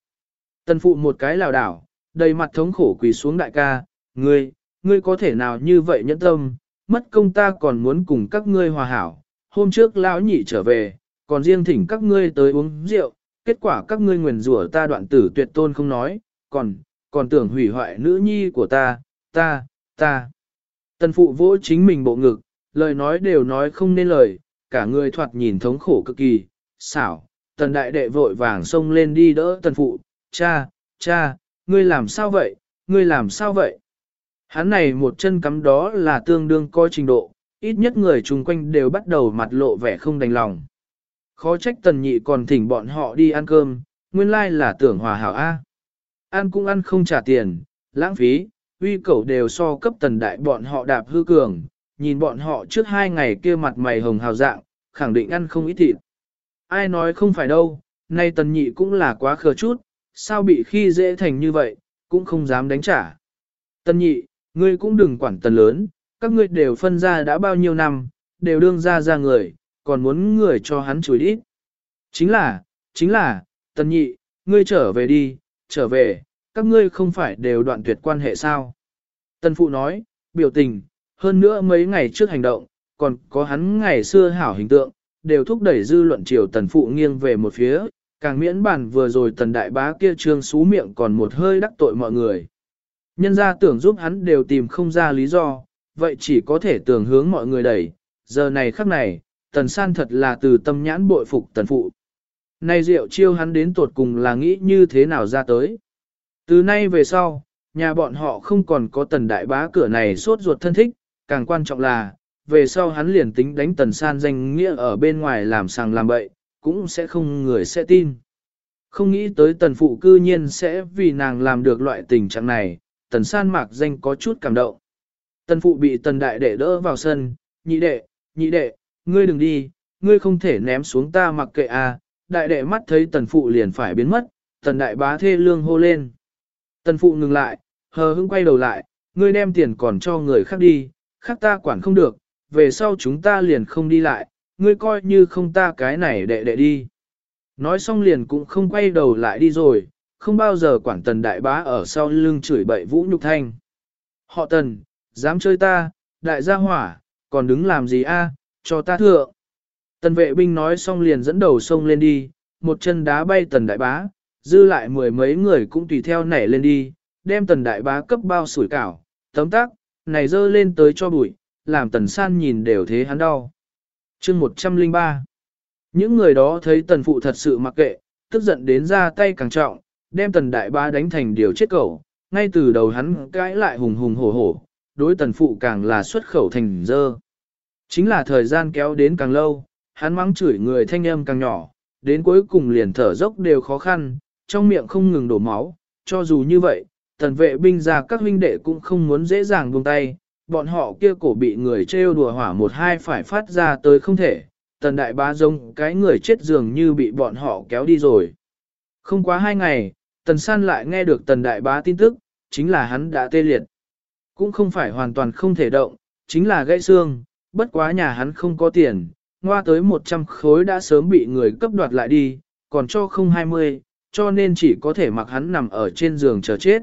Tần phụ một cái lào đảo, đầy mặt thống khổ quỳ xuống đại ca, ngươi, ngươi có thể nào như vậy nhẫn tâm, mất công ta còn muốn cùng các ngươi hòa hảo, hôm trước lão nhị trở về, còn riêng thỉnh các ngươi tới uống rượu, kết quả các ngươi nguyền rủa ta đoạn tử tuyệt tôn không nói, còn, còn tưởng hủy hoại nữ nhi của ta, ta, ta. Tần phụ vỗ chính mình bộ ngực, lời nói đều nói không nên lời, cả người thoạt nhìn thống khổ cực kỳ, xảo, tần đại đệ vội vàng xông lên đi đỡ tần phụ, cha, cha, ngươi làm sao vậy, ngươi làm sao vậy? Hắn này một chân cắm đó là tương đương coi trình độ, ít nhất người chung quanh đều bắt đầu mặt lộ vẻ không đành lòng. Khó trách tần nhị còn thỉnh bọn họ đi ăn cơm, nguyên lai là tưởng hòa hảo A. Ăn cũng ăn không trả tiền, lãng phí, uy cẩu đều so cấp tần đại bọn họ đạp hư cường, nhìn bọn họ trước hai ngày kia mặt mày hồng hào dạng, khẳng định ăn không ít thịt. Ai nói không phải đâu, nay tần nhị cũng là quá khờ chút, sao bị khi dễ thành như vậy, cũng không dám đánh trả. Tần nhị, ngươi cũng đừng quản tần lớn, các ngươi đều phân ra đã bao nhiêu năm, đều đương ra ra người, còn muốn người cho hắn chửi ít. Chính là, chính là, tần nhị, ngươi trở về đi, trở về, các ngươi không phải đều đoạn tuyệt quan hệ sao. Tần phụ nói, biểu tình, hơn nữa mấy ngày trước hành động, còn có hắn ngày xưa hảo hình tượng, đều thúc đẩy dư luận triều tần phụ nghiêng về một phía, càng miễn bản vừa rồi tần đại bá kia trương xú miệng còn một hơi đắc tội mọi người. Nhân ra tưởng giúp hắn đều tìm không ra lý do, vậy chỉ có thể tưởng hướng mọi người đẩy, giờ này khắc này, tần san thật là từ tâm nhãn bội phục tần phụ. Nay rượu chiêu hắn đến tột cùng là nghĩ như thế nào ra tới. Từ nay về sau, nhà bọn họ không còn có tần đại bá cửa này sốt ruột thân thích, càng quan trọng là, về sau hắn liền tính đánh tần san danh nghĩa ở bên ngoài làm sàng làm bậy, cũng sẽ không người sẽ tin. Không nghĩ tới tần phụ cư nhiên sẽ vì nàng làm được loại tình trạng này, tần san mạc danh có chút cảm động. Tần phụ bị tần đại đệ đỡ vào sân, nhị đệ, nhị đệ, ngươi đừng đi, ngươi không thể ném xuống ta mặc kệ à, đại đệ mắt thấy tần phụ liền phải biến mất, tần đại bá thê lương hô lên. Tần phụ ngừng lại, hờ hững quay đầu lại, ngươi đem tiền còn cho người khác đi, khác ta quản không được, về sau chúng ta liền không đi lại, ngươi coi như không ta cái này đệ đệ đi. Nói xong liền cũng không quay đầu lại đi rồi, không bao giờ quản tần đại bá ở sau lưng chửi bậy vũ nhục thanh. Họ tần, dám chơi ta, đại gia hỏa, còn đứng làm gì a? cho ta thượng. Tần vệ binh nói xong liền dẫn đầu sông lên đi, một chân đá bay tần đại bá, dư lại mười mấy người cũng tùy theo nảy lên đi, đem tần đại bá cấp bao sủi cảo, tấm tắc, này dơ lên tới cho bụi, làm tần san nhìn đều thế hắn đau. chương 103 Những người đó thấy tần phụ thật sự mặc kệ, tức giận đến ra tay càng trọng, đem tần đại bá đánh thành điều chết cẩu, ngay từ đầu hắn cãi lại hùng hùng hổ hổ, đối tần phụ càng là xuất khẩu thành dơ. Chính là thời gian kéo đến càng lâu, hắn mắng chửi người thanh âm càng nhỏ, đến cuối cùng liền thở dốc đều khó khăn, trong miệng không ngừng đổ máu, cho dù như vậy, tần vệ binh ra các huynh đệ cũng không muốn dễ dàng buông tay, bọn họ kia cổ bị người trêu đùa hỏa một hai phải phát ra tới không thể, tần đại bá giống cái người chết dường như bị bọn họ kéo đi rồi. Không quá hai ngày, tần san lại nghe được tần đại bá tin tức, chính là hắn đã tê liệt. Cũng không phải hoàn toàn không thể động, chính là gãy xương, bất quá nhà hắn không có tiền, ngoa tới 100 khối đã sớm bị người cấp đoạt lại đi, còn cho không 20, cho nên chỉ có thể mặc hắn nằm ở trên giường chờ chết.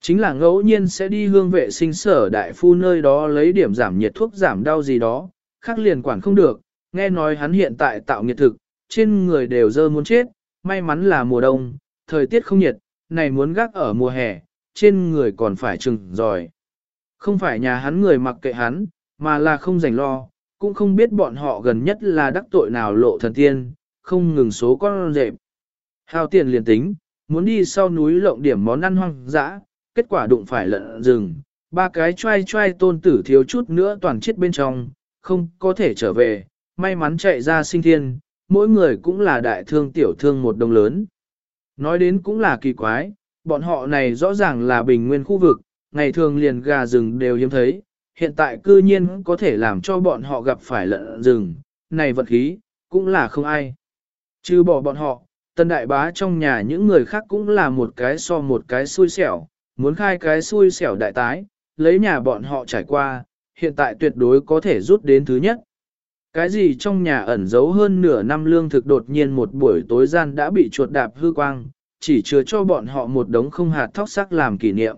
Chính là ngẫu nhiên sẽ đi hương vệ sinh sở đại phu nơi đó lấy điểm giảm nhiệt thuốc giảm đau gì đó, khác liền quản không được, nghe nói hắn hiện tại tạo nhiệt thực, trên người đều dơ muốn chết, may mắn là mùa đông, thời tiết không nhiệt, này muốn gác ở mùa hè, trên người còn phải trừng giỏi. Không phải nhà hắn người mặc kệ hắn, mà là không rảnh lo, cũng không biết bọn họ gần nhất là đắc tội nào lộ thần tiên, không ngừng số con rệp. Hao tiền liền tính, muốn đi sau núi lộng điểm món ăn hoang dã, kết quả đụng phải lợn rừng, ba cái trai trai tôn tử thiếu chút nữa toàn chết bên trong, không có thể trở về, may mắn chạy ra sinh thiên, mỗi người cũng là đại thương tiểu thương một đồng lớn. Nói đến cũng là kỳ quái, bọn họ này rõ ràng là bình nguyên khu vực, ngày thường liền gà rừng đều hiếm thấy, hiện tại cư nhiên có thể làm cho bọn họ gặp phải lợn rừng, này vật khí, cũng là không ai. Chứ bỏ bọn họ, tân đại bá trong nhà những người khác cũng là một cái so một cái xui xẻo, muốn khai cái xui xẻo đại tái, lấy nhà bọn họ trải qua, hiện tại tuyệt đối có thể rút đến thứ nhất. Cái gì trong nhà ẩn giấu hơn nửa năm lương thực đột nhiên một buổi tối gian đã bị chuột đạp hư quang, chỉ chứa cho bọn họ một đống không hạt thóc sắc làm kỷ niệm.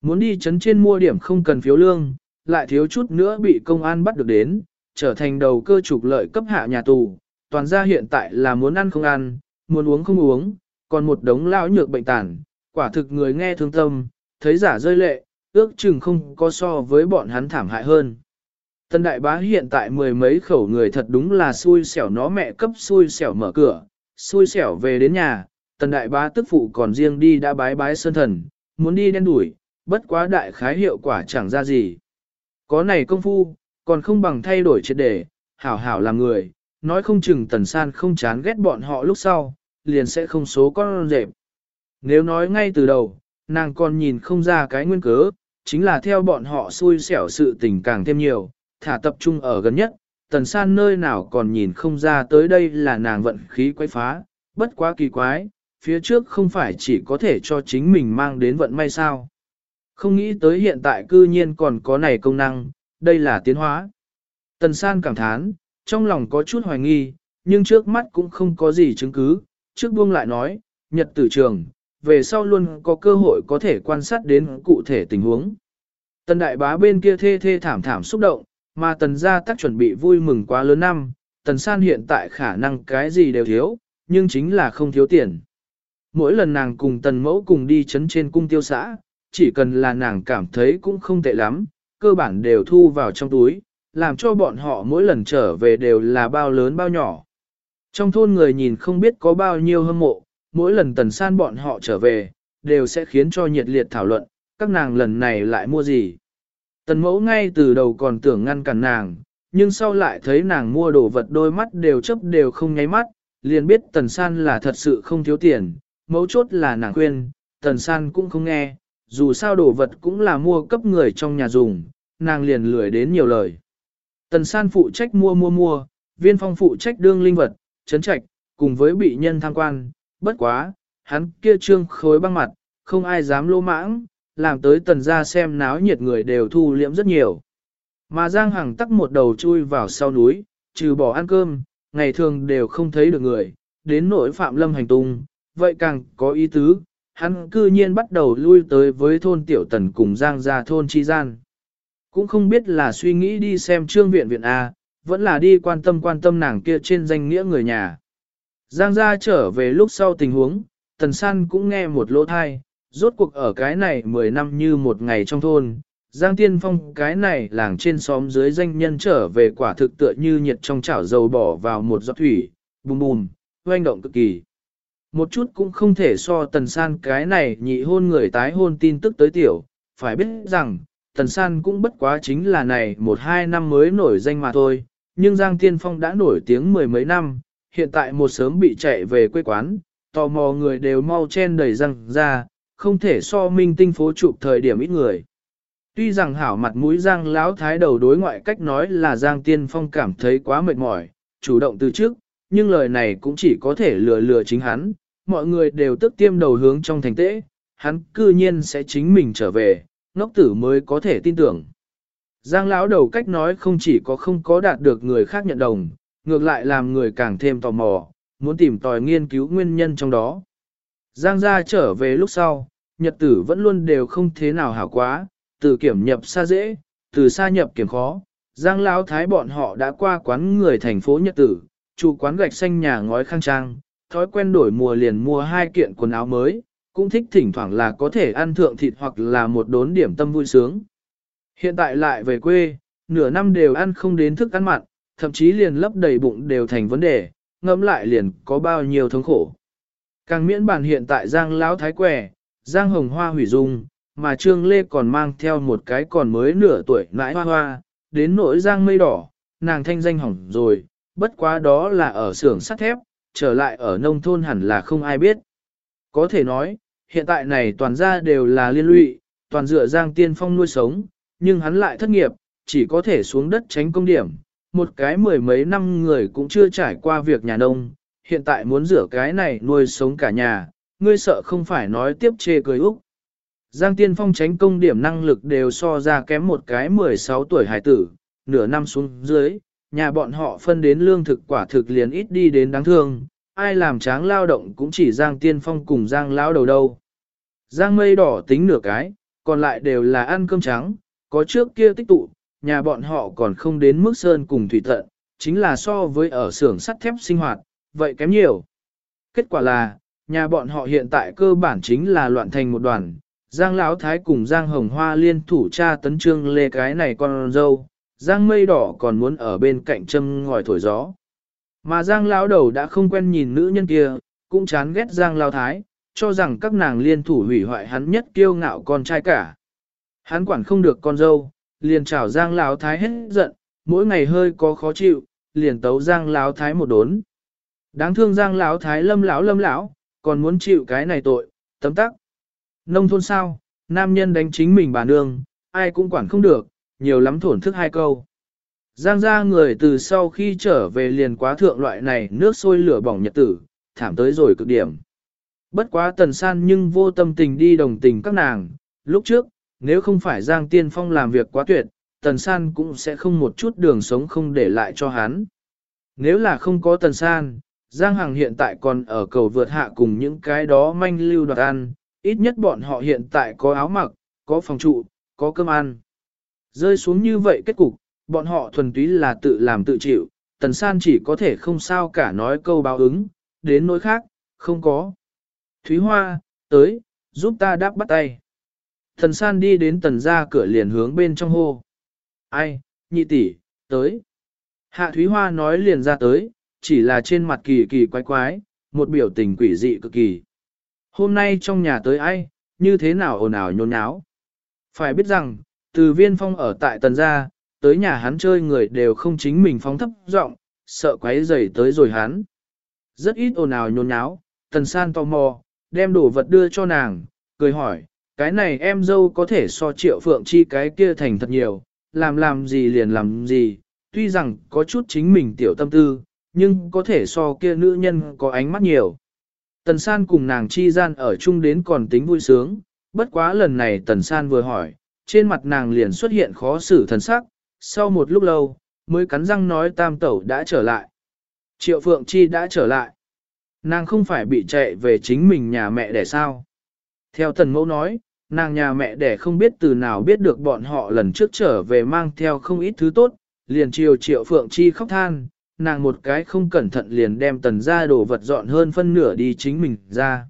Muốn đi chấn trên mua điểm không cần phiếu lương, lại thiếu chút nữa bị công an bắt được đến, trở thành đầu cơ trục lợi cấp hạ nhà tù, toàn gia hiện tại là muốn ăn không ăn, muốn uống không uống, còn một đống lao nhược bệnh tàn, quả thực người nghe thương tâm, thấy giả rơi lệ, ước chừng không có so với bọn hắn thảm hại hơn. Tân đại bá hiện tại mười mấy khẩu người thật đúng là xui xẻo nó mẹ cấp xui xẻo mở cửa, xui xẻo về đến nhà, tần đại bá tức phụ còn riêng đi đã bái bái sơn thần, muốn đi đen đuổi, bất quá đại khái hiệu quả chẳng ra gì. Có này công phu, còn không bằng thay đổi triệt đề, hảo hảo làm người, nói không chừng tần san không chán ghét bọn họ lúc sau, liền sẽ không số con rệp. Nếu nói ngay từ đầu, nàng còn nhìn không ra cái nguyên cớ, chính là theo bọn họ xui xẻo sự tình càng thêm nhiều, thả tập trung ở gần nhất, tần san nơi nào còn nhìn không ra tới đây là nàng vận khí quấy phá, bất quá kỳ quái, phía trước không phải chỉ có thể cho chính mình mang đến vận may sao. Không nghĩ tới hiện tại cư nhiên còn có này công năng, đây là tiến hóa. Tần san cảm thán, trong lòng có chút hoài nghi, nhưng trước mắt cũng không có gì chứng cứ, trước buông lại nói, nhật tử trường, về sau luôn có cơ hội có thể quan sát đến cụ thể tình huống. Tần đại bá bên kia thê thê thảm thảm xúc động, mà tần gia tác chuẩn bị vui mừng quá lớn năm, tần san hiện tại khả năng cái gì đều thiếu, nhưng chính là không thiếu tiền. Mỗi lần nàng cùng tần mẫu cùng đi chấn trên cung tiêu xã, chỉ cần là nàng cảm thấy cũng không tệ lắm, cơ bản đều thu vào trong túi, làm cho bọn họ mỗi lần trở về đều là bao lớn bao nhỏ. Trong thôn người nhìn không biết có bao nhiêu hâm mộ, mỗi lần tần san bọn họ trở về, đều sẽ khiến cho nhiệt liệt thảo luận, các nàng lần này lại mua gì. Tần mẫu ngay từ đầu còn tưởng ngăn cản nàng, nhưng sau lại thấy nàng mua đồ vật đôi mắt đều chấp đều không nháy mắt, liền biết tần san là thật sự không thiếu tiền, mẫu chốt là nàng khuyên, tần san cũng không nghe, dù sao đồ vật cũng là mua cấp người trong nhà dùng, nàng liền lười đến nhiều lời. Tần san phụ trách mua mua mua, viên phong phụ trách đương linh vật, chấn trạch, cùng với bị nhân tham quan, bất quá, hắn kia trương khối băng mặt, không ai dám lô mãng, làm tới tần ra xem náo nhiệt người đều thu liễm rất nhiều. Mà Giang Hằng tắc một đầu chui vào sau núi, trừ bỏ ăn cơm, ngày thường đều không thấy được người, đến nỗi Phạm Lâm hành tung, vậy càng có ý tứ, hắn cư nhiên bắt đầu lui tới với thôn Tiểu Tần cùng Giang ra thôn Chi Gian. Cũng không biết là suy nghĩ đi xem trương viện viện A, vẫn là đi quan tâm quan tâm nàng kia trên danh nghĩa người nhà. Giang gia trở về lúc sau tình huống, Tần San cũng nghe một lỗ thai, rốt cuộc ở cái này 10 năm như một ngày trong thôn. Giang Tiên Phong cái này làng trên xóm dưới danh nhân trở về quả thực tựa như nhiệt trong chảo dầu bỏ vào một giọt thủy, bùm bùm, hoành động cực kỳ. Một chút cũng không thể so tần san cái này nhị hôn người tái hôn tin tức tới tiểu, phải biết rằng, Tần San cũng bất quá chính là này một hai năm mới nổi danh mà thôi, nhưng Giang Tiên Phong đã nổi tiếng mười mấy năm, hiện tại một sớm bị chạy về quê quán, tò mò người đều mau chen đầy răng ra, không thể so minh tinh phố chụp thời điểm ít người. Tuy rằng hảo mặt mũi Giang lão thái đầu đối ngoại cách nói là Giang Tiên Phong cảm thấy quá mệt mỏi, chủ động từ trước, nhưng lời này cũng chỉ có thể lừa lừa chính hắn, mọi người đều tức tiêm đầu hướng trong thành tế, hắn cư nhiên sẽ chính mình trở về, ngốc tử mới có thể tin tưởng. Giang lão đầu cách nói không chỉ có không có đạt được người khác nhận đồng, ngược lại làm người càng thêm tò mò, muốn tìm tòi nghiên cứu nguyên nhân trong đó. Giang gia trở về lúc sau, nhật tử vẫn luôn đều không thế nào hảo quá, từ kiểm nhập xa dễ, từ xa nhập kiểm khó. Giang lão thái bọn họ đã qua quán người thành phố nhật tử, chủ quán gạch xanh nhà ngói khang trang, thói quen đổi mùa liền mua hai kiện quần áo mới, cũng thích thỉnh thoảng là có thể ăn thượng thịt hoặc là một đốn điểm tâm vui sướng. Hiện tại lại về quê, nửa năm đều ăn không đến thức ăn mặn, thậm chí liền lấp đầy bụng đều thành vấn đề, ngẫm lại liền có bao nhiêu thống khổ. Càng miễn bản hiện tại Giang Lão Thái Quẻ, Giang Hồng Hoa hủy dung, mà Trương Lê còn mang theo một cái còn mới nửa tuổi nãi hoa hoa, đến nỗi Giang Mây Đỏ, nàng thanh danh hỏng rồi, bất quá đó là ở xưởng sắt thép, trở lại ở nông thôn hẳn là không ai biết. Có thể nói, hiện tại này toàn ra đều là liên lụy, toàn dựa Giang Tiên Phong nuôi sống, nhưng hắn lại thất nghiệp, chỉ có thể xuống đất tránh công điểm. Một cái mười mấy năm người cũng chưa trải qua việc nhà nông, hiện tại muốn rửa cái này nuôi sống cả nhà, ngươi sợ không phải nói tiếp chê cười úc. Giang Tiên Phong tránh công điểm năng lực đều so ra kém một cái 16 tuổi hải tử, nửa năm xuống dưới, nhà bọn họ phân đến lương thực quả thực liền ít đi đến đáng thương, ai làm tráng lao động cũng chỉ Giang Tiên Phong cùng Giang lao đầu đâu. Giang mây đỏ tính nửa cái, còn lại đều là ăn cơm trắng, có trước kia tích tụ, nhà bọn họ còn không đến mức sơn cùng thủy tận, chính là so với ở xưởng sắt thép sinh hoạt, vậy kém nhiều. Kết quả là, nhà bọn họ hiện tại cơ bản chính là loạn thành một đoàn, Giang Lão Thái cùng Giang Hồng Hoa liên thủ cha tấn trương lê cái này con dâu, Giang Mây Đỏ còn muốn ở bên cạnh châm ngòi thổi gió. Mà Giang Lão đầu đã không quen nhìn nữ nhân kia, cũng chán ghét Giang Lão Thái, cho rằng các nàng liên thủ hủy hoại hắn nhất kiêu ngạo con trai cả. Hắn quản không được con dâu, liền chào Giang Lão Thái hết giận, mỗi ngày hơi có khó chịu, liền tấu Giang Lão Thái một đốn. Đáng thương Giang Lão Thái lâm lão lâm lão, còn muốn chịu cái này tội, tấm tắc. Nông thôn sao, nam nhân đánh chính mình bà nương, ai cũng quản không được, nhiều lắm thổn thức hai câu. Giang ra người từ sau khi trở về liền quá thượng loại này nước sôi lửa bỏng nhật tử, thảm tới rồi cực điểm. Bất quá tần san nhưng vô tâm tình đi đồng tình các nàng, lúc trước, nếu không phải Giang Tiên Phong làm việc quá tuyệt, tần san cũng sẽ không một chút đường sống không để lại cho hắn. Nếu là không có tần san, Giang Hằng hiện tại còn ở cầu vượt hạ cùng những cái đó manh lưu đoạt ăn, ít nhất bọn họ hiện tại có áo mặc, có phòng trụ, có cơm ăn. Rơi xuống như vậy kết cục, bọn họ thuần túy là tự làm tự chịu, tần san chỉ có thể không sao cả nói câu báo ứng, đến nỗi khác, không có. Thúy Hoa, tới, giúp ta đáp bắt tay. Thần san đi đến tần ra cửa liền hướng bên trong hô. Ai, nhị tỷ, tới. Hạ Thúy Hoa nói liền ra tới, chỉ là trên mặt kỳ kỳ quái quái, một biểu tình quỷ dị cực kỳ. Hôm nay trong nhà tới ai, như thế nào ồn ào nhôn nháo. Phải biết rằng, từ viên phong ở tại tần gia, tới nhà hắn chơi người đều không chính mình phóng thấp giọng, sợ quấy rầy tới rồi hắn. Rất ít ồn ào nhôn nháo, tần san tò mò, đem đồ vật đưa cho nàng, cười hỏi, cái này em dâu có thể so triệu phượng chi cái kia thành thật nhiều, làm làm gì liền làm gì, tuy rằng có chút chính mình tiểu tâm tư, nhưng có thể so kia nữ nhân có ánh mắt nhiều. Tần san cùng nàng chi gian ở chung đến còn tính vui sướng, bất quá lần này tần san vừa hỏi, trên mặt nàng liền xuất hiện khó xử thần sắc, sau một lúc lâu, mới cắn răng nói tam tẩu đã trở lại. Triệu Phượng Chi đã trở lại. Nàng không phải bị chạy về chính mình nhà mẹ đẻ sao. Theo tần mẫu nói, nàng nhà mẹ đẻ không biết từ nào biết được bọn họ lần trước trở về mang theo không ít thứ tốt, liền chiều Triệu Phượng Chi khóc than, nàng một cái không cẩn thận liền đem tần ra đồ vật dọn hơn phân nửa đi chính mình ra.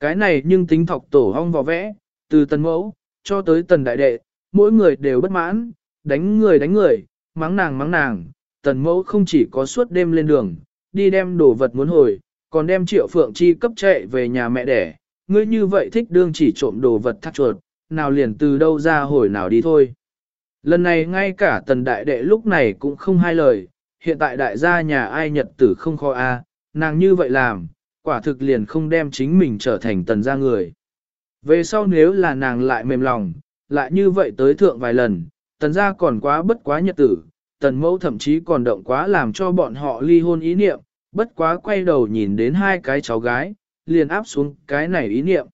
Cái này nhưng tính thọc tổ hong vò vẽ, từ tần mẫu, cho tới tần đại đệ, mỗi người đều bất mãn, đánh người đánh người, mắng nàng mắng nàng, tần mẫu không chỉ có suốt đêm lên đường, đi đem đồ vật muốn hồi, còn đem triệu phượng chi cấp chạy về nhà mẹ đẻ, ngươi như vậy thích đương chỉ trộm đồ vật thắt chuột, nào liền từ đâu ra hồi nào đi thôi. Lần này ngay cả tần đại đệ lúc này cũng không hai lời, hiện tại đại gia nhà ai nhật tử không khó a, nàng như vậy làm, quả thực liền không đem chính mình trở thành tần gia người. Về sau nếu là nàng lại mềm lòng, lại như vậy tới thượng vài lần, tần gia còn quá bất quá nhật tử, tần mẫu thậm chí còn động quá làm cho bọn họ ly hôn ý niệm, bất quá quay đầu nhìn đến hai cái cháu gái, liền áp xuống cái này ý niệm.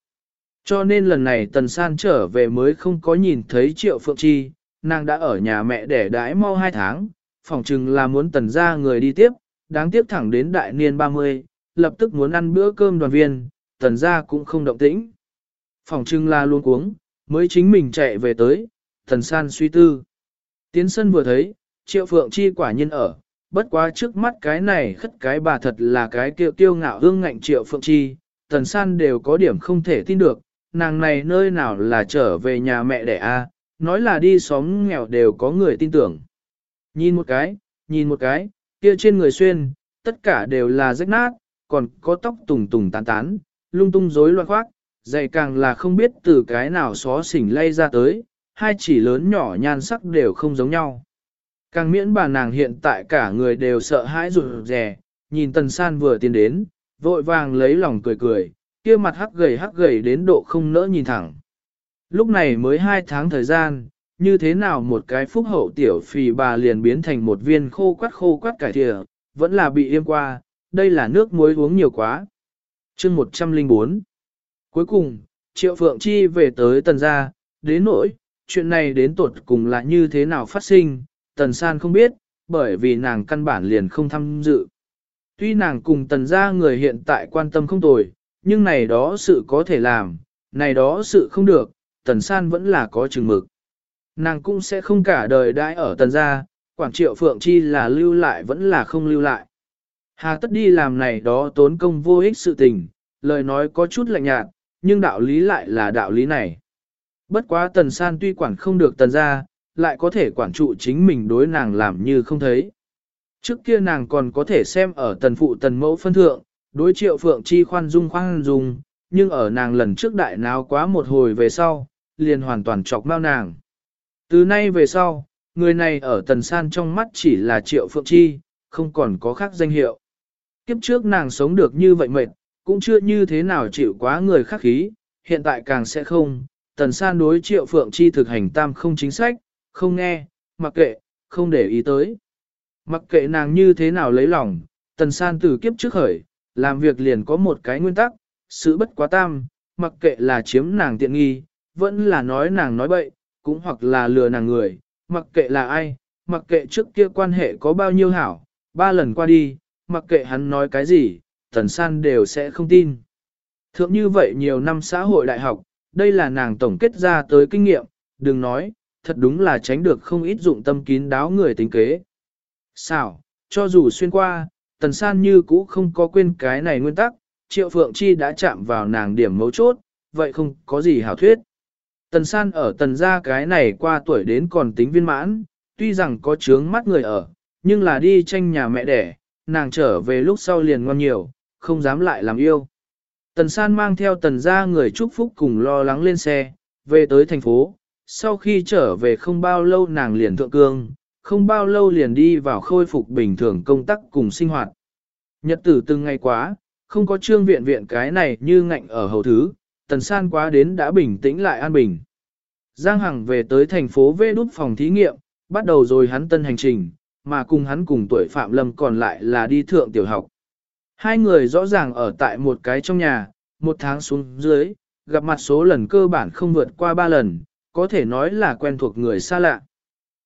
Cho nên lần này tần san trở về mới không có nhìn thấy triệu phượng chi, nàng đã ở nhà mẹ để đãi mau hai tháng, phỏng chừng là muốn tần ra người đi tiếp, đáng tiếc thẳng đến đại niên 30, lập tức muốn ăn bữa cơm đoàn viên, tần ra cũng không động tĩnh. Phỏng chừng là luôn cuống, mới chính mình chạy về tới, tần san suy tư. Tiến sân vừa thấy, triệu phượng chi quả nhiên ở, bất quá trước mắt cái này khất cái bà thật là cái kiệu tiêu ngạo hương ngạnh triệu phượng chi, tần san đều có điểm không thể tin được, nàng này nơi nào là trở về nhà mẹ đẻ a nói là đi xóm nghèo đều có người tin tưởng. Nhìn một cái, nhìn một cái, kia trên người xuyên, tất cả đều là rách nát, còn có tóc tùng tùng tán tán, lung tung rối loạn khoác, dày càng là không biết từ cái nào xó xỉnh lay ra tới, hai chỉ lớn nhỏ nhan sắc đều không giống nhau. Càng miễn bà nàng hiện tại cả người đều sợ hãi rụt rè, nhìn tần san vừa tiến đến, vội vàng lấy lòng cười cười, kia mặt hắc gầy hắc gầy đến độ không nỡ nhìn thẳng. Lúc này mới hai tháng thời gian, như thế nào một cái phúc hậu tiểu phì bà liền biến thành một viên khô quắt khô quắt cải thịa, vẫn là bị yêm qua, đây là nước muối uống nhiều quá. chương 104 Cuối cùng, Triệu Phượng Chi về tới tần gia, đến nỗi, chuyện này đến tột cùng là như thế nào phát sinh, tần san không biết, bởi vì nàng căn bản liền không tham dự. Tuy nàng cùng tần gia người hiện tại quan tâm không tồi, nhưng này đó sự có thể làm, này đó sự không được, tần san vẫn là có chừng mực. Nàng cũng sẽ không cả đời đãi ở tần gia, Quảng triệu phượng chi là lưu lại vẫn là không lưu lại. Hà tất đi làm này đó tốn công vô ích sự tình, lời nói có chút lạnh nhạt, nhưng đạo lý lại là đạo lý này. Bất quá tần san tuy quản không được tần gia, lại có thể quản trụ chính mình đối nàng làm như không thấy. Trước kia nàng còn có thể xem ở tần phụ tần mẫu phân thượng, đối triệu phượng chi khoan dung khoan dung, nhưng ở nàng lần trước đại náo quá một hồi về sau, liền hoàn toàn chọc mau nàng. Từ nay về sau, người này ở tần san trong mắt chỉ là triệu phượng chi, không còn có khác danh hiệu. Kiếp trước nàng sống được như vậy mệt, cũng chưa như thế nào chịu quá người khác khí, hiện tại càng sẽ không. Tần san đối triệu phượng chi thực hành tam không chính sách, không nghe, mặc kệ, không để ý tới. Mặc kệ nàng như thế nào lấy lòng, tần san từ kiếp trước khởi, làm việc liền có một cái nguyên tắc, sự bất quá tam, mặc kệ là chiếm nàng tiện nghi, vẫn là nói nàng nói bậy, cũng hoặc là lừa nàng người, mặc kệ là ai, mặc kệ trước kia quan hệ có bao nhiêu hảo, ba lần qua đi, mặc kệ hắn nói cái gì, tần san đều sẽ không tin. Thượng như vậy nhiều năm xã hội đại học, đây là nàng tổng kết ra tới kinh nghiệm, đừng nói, thật đúng là tránh được không ít dụng tâm kín đáo người tính kế. Sao, cho dù xuyên qua, tần san như cũ không có quên cái này nguyên tắc, triệu phượng chi đã chạm vào nàng điểm mấu chốt, vậy không có gì hảo thuyết. Tần san ở tần gia cái này qua tuổi đến còn tính viên mãn, tuy rằng có chướng mắt người ở, nhưng là đi tranh nhà mẹ đẻ, nàng trở về lúc sau liền ngon nhiều, không dám lại làm yêu. Tần san mang theo tần gia người chúc phúc cùng lo lắng lên xe, về tới thành phố, sau khi trở về không bao lâu nàng liền thượng cương, không bao lâu liền đi vào khôi phục bình thường công tác cùng sinh hoạt. Nhật tử từng ngày quá, không có trương viện viện cái này như ngạnh ở hầu thứ, tần san quá đến đã bình tĩnh lại an bình. Giang Hằng về tới thành phố Vê đút phòng thí nghiệm, bắt đầu rồi hắn tân hành trình, mà cùng hắn cùng tuổi Phạm Lâm còn lại là đi thượng tiểu học. Hai người rõ ràng ở tại một cái trong nhà, một tháng xuống dưới, gặp mặt số lần cơ bản không vượt qua ba lần, có thể nói là quen thuộc người xa lạ.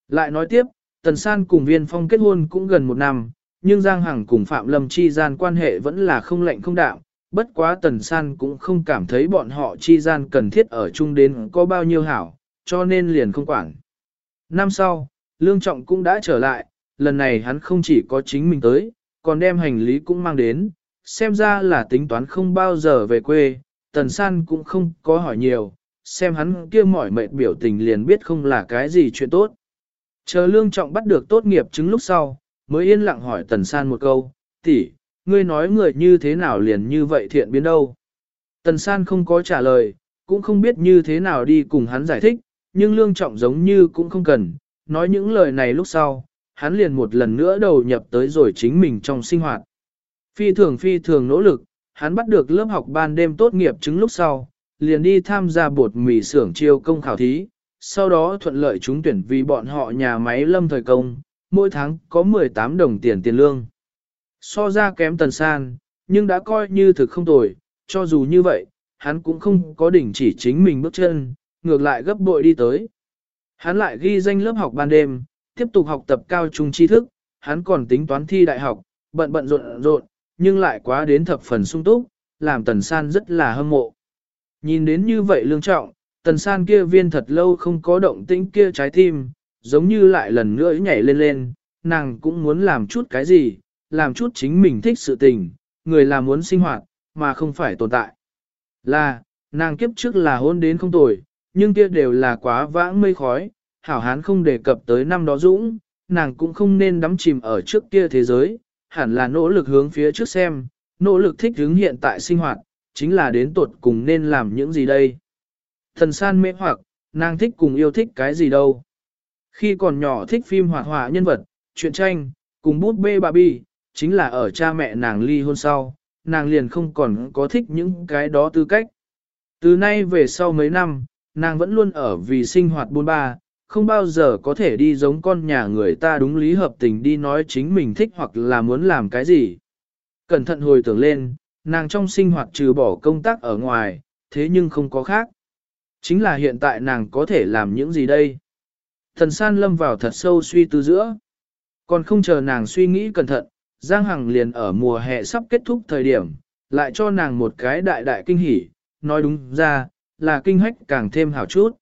Lại nói tiếp, Tần San cùng Viên Phong kết hôn cũng gần một năm, nhưng Giang Hằng cùng Phạm Lâm chi gian quan hệ vẫn là không lạnh không đạo. bất quá Tần San cũng không cảm thấy bọn họ chi gian cần thiết ở chung đến có bao nhiêu hảo, cho nên liền không quản. Năm sau, Lương Trọng cũng đã trở lại, lần này hắn không chỉ có chính mình tới, còn đem hành lý cũng mang đến, xem ra là tính toán không bao giờ về quê, Tần San cũng không có hỏi nhiều, xem hắn kia mỏi mệt biểu tình liền biết không là cái gì chuyện tốt. Chờ Lương Trọng bắt được tốt nghiệp chứng lúc sau, mới yên lặng hỏi Tần San một câu, tỷ, ngươi nói người như thế nào liền như vậy thiện biến đâu. Tần San không có trả lời, cũng không biết như thế nào đi cùng hắn giải thích, nhưng lương trọng giống như cũng không cần, nói những lời này lúc sau, hắn liền một lần nữa đầu nhập tới rồi chính mình trong sinh hoạt. Phi thường phi thường nỗ lực, hắn bắt được lớp học ban đêm tốt nghiệp chứng lúc sau, liền đi tham gia bột mì xưởng chiêu công khảo thí, sau đó thuận lợi trúng tuyển vì bọn họ nhà máy lâm thời công, mỗi tháng có 18 đồng tiền tiền lương. So ra kém tần san, nhưng đã coi như thực không tồi, cho dù như vậy, hắn cũng không có đỉnh chỉ chính mình bước chân, ngược lại gấp bội đi tới. Hắn lại ghi danh lớp học ban đêm, tiếp tục học tập cao trung tri thức, hắn còn tính toán thi đại học, bận bận rộn rộn, nhưng lại quá đến thập phần sung túc, làm tần san rất là hâm mộ. Nhìn đến như vậy lương trọng, tần san kia viên thật lâu không có động tĩnh kia trái tim, giống như lại lần nữa nhảy lên lên, nàng cũng muốn làm chút cái gì, làm chút chính mình thích sự tình, người là muốn sinh hoạt, mà không phải tồn tại. Là, nàng kiếp trước là hôn đến không tồi, nhưng kia đều là quá vãng mây khói, hảo hán không đề cập tới năm đó dũng, nàng cũng không nên đắm chìm ở trước kia thế giới, hẳn là nỗ lực hướng phía trước xem, nỗ lực thích hướng hiện tại sinh hoạt, chính là đến tuột cùng nên làm những gì đây. Thần san mê hoặc, nàng thích cùng yêu thích cái gì đâu. Khi còn nhỏ thích phim hoạt họa nhân vật, truyện tranh, cùng bút bê bà bi, chính là ở cha mẹ nàng ly hôn sau, nàng liền không còn có thích những cái đó tư cách. Từ nay về sau mấy năm, nàng vẫn luôn ở vì sinh hoạt buôn ba, không bao giờ có thể đi giống con nhà người ta đúng lý hợp tình đi nói chính mình thích hoặc là muốn làm cái gì. Cẩn thận hồi tưởng lên, nàng trong sinh hoạt trừ bỏ công tác ở ngoài, thế nhưng không có khác. Chính là hiện tại nàng có thể làm những gì đây? Thần san lâm vào thật sâu suy tư giữa. Còn không chờ nàng suy nghĩ cẩn thận, Giang Hằng liền ở mùa hè sắp kết thúc thời điểm, lại cho nàng một cái đại đại kinh hỉ, nói đúng ra, là kinh hách càng thêm hảo chút.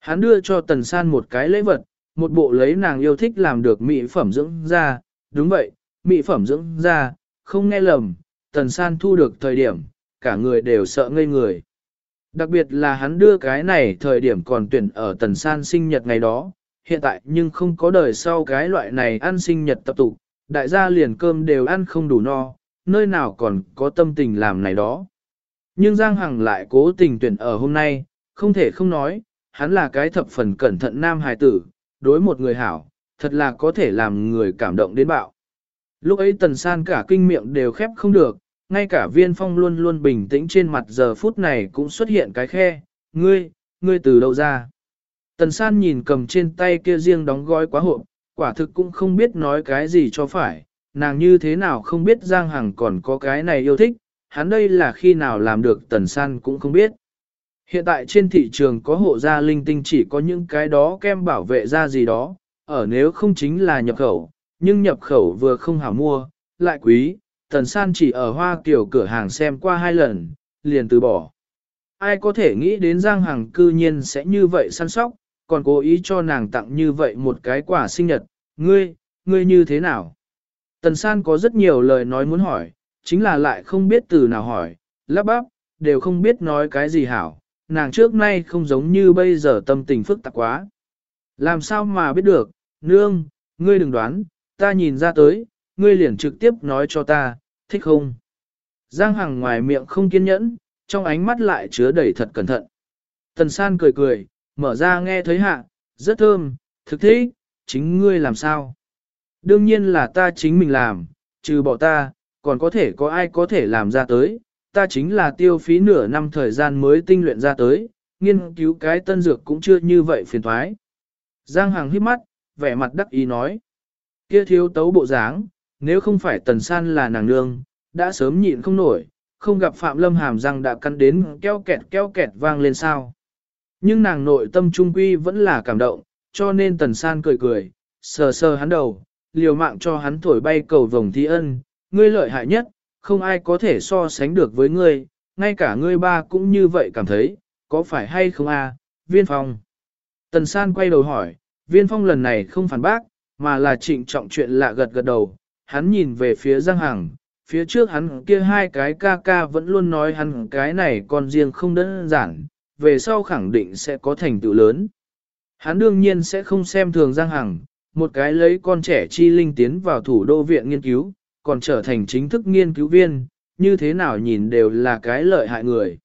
Hắn đưa cho Tần San một cái lễ vật, một bộ lấy nàng yêu thích làm được mỹ phẩm dưỡng da, đúng vậy, mỹ phẩm dưỡng da, không nghe lầm, Tần San thu được thời điểm, cả người đều sợ ngây người. Đặc biệt là hắn đưa cái này thời điểm còn tuyển ở Tần San sinh nhật ngày đó, hiện tại nhưng không có đời sau cái loại này ăn sinh nhật tập tục, đại gia liền cơm đều ăn không đủ no, nơi nào còn có tâm tình làm này đó. Nhưng Giang Hằng lại cố tình tuyển ở hôm nay, không thể không nói, hắn là cái thập phần cẩn thận nam hài tử, đối một người hảo, thật là có thể làm người cảm động đến bạo. Lúc ấy tần san cả kinh miệng đều khép không được, ngay cả viên phong luôn luôn bình tĩnh trên mặt giờ phút này cũng xuất hiện cái khe, ngươi, ngươi từ đâu ra. Tần san nhìn cầm trên tay kia riêng đóng gói quá hộp, quả thực cũng không biết nói cái gì cho phải, nàng như thế nào không biết Giang Hằng còn có cái này yêu thích, hắn đây là khi nào làm được tần san cũng không biết. Hiện tại trên thị trường có hộ gia linh tinh chỉ có những cái đó kem bảo vệ da gì đó, ở nếu không chính là nhập khẩu, nhưng nhập khẩu vừa không hảo mua, lại quý, tần san chỉ ở hoa kiều cửa hàng xem qua hai lần, liền từ bỏ. Ai có thể nghĩ đến Giang Hằng cư nhiên sẽ như vậy săn sóc, còn cố ý cho nàng tặng như vậy một cái quả sinh nhật, ngươi, ngươi như thế nào? Tần san có rất nhiều lời nói muốn hỏi, chính là lại không biết từ nào hỏi, lắp bắp, đều không biết nói cái gì hảo, nàng trước nay không giống như bây giờ tâm tình phức tạp quá. Làm sao mà biết được, nương, ngươi đừng đoán, ta nhìn ra tới, ngươi liền trực tiếp nói cho ta, thích không? Giang Hằng ngoài miệng không kiên nhẫn, trong ánh mắt lại chứa đầy thật cẩn thận. Tần san cười cười, mở ra nghe thấy hạ, rất thơm, thực thế, chính ngươi làm sao? Đương nhiên là ta chính mình làm, trừ bỏ ta, còn có thể có ai có thể làm ra tới, ta chính là tiêu phí nửa năm thời gian mới tinh luyện ra tới, nghiên cứu cái tân dược cũng chưa như vậy phiền thoái. Giang Hằng hít mắt, vẻ mặt đắc ý nói. Kia thiếu tấu bộ dáng, nếu không phải tần san là nàng nương, đã sớm nhịn không nổi, không gặp Phạm Lâm hàm răng đã cắn đến keo kẹt keo kẹt vang lên sao. Nhưng nàng nội tâm trung quy vẫn là cảm động, cho nên tần san cười cười, sờ sờ hắn đầu, liều mạng cho hắn thổi bay cầu vồng thi ân, ngươi lợi hại nhất, không ai có thể so sánh được với ngươi, ngay cả ngươi ba cũng như vậy cảm thấy, có phải hay không a? viên phong. Tần san quay đầu hỏi, viên phong lần này không phản bác, mà là trịnh trọng chuyện lạ gật gật đầu, hắn nhìn về phía Giang Hằng, phía trước hắn kia hai cái ca ca vẫn luôn nói hắn cái này còn riêng không đơn giản, về sau khẳng định sẽ có thành tựu lớn. Hắn đương nhiên sẽ không xem thường Giang Hằng, một cái lấy con trẻ chi linh tiến vào thủ đô viện nghiên cứu, còn trở thành chính thức nghiên cứu viên, như thế nào nhìn đều là cái lợi hại người.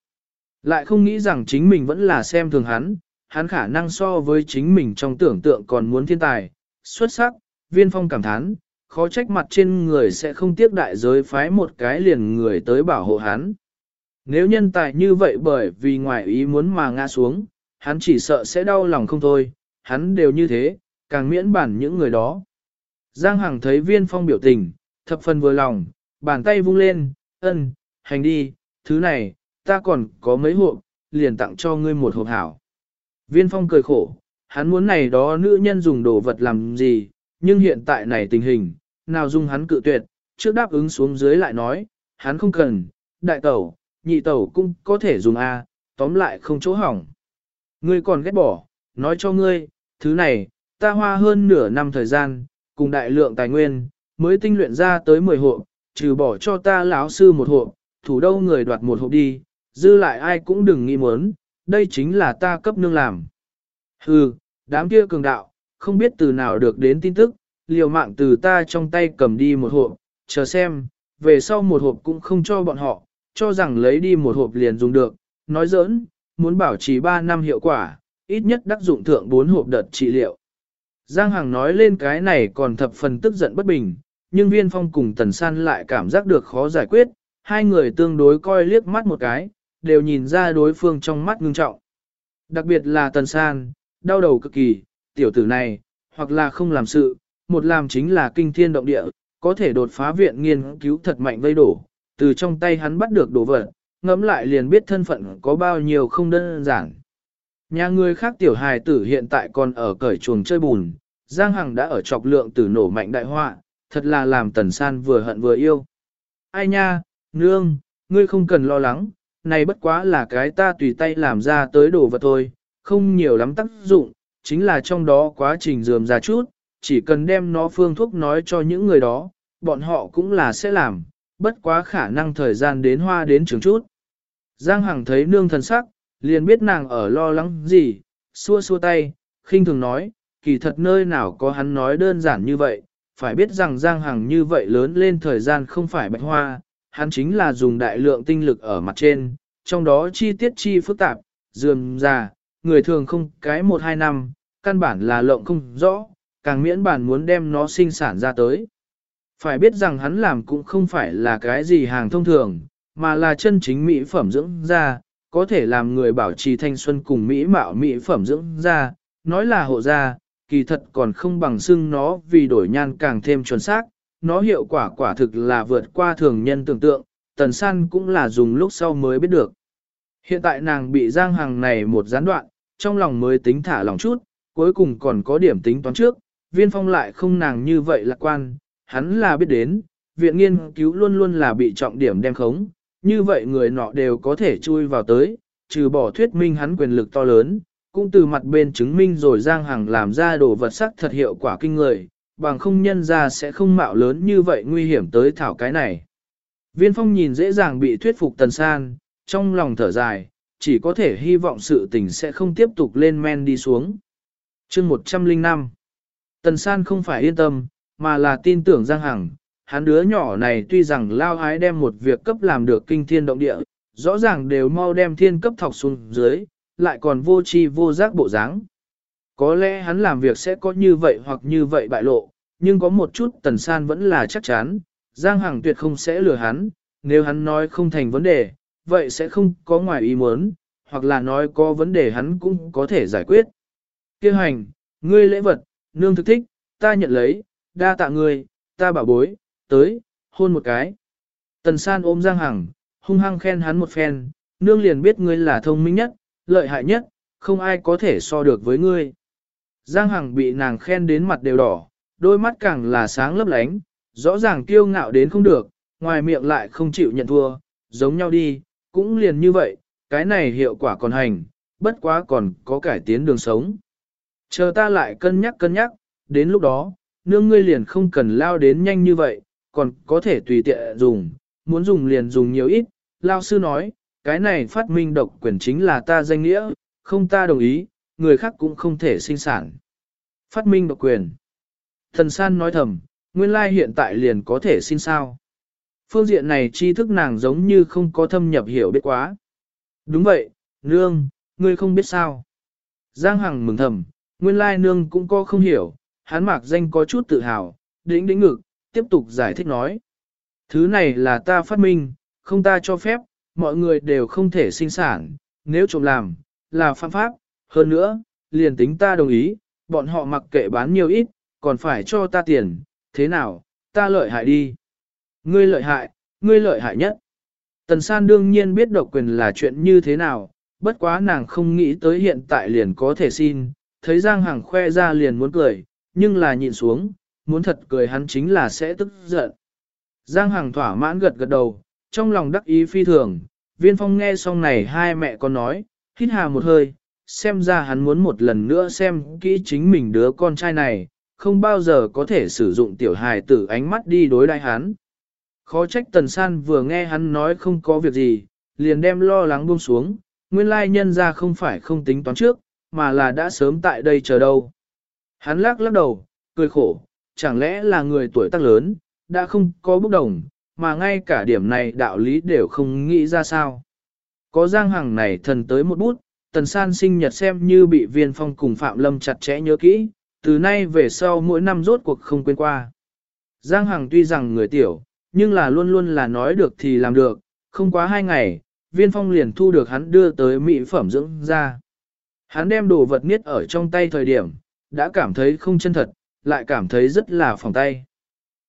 Lại không nghĩ rằng chính mình vẫn là xem thường hắn, hắn khả năng so với chính mình trong tưởng tượng còn muốn thiên tài, xuất sắc, viên phong cảm thán, khó trách mặt trên người sẽ không tiếc đại giới phái một cái liền người tới bảo hộ hắn. Nếu nhân tài như vậy bởi vì ngoại ý muốn mà ngã xuống, hắn chỉ sợ sẽ đau lòng không thôi, hắn đều như thế, càng miễn bản những người đó. Giang Hằng thấy viên phong biểu tình, thập phần vừa lòng, bàn tay vung lên, ân, hành đi, thứ này, ta còn có mấy hộp, liền tặng cho ngươi một hộp hảo. Viên phong cười khổ, hắn muốn này đó nữ nhân dùng đồ vật làm gì, nhưng hiện tại này tình hình, nào dung hắn cự tuyệt, trước đáp ứng xuống dưới lại nói, hắn không cần, đại tẩu, nhị tẩu cũng có thể dùng A, tóm lại không chỗ hỏng. Ngươi còn ghét bỏ, nói cho ngươi, thứ này, ta hoa hơn nửa năm thời gian, cùng đại lượng tài nguyên, mới tinh luyện ra tới 10 hộp, trừ bỏ cho ta lão sư một hộp, thủ đâu người đoạt một hộp đi, dư lại ai cũng đừng nghĩ muốn, đây chính là ta cấp nương làm. Hừ, đám kia cường đạo, không biết từ nào được đến tin tức, liều mạng từ ta trong tay cầm đi một hộp, chờ xem, về sau một hộp cũng không cho bọn họ, cho rằng lấy đi một hộp liền dùng được, nói giỡn, muốn bảo trì 3 năm hiệu quả, ít nhất đắc dụng thượng 4 hộp đợt trị liệu. Giang Hằng nói lên cái này còn thập phần tức giận bất bình, nhưng viên phong cùng tần san lại cảm giác được khó giải quyết, hai người tương đối coi liếc mắt một cái, đều nhìn ra đối phương trong mắt ngưng trọng. Đặc biệt là tần san, đau đầu cực kỳ, tiểu tử này, hoặc là không làm sự, một làm chính là kinh thiên động địa, có thể đột phá viện nghiên cứu thật mạnh vây đổ, từ trong tay hắn bắt được đồ vật, ngẫm lại liền biết thân phận có bao nhiêu không đơn giản. Nhà người khác tiểu hài tử hiện tại còn ở cởi chuồng chơi bùn, Giang Hằng đã ở chọc lượng tử nổ mạnh đại họa, thật là làm tần san vừa hận vừa yêu. Ai nha, nương, ngươi không cần lo lắng, này bất quá là cái ta tùy tay làm ra tới đồ vật thôi, không nhiều lắm tác dụng, chính là trong đó quá trình dườm ra chút, chỉ cần đem nó phương thuốc nói cho những người đó, bọn họ cũng là sẽ làm, bất quá khả năng thời gian đến hoa đến trường chút. Giang Hằng thấy nương thần sắc, liền biết nàng ở lo lắng gì, xua xua tay, khinh thường nói, kỳ thật nơi nào có hắn nói đơn giản như vậy, phải biết rằng Giang Hằng như vậy lớn lên thời gian không phải bạch hoa, hắn chính là dùng đại lượng tinh lực ở mặt trên, trong đó chi tiết chi phức tạp, dườm già, người thường không cái một hai năm, căn bản là lộng không rõ, càng miễn bản muốn đem nó sinh sản ra tới. Phải biết rằng hắn làm cũng không phải là cái gì hàng thông thường, mà là chân chính mỹ phẩm dưỡng da, có thể làm người bảo trì thanh xuân cùng mỹ mạo mỹ phẩm dưỡng da, nói là hộ da, kỳ thật còn không bằng xưng nó vì đổi nhan càng thêm chuẩn xác, nó hiệu quả quả thực là vượt qua thường nhân tưởng tượng, tần san cũng là dùng lúc sau mới biết được. Hiện tại nàng bị giang hàng này một gián đoạn, trong lòng mới tính thả lòng chút, cuối cùng còn có điểm tính toán trước, viên phong lại không nàng như vậy lạc quan, hắn là biết đến, viện nghiên cứu luôn luôn là bị trọng điểm đem khống, như vậy người nọ đều có thể chui vào tới, trừ bỏ thuyết minh hắn quyền lực to lớn, cũng từ mặt bên chứng minh rồi Giang Hằng làm ra đồ vật sắc thật hiệu quả kinh người, bằng không nhân ra sẽ không mạo lớn như vậy nguy hiểm tới thảo cái này. Viên phong nhìn dễ dàng bị thuyết phục tần san, trong lòng thở dài, chỉ có thể hy vọng sự tình sẽ không tiếp tục lên men đi xuống. chương 105 Tần san không phải yên tâm, mà là tin tưởng Giang Hằng, hắn đứa nhỏ này tuy rằng lao ái đem một việc cấp làm được kinh thiên động địa, rõ ràng đều mau đem thiên cấp thọc xuống dưới, lại còn vô chi vô giác bộ dáng. Có lẽ hắn làm việc sẽ có như vậy hoặc như vậy bại lộ, nhưng có một chút tần san vẫn là chắc chắn, Giang Hằng tuyệt không sẽ lừa hắn, nếu hắn nói không thành vấn đề, vậy sẽ không có ngoài ý muốn, hoặc là nói có vấn đề hắn cũng có thể giải quyết. Kêu hành, ngươi lễ vật, nương thực thích, ta nhận lấy, đa tạ người, ta bảo bối, tới, hôn một cái. Tần san ôm Giang Hằng, hung hăng khen hắn một phen, nương liền biết ngươi là thông minh nhất, lợi hại nhất, không ai có thể so được với ngươi. Giang Hằng bị nàng khen đến mặt đều đỏ, đôi mắt càng là sáng lấp lánh, rõ ràng kiêu ngạo đến không được, ngoài miệng lại không chịu nhận thua, giống nhau đi, cũng liền như vậy, cái này hiệu quả còn hành, bất quá còn có cải tiến đường sống. Chờ ta lại cân nhắc cân nhắc, đến lúc đó, nương ngươi liền không cần lao đến nhanh như vậy, còn có thể tùy tiện dùng, muốn dùng liền dùng nhiều ít. Lao sư nói, cái này phát minh độc quyền chính là ta danh nghĩa, không ta đồng ý, người khác cũng không thể sinh sản. Phát minh độc quyền. Thần san nói thầm, nguyên lai hiện tại liền có thể xin sao. Phương diện này tri thức nàng giống như không có thâm nhập hiểu biết quá. Đúng vậy, nương, ngươi không biết sao. Giang Hằng mừng thầm, nguyên lai nương cũng có không hiểu, hắn mạc danh có chút tự hào, đĩnh đĩnh ngực, tiếp tục giải thích nói. Thứ này là ta phát minh, không ta cho phép, mọi người đều không thể sinh sản, nếu trộm làm, là phạm pháp, hơn nữa, liền tính ta đồng ý, bọn họ mặc kệ bán nhiều ít, còn phải cho ta tiền, thế nào, ta lợi hại đi. Ngươi lợi hại, ngươi lợi hại nhất. Tần san đương nhiên biết độc quyền là chuyện như thế nào, bất quá nàng không nghĩ tới hiện tại liền có thể xin, thấy Giang Hằng khoe ra liền muốn cười, nhưng là nhịn xuống, muốn thật cười hắn chính là sẽ tức giận. Giang Hằng thỏa mãn gật gật đầu, trong lòng đắc ý phi thường, viên phong nghe xong này hai mẹ con nói, hít hà một hơi, xem ra hắn muốn một lần nữa xem kỹ chính mình đứa con trai này, không bao giờ có thể sử dụng tiểu hài tử ánh mắt đi đối đại hắn. Khó trách tần san vừa nghe hắn nói không có việc gì, liền đem lo lắng buông xuống, nguyên lai nhân ra không phải không tính toán trước, mà là đã sớm tại đây chờ đâu. Hắn lắc lắc đầu, cười khổ, chẳng lẽ là người tuổi tác lớn, đã không có bốc đồng, mà ngay cả điểm này đạo lý đều không nghĩ ra sao. Có giang hàng này thần tới một bút, tần san sinh nhật xem như bị viên phong cùng Phạm Lâm chặt chẽ nhớ kỹ, từ nay về sau mỗi năm rốt cuộc không quên qua. Giang Hằng tuy rằng người tiểu, nhưng là luôn luôn là nói được thì làm được, không quá hai ngày, viên phong liền thu được hắn đưa tới mỹ phẩm dưỡng ra. Hắn đem đồ vật niết ở trong tay thời điểm, đã cảm thấy không chân thật, lại cảm thấy rất là phòng tay.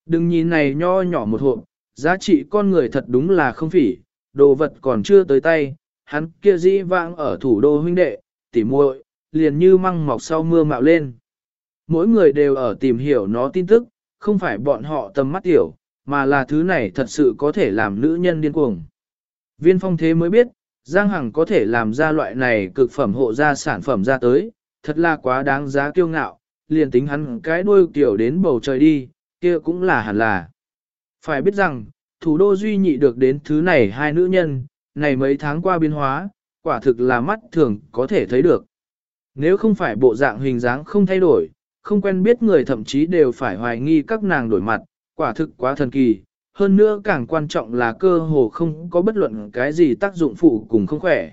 Đừng nhìn này nho nhỏ một hộp, giá trị con người thật đúng là không phỉ, đồ vật còn chưa tới tay, hắn kia dĩ vãng ở thủ đô huynh đệ, tỉ muội, liền như măng mọc sau mưa mạo lên. Mỗi người đều ở tìm hiểu nó tin tức, không phải bọn họ tầm mắt tiểu, mà là thứ này thật sự có thể làm nữ nhân điên cuồng. Viên phong thế mới biết, Giang Hằng có thể làm ra loại này cực phẩm hộ ra sản phẩm ra tới, thật là quá đáng giá kiêu ngạo, liền tính hắn cái đuôi tiểu đến bầu trời đi, kia cũng là hẳn là. Phải biết rằng, thủ đô duy nhị được đến thứ này hai nữ nhân, này mấy tháng qua biến hóa, quả thực là mắt thường có thể thấy được. Nếu không phải bộ dạng hình dáng không thay đổi, không quen biết người thậm chí đều phải hoài nghi các nàng đổi mặt, quả thực quá thần kỳ. Hơn nữa càng quan trọng là cơ hồ không có bất luận cái gì tác dụng phụ cùng không khỏe.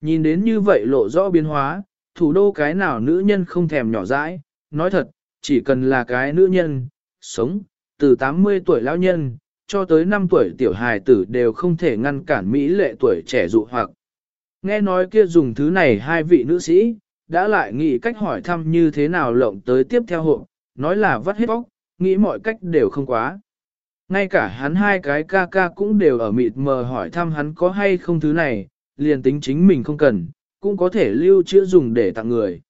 Nhìn đến như vậy lộ rõ biến hóa, thủ đô cái nào nữ nhân không thèm nhỏ dãi, nói thật, chỉ cần là cái nữ nhân, sống, từ 80 tuổi lão nhân, cho tới 5 tuổi tiểu hài tử đều không thể ngăn cản Mỹ lệ tuổi trẻ dụ hoặc. Nghe nói kia dùng thứ này hai vị nữ sĩ, đã lại nghĩ cách hỏi thăm như thế nào lộng tới tiếp theo hộ, nói là vắt hết bóc, nghĩ mọi cách đều không quá. Ngay cả hắn hai cái ca ca cũng đều ở mịt mờ hỏi thăm hắn có hay không thứ này, liền tính chính mình không cần, cũng có thể lưu trữ dùng để tặng người.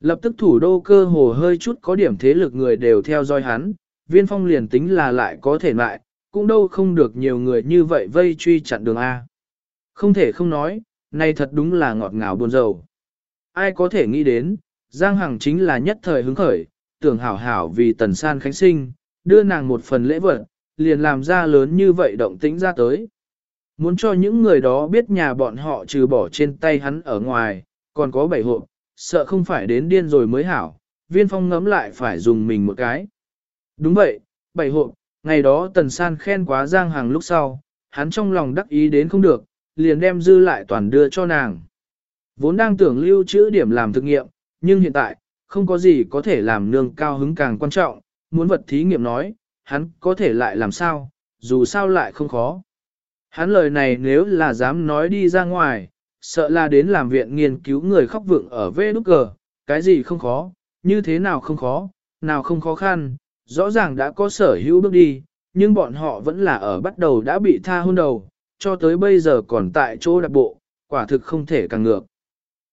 Lập tức thủ đô cơ hồ hơi chút có điểm thế lực người đều theo dõi hắn, viên phong liền tính là lại có thể lại, cũng đâu không được nhiều người như vậy vây truy chặn đường A. Không thể không nói, này thật đúng là ngọt ngào buồn rầu. Ai có thể nghĩ đến, Giang Hằng chính là nhất thời hứng khởi, tưởng hảo hảo vì tần san khánh sinh, đưa nàng một phần lễ vật, liền làm ra lớn như vậy động tĩnh ra tới. Muốn cho những người đó biết nhà bọn họ trừ bỏ trên tay hắn ở ngoài, còn có bảy hộp, sợ không phải đến điên rồi mới hảo, viên phong ngấm lại phải dùng mình một cái. Đúng vậy, bảy hộp, ngày đó tần san khen quá giang hàng lúc sau, hắn trong lòng đắc ý đến không được, liền đem dư lại toàn đưa cho nàng. Vốn đang tưởng lưu trữ điểm làm thực nghiệm, nhưng hiện tại, không có gì có thể làm nương cao hứng càng quan trọng, muốn vật thí nghiệm nói, hắn có thể lại làm sao, dù sao lại không khó. Hắn lời này nếu là dám nói đi ra ngoài, sợ là đến làm viện nghiên cứu người khóc vượng ở vê đúc cờ, cái gì không khó, như thế nào không khó, nào không khó khăn, rõ ràng đã có sở hữu bước đi, nhưng bọn họ vẫn là ở bắt đầu đã bị tha hôn đầu, cho tới bây giờ còn tại chỗ đặc bộ, quả thực không thể càng ngược.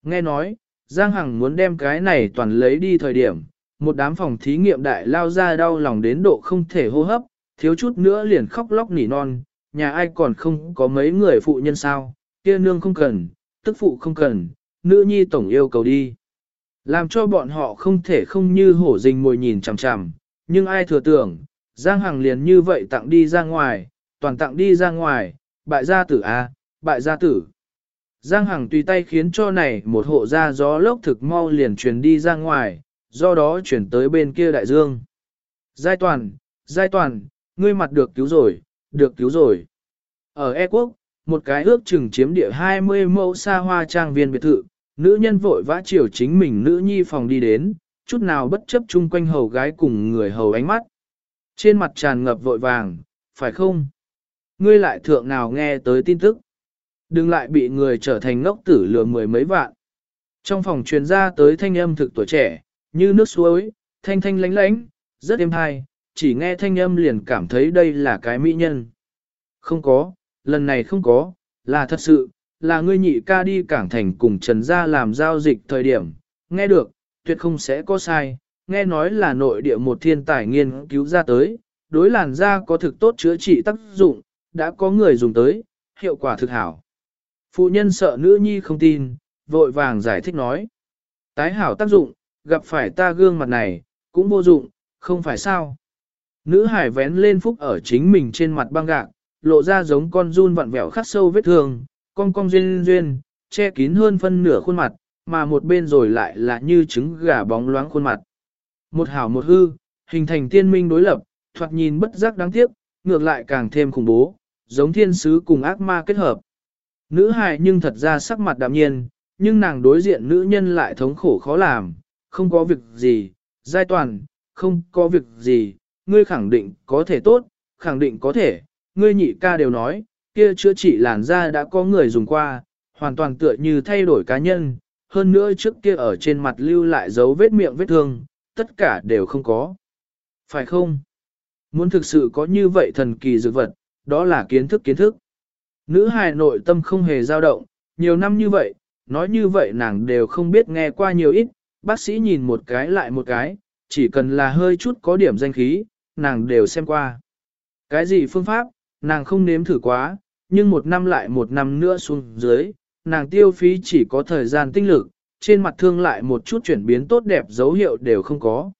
Nghe nói, Giang Hằng muốn đem cái này toàn lấy đi thời điểm, một đám phòng thí nghiệm đại lao ra đau lòng đến độ không thể hô hấp, thiếu chút nữa liền khóc lóc nỉ non, nhà ai còn không có mấy người phụ nhân sao, kia nương không cần, tức phụ không cần, nữ nhi tổng yêu cầu đi. Làm cho bọn họ không thể không như hổ rình mồi nhìn chằm chằm, nhưng ai thừa tưởng, Giang Hằng liền như vậy tặng đi ra ngoài, toàn tặng đi ra ngoài, bại gia tử a, à, bại gia tử. Giang Hằng tùy tay khiến cho này một hộ ra gió lốc thực mau liền truyền đi ra ngoài, do đó chuyển tới bên kia đại dương. Giai toàn, giai toàn, ngươi mặt được cứu rồi, được cứu rồi. Ở E quốc, một cái ước chừng chiếm địa 20 mẫu xa hoa trang viên biệt thự, nữ nhân vội vã chiều chính mình nữ nhi phòng đi đến, chút nào bất chấp chung quanh hầu gái cùng người hầu ánh mắt. Trên mặt tràn ngập vội vàng, phải không? Ngươi lại thượng nào nghe tới tin tức. Đừng lại bị người trở thành ngốc tử lừa mười mấy vạn. Trong phòng truyền ra tới thanh âm thực tuổi trẻ, như nước suối, thanh thanh lánh lánh, rất êm hay, chỉ nghe thanh âm liền cảm thấy đây là cái mỹ nhân. Không có, lần này không có, là thật sự, là ngươi nhị ca đi cảng thành cùng Trần Gia làm giao dịch thời điểm, nghe được, tuyệt không sẽ có sai, nghe nói là nội địa một thiên tài nghiên cứu ra tới, đối làn da có thực tốt chữa trị tác dụng, đã có người dùng tới, hiệu quả thực hảo. Phụ nhân sợ nữ nhi không tin, vội vàng giải thích nói. Tái hảo tác dụng, gặp phải ta gương mặt này, cũng vô dụng, không phải sao. Nữ hải vén lên phúc ở chính mình trên mặt băng gạc, lộ ra giống con run vặn vẹo khắc sâu vết thương, con cong duyên duyên, che kín hơn phân nửa khuôn mặt, mà một bên rồi lại là như trứng gà bóng loáng khuôn mặt. Một hảo một hư, hình thành tiên minh đối lập, thoạt nhìn bất giác đáng tiếc, ngược lại càng thêm khủng bố, giống thiên sứ cùng ác ma kết hợp. Nữ hài nhưng thật ra sắc mặt đạm nhiên, nhưng nàng đối diện nữ nhân lại thống khổ khó làm, không có việc gì, giai toàn, không có việc gì, ngươi khẳng định có thể tốt, khẳng định có thể, ngươi nhị ca đều nói, kia chữa trị làn da đã có người dùng qua, hoàn toàn tựa như thay đổi cá nhân, hơn nữa trước kia ở trên mặt lưu lại dấu vết miệng vết thương, tất cả đều không có. Phải không? Muốn thực sự có như vậy thần kỳ dược vật, đó là kiến thức kiến thức. Nữ hài nội tâm không hề dao động, nhiều năm như vậy, nói như vậy nàng đều không biết nghe qua nhiều ít, bác sĩ nhìn một cái lại một cái, chỉ cần là hơi chút có điểm danh khí, nàng đều xem qua. Cái gì phương pháp, nàng không nếm thử quá, nhưng một năm lại một năm nữa xuống dưới, nàng tiêu phí chỉ có thời gian tinh lực, trên mặt thương lại một chút chuyển biến tốt đẹp dấu hiệu đều không có.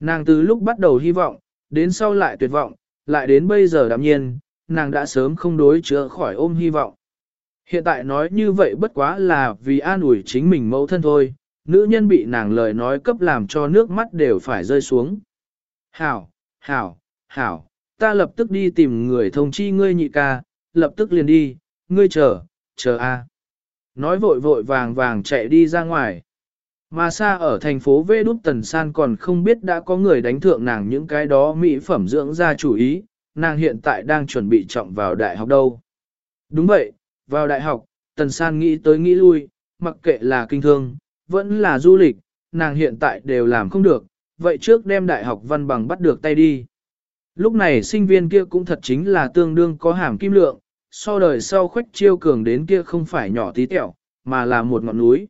Nàng từ lúc bắt đầu hy vọng, đến sau lại tuyệt vọng, lại đến bây giờ đạm nhiên, nàng đã sớm không đối chữa khỏi ôm hy vọng. Hiện tại nói như vậy bất quá là vì an ủi chính mình mẫu thân thôi, nữ nhân bị nàng lời nói cấp làm cho nước mắt đều phải rơi xuống. Hảo, hảo, hảo, ta lập tức đi tìm người thông chi ngươi nhị ca, lập tức liền đi, ngươi chờ, chờ a. Nói vội vội vàng vàng chạy đi ra ngoài. Mà xa ở thành phố Vê Đúc Tần San còn không biết đã có người đánh thượng nàng những cái đó mỹ phẩm dưỡng ra chủ ý, nàng hiện tại đang chuẩn bị trọng vào đại học đâu. Đúng vậy, vào đại học, Tần San nghĩ tới nghĩ lui, mặc kệ là kinh thương, vẫn là du lịch, nàng hiện tại đều làm không được, vậy trước đem đại học văn bằng bắt được tay đi. Lúc này sinh viên kia cũng thật chính là tương đương có hàm kim lượng, so đời sau khuếch chiêu cường đến kia không phải nhỏ tí tẹo, mà là một ngọn núi.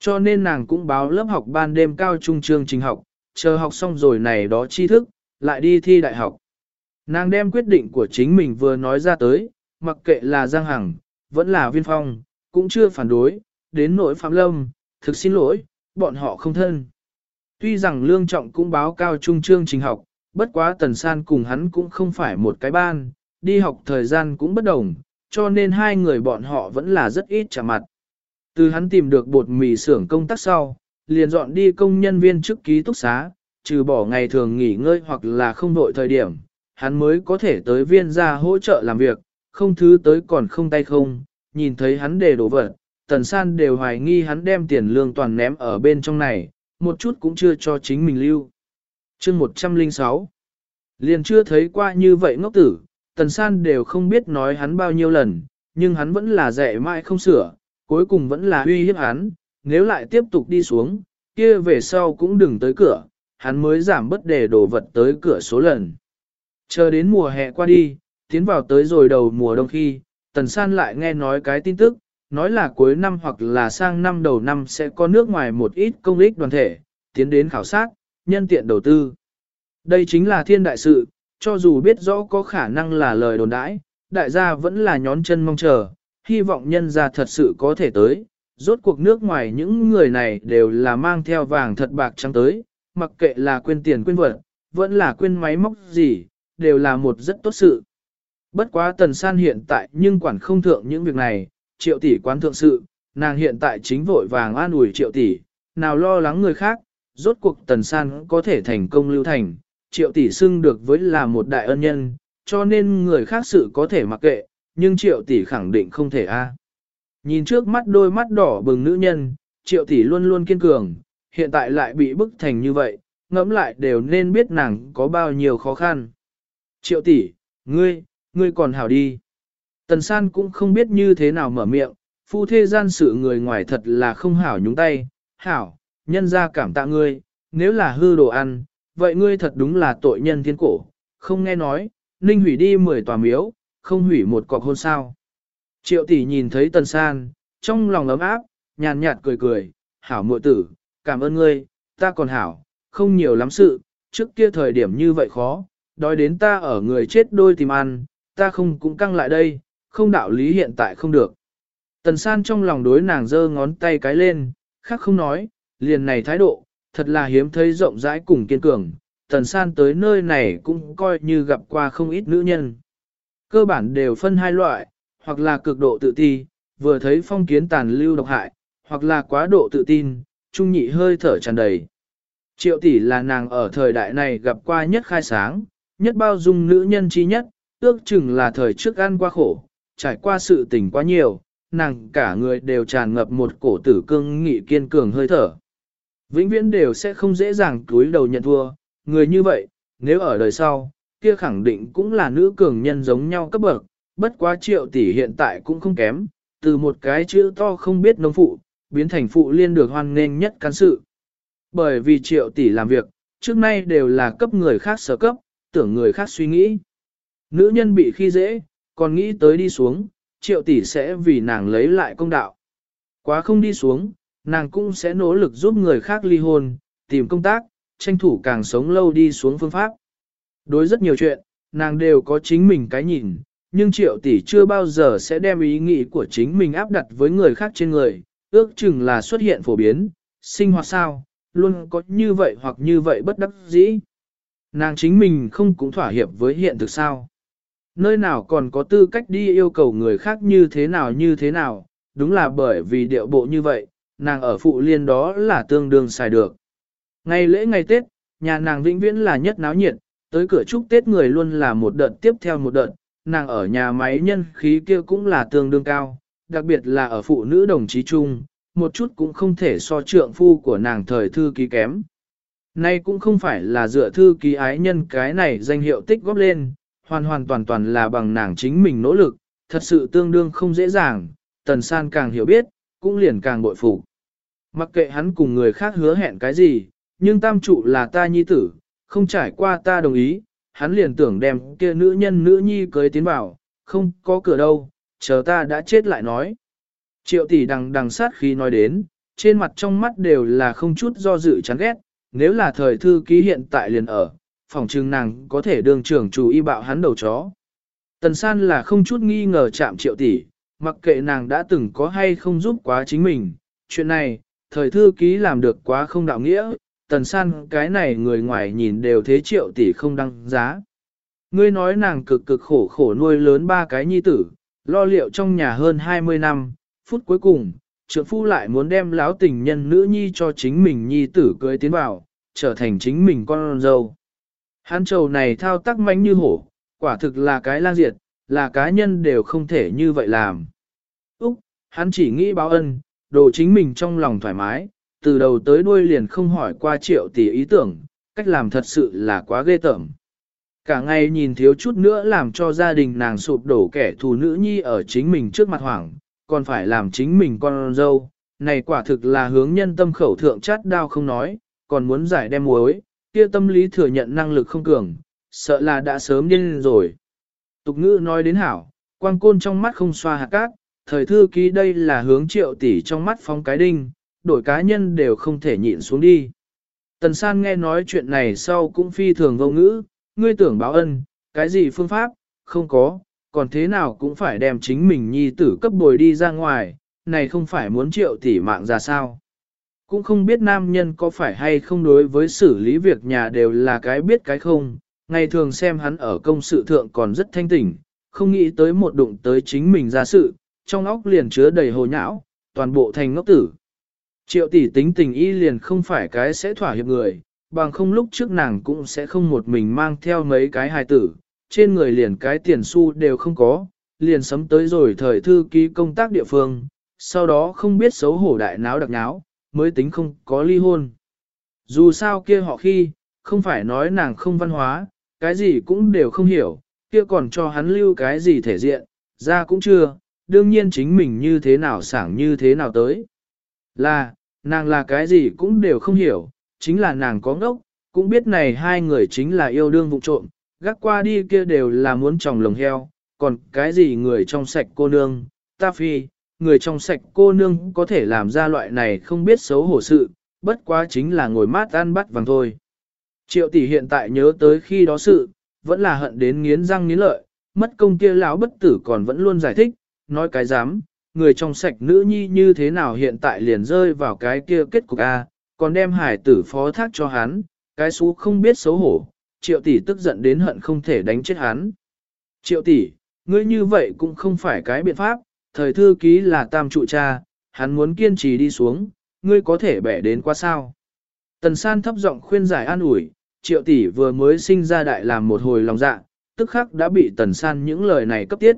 Cho nên nàng cũng báo lớp học ban đêm cao trung chương trình học, chờ học xong rồi này đó tri thức, lại đi thi đại học. Nàng đem quyết định của chính mình vừa nói ra tới, mặc kệ là Giang Hằng, vẫn là viên phong, cũng chưa phản đối, đến nỗi Phạm Lâm, thực xin lỗi, bọn họ không thân. Tuy rằng lương trọng cũng báo cao trung chương trình học, bất quá tần san cùng hắn cũng không phải một cái ban, đi học thời gian cũng bất đồng, cho nên hai người bọn họ vẫn là rất ít chạm mặt. Từ hắn tìm được bột mì xưởng công tác sau, liền dọn đi công nhân viên chức ký túc xá, trừ bỏ ngày thường nghỉ ngơi hoặc là không đội thời điểm, hắn mới có thể tới viên ra hỗ trợ làm việc, không thứ tới còn không tay không, nhìn thấy hắn để đổ vật, tần san đều hoài nghi hắn đem tiền lương toàn ném ở bên trong này, một chút cũng chưa cho chính mình lưu. chương 106 Liền chưa thấy qua như vậy ngốc tử, tần san đều không biết nói hắn bao nhiêu lần, nhưng hắn vẫn là dạy mãi không sửa, cuối cùng vẫn là uy hiếp hắn, nếu lại tiếp tục đi xuống, kia về sau cũng đừng tới cửa, hắn mới giảm bất đề đồ vật tới cửa số lần. Chờ đến mùa hè qua đi, tiến vào tới rồi đầu mùa đông khi, Tần San lại nghe nói cái tin tức, nói là cuối năm hoặc là sang năm đầu năm sẽ có nước ngoài một ít công ích đoàn thể, tiến đến khảo sát, nhân tiện đầu tư. Đây chính là thiên đại sự, cho dù biết rõ có khả năng là lời đồn đãi, đại gia vẫn là nhón chân mong chờ, hy vọng nhân gia thật sự có thể tới. Rốt cuộc nước ngoài những người này đều là mang theo vàng thật bạc trắng tới, mặc kệ là quên tiền quên vật, vẫn là quên máy móc gì, đều là một rất tốt sự. Bất quá tần san hiện tại nhưng quản không thượng những việc này, triệu tỷ quán thượng sự, nàng hiện tại chính vội vàng an ủi triệu tỷ, nào lo lắng người khác, rốt cuộc tần san có thể thành công lưu thành, triệu tỷ xưng được với là một đại ân nhân, cho nên người khác sự có thể mặc kệ, nhưng triệu tỷ khẳng định không thể a. À. Nhìn trước mắt đôi mắt đỏ bừng nữ nhân, triệu tỷ luôn luôn kiên cường, hiện tại lại bị bức thành như vậy, ngẫm lại đều nên biết nàng có bao nhiêu khó khăn. Triệu tỷ, ngươi, ngươi còn hảo đi. Tần san cũng không biết như thế nào mở miệng, phu thê gian sự người ngoài thật là không hảo nhúng tay, hảo, nhân ra cảm tạ ngươi, nếu là hư đồ ăn, vậy ngươi thật đúng là tội nhân thiên cổ, không nghe nói, ninh hủy đi 10 tòa miếu, không hủy một cọc hôn sao. Triệu tỷ nhìn thấy tần san, trong lòng ấm áp, nhàn nhạt cười cười, hảo muội tử, cảm ơn ngươi, ta còn hảo, không nhiều lắm sự, trước kia thời điểm như vậy khó, đói đến ta ở người chết đôi tìm ăn, ta không cũng căng lại đây, không đạo lý hiện tại không được. Tần san trong lòng đối nàng giơ ngón tay cái lên, khác không nói, liền này thái độ, thật là hiếm thấy rộng rãi cùng kiên cường, tần san tới nơi này cũng coi như gặp qua không ít nữ nhân. Cơ bản đều phân hai loại, hoặc là cực độ tự ti, vừa thấy phong kiến tàn lưu độc hại, hoặc là quá độ tự tin, trung nhị hơi thở tràn đầy. Triệu tỷ là nàng ở thời đại này gặp qua nhất khai sáng, nhất bao dung nữ nhân chi nhất, ước chừng là thời trước ăn qua khổ, trải qua sự tình quá nhiều, nàng cả người đều tràn ngập một cổ tử cương nghị kiên cường hơi thở. Vĩnh viễn đều sẽ không dễ dàng túi đầu nhận thua, người như vậy, nếu ở đời sau, kia khẳng định cũng là nữ cường nhân giống nhau cấp bậc, bất quá triệu tỷ hiện tại cũng không kém, từ một cái chữ to không biết nông phụ, biến thành phụ liên được hoan nghênh nhất cán sự. Bởi vì triệu tỷ làm việc, trước nay đều là cấp người khác sở cấp, tưởng người khác suy nghĩ. Nữ nhân bị khi dễ, còn nghĩ tới đi xuống, triệu tỷ sẽ vì nàng lấy lại công đạo. Quá không đi xuống, nàng cũng sẽ nỗ lực giúp người khác ly hôn, tìm công tác, tranh thủ càng sống lâu đi xuống phương pháp. Đối rất nhiều chuyện, nàng đều có chính mình cái nhìn, nhưng triệu tỷ chưa bao giờ sẽ đem ý nghĩ của chính mình áp đặt với người khác trên người, ước chừng là xuất hiện phổ biến, sinh hoạt sao, luôn có như vậy hoặc như vậy bất đắc dĩ. Nàng chính mình không cũng thỏa hiệp với hiện thực sao. Nơi nào còn có tư cách đi yêu cầu người khác như thế nào như thế nào, đúng là bởi vì điệu bộ như vậy, nàng ở phụ liên đó là tương đương xài được. Ngày lễ ngày Tết, nhà nàng vĩnh viễn là nhất náo nhiệt, tới cửa chúc Tết người luôn là một đợt tiếp theo một đợt, nàng ở nhà máy nhân khí kia cũng là tương đương cao, đặc biệt là ở phụ nữ đồng chí chung, một chút cũng không thể so trượng phu của nàng thời thư ký kém. Nay cũng không phải là dựa thư ký ái nhân cái này danh hiệu tích góp lên, hoàn hoàn toàn toàn là bằng nàng chính mình nỗ lực, thật sự tương đương không dễ dàng, tần san càng hiểu biết, cũng liền càng bội phục. Mặc kệ hắn cùng người khác hứa hẹn cái gì, nhưng tam trụ là ta nhi tử, không trải qua ta đồng ý, hắn liền tưởng đem kia nữ nhân nữ nhi cưới tiến vào, không có cửa đâu, chờ ta đã chết lại nói. Triệu tỷ đằng đằng sát khi nói đến, trên mặt trong mắt đều là không chút do dự chán ghét, nếu là thời thư ký hiện tại liền ở, phòng chừng nàng có thể đường trưởng chủ y bạo hắn đầu chó. Tần san là không chút nghi ngờ chạm triệu tỷ, mặc kệ nàng đã từng có hay không giúp quá chính mình, chuyện này, thời thư ký làm được quá không đạo nghĩa, tần san cái này người ngoài nhìn đều thế triệu tỷ không đăng giá. Ngươi nói nàng cực cực khổ khổ nuôi lớn ba cái nhi tử, lo liệu trong nhà hơn 20 năm, phút cuối cùng, trượng phu lại muốn đem láo tình nhân nữ nhi cho chính mình nhi tử cưới tiến vào, trở thành chính mình con dâu. Hắn trầu này thao tác mánh như hổ, quả thực là cái lang diệt, là cá nhân đều không thể như vậy làm. Úc, hắn chỉ nghĩ báo ân, đồ chính mình trong lòng thoải mái, từ đầu tới đuôi liền không hỏi qua triệu tỷ ý tưởng, cách làm thật sự là quá ghê tởm. Cả ngày nhìn thiếu chút nữa làm cho gia đình nàng sụp đổ kẻ thù nữ nhi ở chính mình trước mặt hoảng, còn phải làm chính mình con dâu, này quả thực là hướng nhân tâm khẩu thượng chát đao không nói, còn muốn giải đem muối, kia tâm lý thừa nhận năng lực không cường, sợ là đã sớm điên rồi. Tục ngữ nói đến hảo, quang côn trong mắt không xoa hạt cát, thời thư ký đây là hướng triệu tỷ trong mắt phong cái đinh, đổi cá nhân đều không thể nhịn xuống đi. Tần san nghe nói chuyện này sau cũng phi thường vô ngữ, ngươi tưởng báo ân, cái gì phương pháp, không có, còn thế nào cũng phải đem chính mình nhi tử cấp bồi đi ra ngoài, này không phải muốn triệu tỷ mạng ra sao. Cũng không biết nam nhân có phải hay không đối với xử lý việc nhà đều là cái biết cái không, ngày thường xem hắn ở công sự thượng còn rất thanh tỉnh, không nghĩ tới một đụng tới chính mình ra sự, trong óc liền chứa đầy hồ nhão, toàn bộ thành ngốc tử. Triệu tỷ tính tình y liền không phải cái sẽ thỏa hiệp người, bằng không lúc trước nàng cũng sẽ không một mình mang theo mấy cái hài tử, trên người liền cái tiền xu đều không có, liền sấm tới rồi thời thư ký công tác địa phương, sau đó không biết xấu hổ đại náo đặc náo, mới tính không có ly hôn. Dù sao kia họ khi, không phải nói nàng không văn hóa, cái gì cũng đều không hiểu, kia còn cho hắn lưu cái gì thể diện, ra cũng chưa, đương nhiên chính mình như thế nào sảng như thế nào tới. Là, nàng là cái gì cũng đều không hiểu, chính là nàng có ngốc, cũng biết này hai người chính là yêu đương vụ trộm, gác qua đi kia đều là muốn tròng lồng heo, còn cái gì người trong sạch cô nương, ta phi, người trong sạch cô nương có thể làm ra loại này không biết xấu hổ sự, bất quá chính là ngồi mát ăn bắt vàng thôi. Triệu tỷ hiện tại nhớ tới khi đó sự, vẫn là hận đến nghiến răng nghiến lợi, mất công kia lão bất tử còn vẫn luôn giải thích, nói cái dám, người trong sạch nữ nhi như thế nào hiện tại liền rơi vào cái kia kết cục A, còn đem hải tử phó thác cho hắn, cái xú không biết xấu hổ, triệu tỷ tức giận đến hận không thể đánh chết hắn. Triệu tỷ, ngươi như vậy cũng không phải cái biện pháp, thời thư ký là tam trụ cha, hắn muốn kiên trì đi xuống, ngươi có thể bẻ đến qua sao. Tần san thấp giọng khuyên giải an ủi, triệu tỷ vừa mới sinh ra đại làm một hồi lòng dạ, tức khắc đã bị tần san những lời này cấp tiết.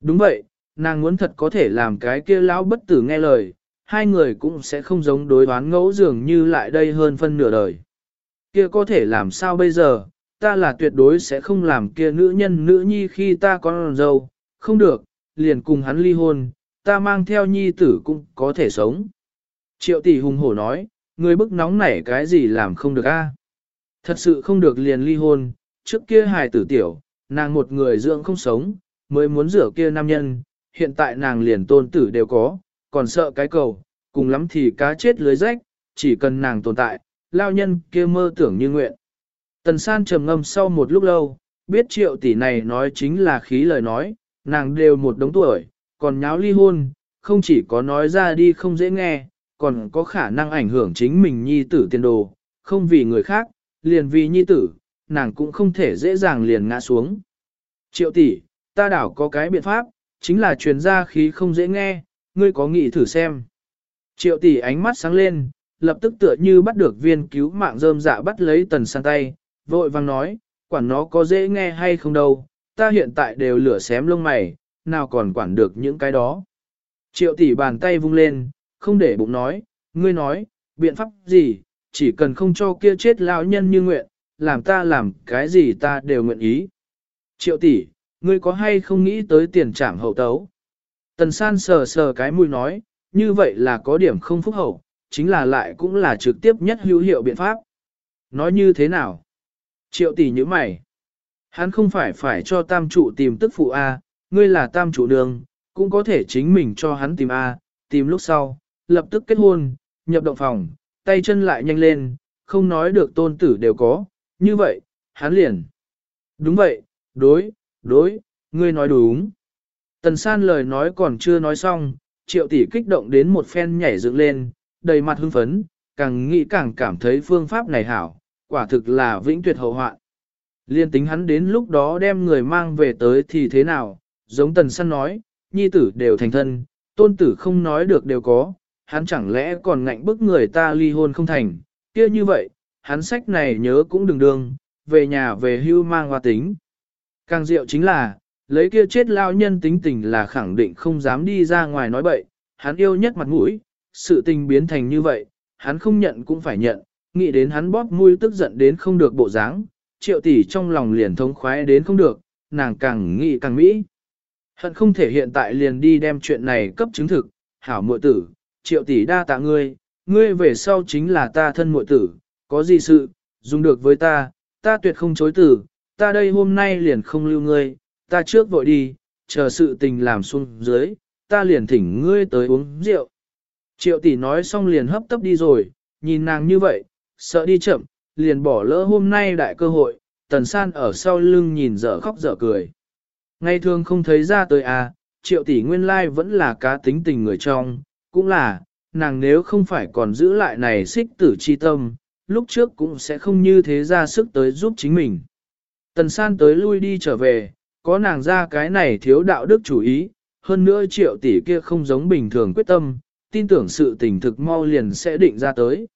Đúng vậy, nàng muốn thật có thể làm cái kia lão bất tử nghe lời, hai người cũng sẽ không giống đối đoán ngẫu dường như lại đây hơn phân nửa đời. Kia có thể làm sao bây giờ, ta là tuyệt đối sẽ không làm kia nữ nhân nữ nhi khi ta có dâu, không được, liền cùng hắn ly hôn, ta mang theo nhi tử cũng có thể sống. Triệu tỷ hùng hổ nói, người bức nóng nảy cái gì làm không được a? Thật sự không được liền ly hôn, trước kia hài tử tiểu, nàng một người dưỡng không sống, mới muốn rửa kia nam nhân, hiện tại nàng liền tôn tử đều có, còn sợ cái cầu, cùng lắm thì cá chết lưới rách, chỉ cần nàng tồn tại, lao nhân kia mơ tưởng như nguyện. Tần san trầm ngâm sau một lúc lâu, biết triệu tỷ này nói chính là khí lời nói, nàng đều một đống tuổi, còn nháo ly hôn, không chỉ có nói ra đi không dễ nghe, còn có khả năng ảnh hưởng chính mình nhi tử tiền đồ, không vì người khác, liền vì nhi tử, nàng cũng không thể dễ dàng liền ngã xuống. Triệu tỷ, ta đảo có cái biện pháp, chính là truyền ra khí không dễ nghe, ngươi có nghĩ thử xem. Triệu tỷ ánh mắt sáng lên, lập tức tựa như bắt được viên cứu mạng rơm dạ bắt lấy tần sang tay, vội vang nói, quản nó có dễ nghe hay không đâu, ta hiện tại đều lửa xém lông mày, nào còn quản được những cái đó. Triệu tỷ bàn tay vung lên, không để bụng nói, ngươi nói, biện pháp gì, chỉ cần không cho kia chết lão nhân như nguyện, làm ta làm cái gì ta đều nguyện ý. Triệu tỷ, ngươi có hay không nghĩ tới tiền trảm hậu tấu? Tần san sờ sờ cái mũi nói, như vậy là có điểm không phúc hậu, chính là lại cũng là trực tiếp nhất hữu hiệu biện pháp. Nói như thế nào? Triệu tỷ như mày. Hắn không phải phải cho tam trụ tìm tức phụ A, ngươi là tam trụ đường, cũng có thể chính mình cho hắn tìm A, tìm lúc sau, lập tức kết hôn, nhập động phòng, tay chân lại nhanh lên, không nói được tôn tử đều có, như vậy, hắn liền. Đúng vậy, đối, đối, ngươi nói đúng. Tần san lời nói còn chưa nói xong, triệu tỷ kích động đến một phen nhảy dựng lên, đầy mặt hưng phấn, càng nghĩ càng cảm thấy phương pháp này hảo, quả thực là vĩnh tuyệt hậu hoạn. Liên tính hắn đến lúc đó đem người mang về tới thì thế nào, giống tần săn nói, nhi tử đều thành thân, tôn tử không nói được đều có, hắn chẳng lẽ còn ngạnh bức người ta ly hôn không thành, kia như vậy, hắn sách này nhớ cũng đừng đương, về nhà về hưu mang hoa tính. Càng diệu chính là, lấy kia chết lao nhân tính tình là khẳng định không dám đi ra ngoài nói bậy, hắn yêu nhất mặt mũi, sự tình biến thành như vậy, hắn không nhận cũng phải nhận, nghĩ đến hắn bóp mũi tức giận đến không được bộ dáng, triệu tỷ trong lòng liền thống khoái đến không được, nàng càng nghĩ càng mỹ. Hận không thể hiện tại liền đi đem chuyện này cấp chứng thực, hảo muội tử, triệu tỷ đa tạ ngươi, ngươi về sau chính là ta thân muội tử, có gì sự, dùng được với ta, ta tuyệt không chối tử, ta đây hôm nay liền không lưu ngươi, ta trước vội đi, chờ sự tình làm xuống dưới, ta liền thỉnh ngươi tới uống rượu. Triệu tỷ nói xong liền hấp tấp đi rồi, nhìn nàng như vậy, sợ đi chậm, liền bỏ lỡ hôm nay đại cơ hội, tần san ở sau lưng nhìn dở khóc dở cười. Ngày thường không thấy ra tới à, triệu tỷ nguyên lai vẫn là cá tính tình người trong, cũng là, nàng nếu không phải còn giữ lại này xích tử chi tâm, lúc trước cũng sẽ không như thế ra sức tới giúp chính mình. Tần san tới lui đi trở về, có nàng ra cái này thiếu đạo đức chủ ý, hơn nữa triệu tỷ kia không giống bình thường quyết tâm, tin tưởng sự tình thực mau liền sẽ định ra tới.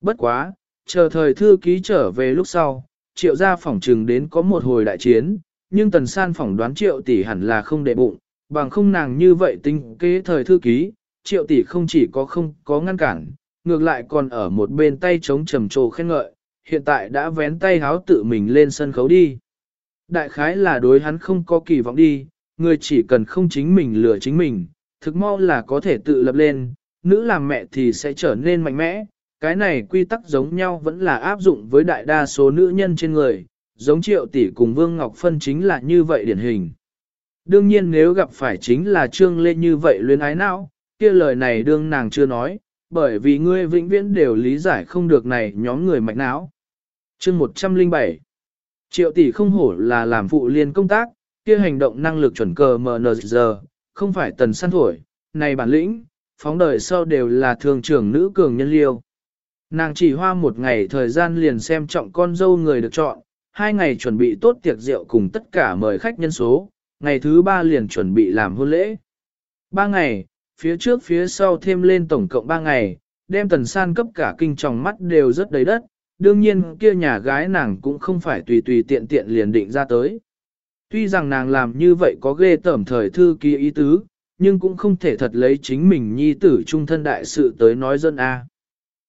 Bất quá, chờ thời thư ký trở về lúc sau, triệu gia phỏng trừng đến có một hồi đại chiến, nhưng tần san phỏng đoán triệu tỷ hẳn là không đệ bụng, bằng không nàng như vậy tính kế thời thư ký, triệu tỷ không chỉ có không có ngăn cản, ngược lại còn ở một bên tay chống trầm trồ khen ngợi, hiện tại đã vén tay háo tự mình lên sân khấu đi. Đại khái là đối hắn không có kỳ vọng đi, người chỉ cần không chính mình lừa chính mình, thực mau là có thể tự lập lên, nữ làm mẹ thì sẽ trở nên mạnh mẽ, cái này quy tắc giống nhau vẫn là áp dụng với đại đa số nữ nhân trên người, giống triệu tỷ cùng Vương Ngọc Phân chính là như vậy điển hình. Đương nhiên nếu gặp phải chính là trương lê như vậy luyến ái não, kia lời này đương nàng chưa nói, bởi vì ngươi vĩnh viễn đều lý giải không được này nhóm người mạch não. Chương 107 Triệu tỷ không hổ là làm phụ liên công tác, kia hành động năng lực chuẩn cờ MNZ, không phải tần săn thổi, này bản lĩnh, phóng đời sau đều là thường trưởng nữ cường nhân liêu. Nàng chỉ hoa một ngày thời gian liền xem trọng con dâu người được chọn, hai ngày chuẩn bị tốt tiệc rượu cùng tất cả mời khách nhân số, ngày thứ ba liền chuẩn bị làm hôn lễ. Ba ngày, phía trước phía sau thêm lên tổng cộng ba ngày, đem tần san cấp cả kinh tròng mắt đều rất đầy đất, đương nhiên kia nhà gái nàng cũng không phải tùy tùy tiện tiện liền định ra tới. Tuy rằng nàng làm như vậy có ghê tởm thời thư kia ý tứ, nhưng cũng không thể thật lấy chính mình nhi tử trung thân đại sự tới nói dân A.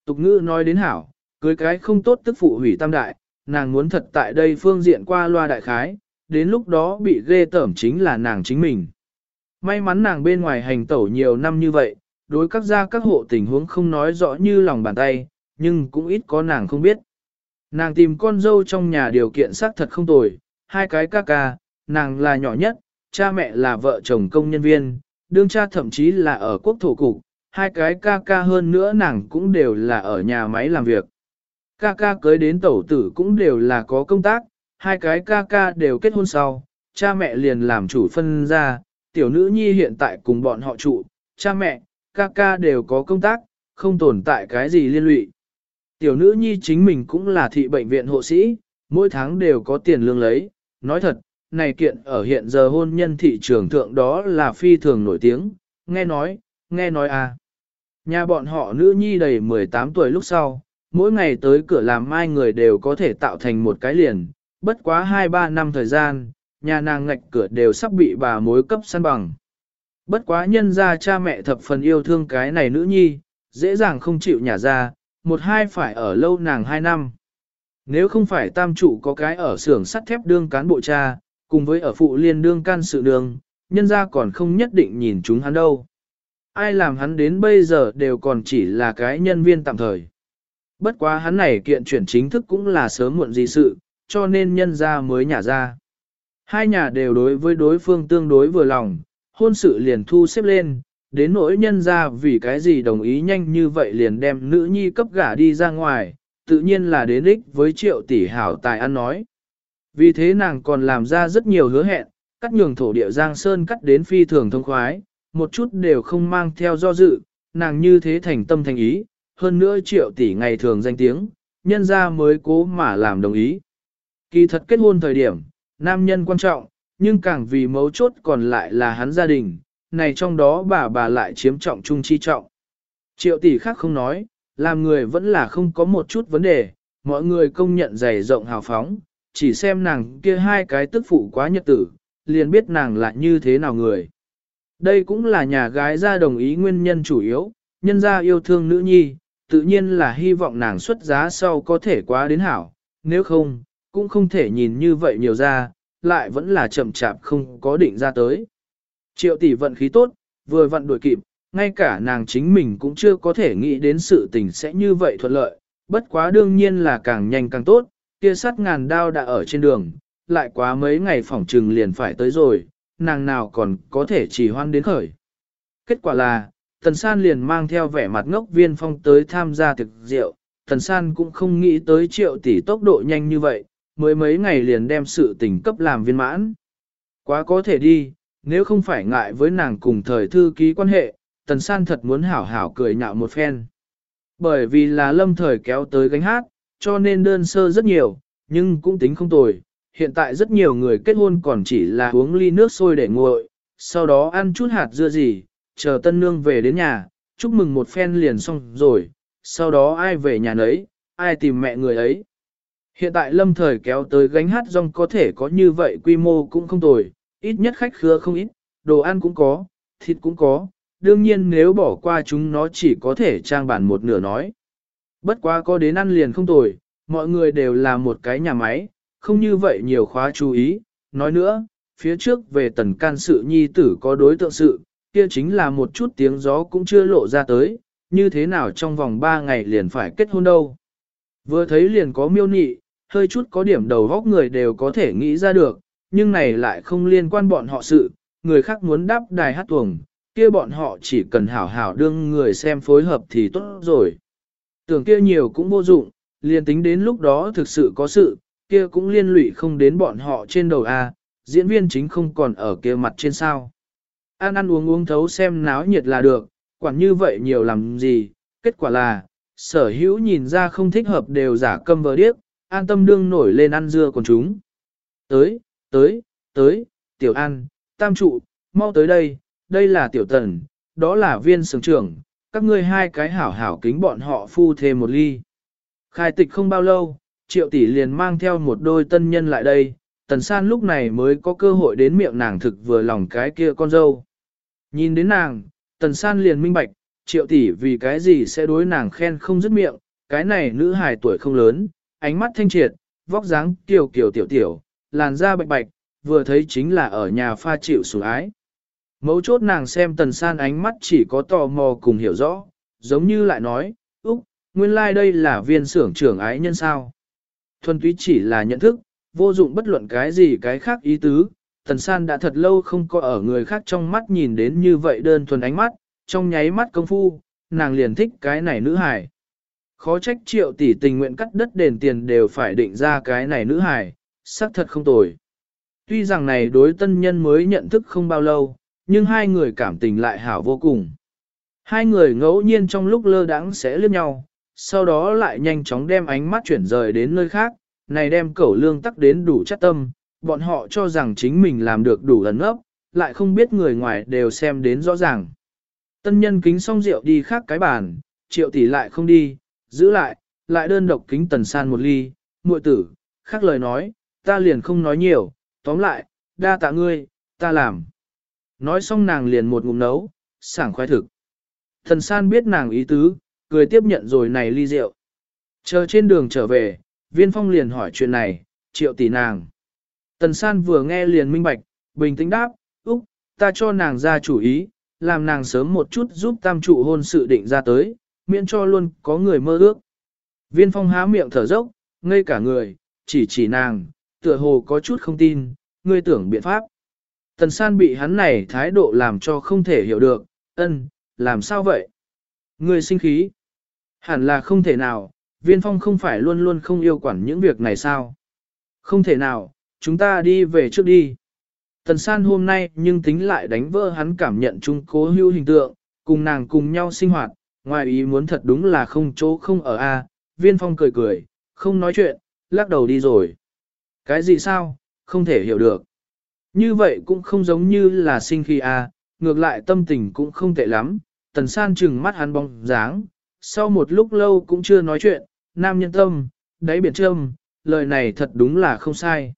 Tục ngữ nói đến hảo, cưới cái không tốt tức phụ hủy tam đại, nàng muốn thật tại đây phương diện qua loa đại khái, đến lúc đó bị ghê tởm chính là nàng chính mình. May mắn nàng bên ngoài hành tẩu nhiều năm như vậy, đối các gia các hộ tình huống không nói rõ như lòng bàn tay, nhưng cũng ít có nàng không biết. Nàng tìm con dâu trong nhà điều kiện xác thật không tồi, hai cái ca ca, nàng là nhỏ nhất, cha mẹ là vợ chồng công nhân viên, đương cha thậm chí là ở quốc thổ cục, hai cái ca ca hơn nữa nàng cũng đều là ở nhà máy làm việc. Ca ca cưới đến tẩu tử cũng đều là có công tác, hai cái ca ca đều kết hôn sau, cha mẹ liền làm chủ phân ra, tiểu nữ nhi hiện tại cùng bọn họ trụ, cha mẹ, ca ca đều có công tác, không tồn tại cái gì liên lụy. Tiểu nữ nhi chính mình cũng là thị bệnh viện hộ sĩ, mỗi tháng đều có tiền lương lấy, nói thật, này kiện ở hiện giờ hôn nhân thị trường thượng đó là phi thường nổi tiếng, nghe nói, nghe nói à. Nhà bọn họ nữ nhi đầy 18 tuổi lúc sau, mỗi ngày tới cửa làm mai người đều có thể tạo thành một cái liền, bất quá 2-3 năm thời gian, nhà nàng ngạch cửa đều sắp bị bà mối cấp săn bằng. Bất quá nhân ra cha mẹ thập phần yêu thương cái này nữ nhi, dễ dàng không chịu nhà ra, một hai phải ở lâu nàng hai năm. Nếu không phải tam trụ có cái ở xưởng sắt thép đương cán bộ cha, cùng với ở phụ liên đương can sự đường, nhân ra còn không nhất định nhìn chúng hắn đâu. Ai làm hắn đến bây giờ đều còn chỉ là cái nhân viên tạm thời. Bất quá hắn này kiện chuyển chính thức cũng là sớm muộn gì sự, cho nên nhân ra mới nhả ra. Hai nhà đều đối với đối phương tương đối vừa lòng, hôn sự liền thu xếp lên, đến nỗi nhân ra vì cái gì đồng ý nhanh như vậy liền đem nữ nhi cấp gả đi ra ngoài, tự nhiên là đến ích với triệu tỷ hảo tài ăn nói. Vì thế nàng còn làm ra rất nhiều hứa hẹn, cắt nhường thổ địa Giang Sơn cắt đến phi thường thông khoái, một chút đều không mang theo do dự, nàng như thế thành tâm thành ý, hơn nữa triệu tỷ ngày thường danh tiếng, nhân ra mới cố mà làm đồng ý. Kỳ thật kết hôn thời điểm, nam nhân quan trọng, nhưng càng vì mấu chốt còn lại là hắn gia đình, này trong đó bà bà lại chiếm trọng trung chi trọng. Triệu tỷ khác không nói, làm người vẫn là không có một chút vấn đề, mọi người công nhận dày rộng hào phóng, chỉ xem nàng kia hai cái tức phụ quá nhật tử, liền biết nàng là như thế nào người. Đây cũng là nhà gái ra đồng ý nguyên nhân chủ yếu, nhân ra yêu thương nữ nhi, tự nhiên là hy vọng nàng xuất giá sau có thể quá đến hảo, nếu không, cũng không thể nhìn như vậy nhiều ra, lại vẫn là chậm chạp không có định ra tới. Triệu tỷ vận khí tốt, vừa vận đuổi kịp, ngay cả nàng chính mình cũng chưa có thể nghĩ đến sự tình sẽ như vậy thuận lợi, bất quá đương nhiên là càng nhanh càng tốt, kia sắt ngàn đao đã ở trên đường, lại quá mấy ngày phỏng trừng liền phải tới rồi, nàng nào còn có thể chỉ hoan đến khởi. Kết quả là, Tần San liền mang theo vẻ mặt ngốc viên phong tới tham gia thực rượu, Tần San cũng không nghĩ tới triệu tỷ tốc độ nhanh như vậy, mới mấy ngày liền đem sự tình cấp làm viên mãn. Quá có thể đi, nếu không phải ngại với nàng cùng thời thư ký quan hệ, Tần San thật muốn hảo hảo cười nhạo một phen. Bởi vì là lâm thời kéo tới gánh hát, cho nên đơn sơ rất nhiều, nhưng cũng tính không tồi. Hiện tại rất nhiều người kết hôn còn chỉ là uống ly nước sôi để nguội, sau đó ăn chút hạt dưa gì, chờ tân nương về đến nhà, chúc mừng một phen liền xong rồi, sau đó ai về nhà nấy, ai tìm mẹ người ấy. Hiện tại lâm thời kéo tới gánh hát rong có thể có như vậy quy mô cũng không tồi, ít nhất khách khứa không ít, đồ ăn cũng có, thịt cũng có, đương nhiên nếu bỏ qua chúng nó chỉ có thể trang bản một nửa nói. Bất quá có đến ăn liền không tồi, mọi người đều là một cái nhà máy, không như vậy nhiều khóa chú ý. Nói nữa, phía trước về tần can sự nhi tử có đối tượng sự, kia chính là một chút tiếng gió cũng chưa lộ ra tới, như thế nào trong vòng 3 ngày liền phải kết hôn đâu. Vừa thấy liền có miêu nị, hơi chút có điểm đầu góc người đều có thể nghĩ ra được, nhưng này lại không liên quan bọn họ sự, người khác muốn đáp đài hát tuồng, kia bọn họ chỉ cần hảo hảo đương người xem phối hợp thì tốt rồi. Tưởng kia nhiều cũng vô dụng, liền tính đến lúc đó thực sự có sự, kia cũng liên lụy không đến bọn họ trên đầu A, diễn viên chính không còn ở kia mặt trên sao. Ăn ăn uống uống thấu xem náo nhiệt là được, quản như vậy nhiều làm gì, kết quả là, sở hữu nhìn ra không thích hợp đều giả câm vờ điếc, an tâm đương nổi lên ăn dưa còn chúng. Tới, tới, tới, tiểu an, tam trụ, mau tới đây, đây là tiểu tần, đó là viên sướng trưởng, các ngươi hai cái hảo hảo kính bọn họ phu thêm một ly. Khai tịch không bao lâu, triệu tỷ liền mang theo một đôi tân nhân lại đây, tần san lúc này mới có cơ hội đến miệng nàng thực vừa lòng cái kia con dâu. Nhìn đến nàng, tần san liền minh bạch, triệu tỷ vì cái gì sẽ đối nàng khen không dứt miệng, cái này nữ hài tuổi không lớn, ánh mắt thanh triệt, vóc dáng kiều kiều tiểu tiểu, làn da bạch bạch, vừa thấy chính là ở nhà pha chịu sủng ái. Mấu chốt nàng xem tần san ánh mắt chỉ có tò mò cùng hiểu rõ, giống như lại nói, Úc, nguyên lai like đây là viên xưởng trưởng ái nhân sao. Thuần túy chỉ là nhận thức, vô dụng bất luận cái gì cái khác ý tứ, tần san đã thật lâu không có ở người khác trong mắt nhìn đến như vậy đơn thuần ánh mắt, trong nháy mắt công phu, nàng liền thích cái này nữ hải Khó trách triệu tỷ tình nguyện cắt đất đền tiền đều phải định ra cái này nữ hải xác thật không tồi. Tuy rằng này đối tân nhân mới nhận thức không bao lâu, nhưng hai người cảm tình lại hảo vô cùng. Hai người ngẫu nhiên trong lúc lơ đãng sẽ liếc nhau, sau đó lại nhanh chóng đem ánh mắt chuyển rời đến nơi khác, này đem cẩu lương tắc đến đủ chắc tâm, bọn họ cho rằng chính mình làm được đủ ẩn ấp, lại không biết người ngoài đều xem đến rõ ràng. Tân nhân kính xong rượu đi khác cái bàn, triệu tỷ lại không đi, giữ lại, lại đơn độc kính tần san một ly, muội tử, khác lời nói, ta liền không nói nhiều, tóm lại, đa tạ ngươi, ta làm. Nói xong nàng liền một ngụm nấu, sảng khoái thực. Thần san biết nàng ý tứ, cười tiếp nhận rồi này ly rượu. Chờ trên đường trở về, viên phong liền hỏi chuyện này, triệu tỷ nàng. Tần san vừa nghe liền minh bạch, bình tĩnh đáp, Úc, ta cho nàng ra chủ ý, làm nàng sớm một chút giúp tam trụ hôn sự định ra tới, miễn cho luôn có người mơ ước. Viên phong há miệng thở dốc, ngây cả người, chỉ chỉ nàng, tựa hồ có chút không tin, ngươi tưởng biện pháp. Tần san bị hắn này thái độ làm cho không thể hiểu được, ân, làm sao vậy? Ngươi sinh khí. Hẳn là không thể nào, viên phong không phải luôn luôn không yêu quản những việc này sao? Không thể nào, chúng ta đi về trước đi. Tần san hôm nay nhưng tính lại đánh vỡ hắn cảm nhận chung cố hữu hình tượng, cùng nàng cùng nhau sinh hoạt, ngoài ý muốn thật đúng là không chỗ không ở a. viên phong cười cười, không nói chuyện, lắc đầu đi rồi. Cái gì sao, không thể hiểu được. Như vậy cũng không giống như là sinh khi a, ngược lại tâm tình cũng không tệ lắm, tần san chừng mắt hắn bóng dáng, sau một lúc lâu cũng chưa nói chuyện, nam nhân tâm, đáy biển trâm, lời này thật đúng là không sai.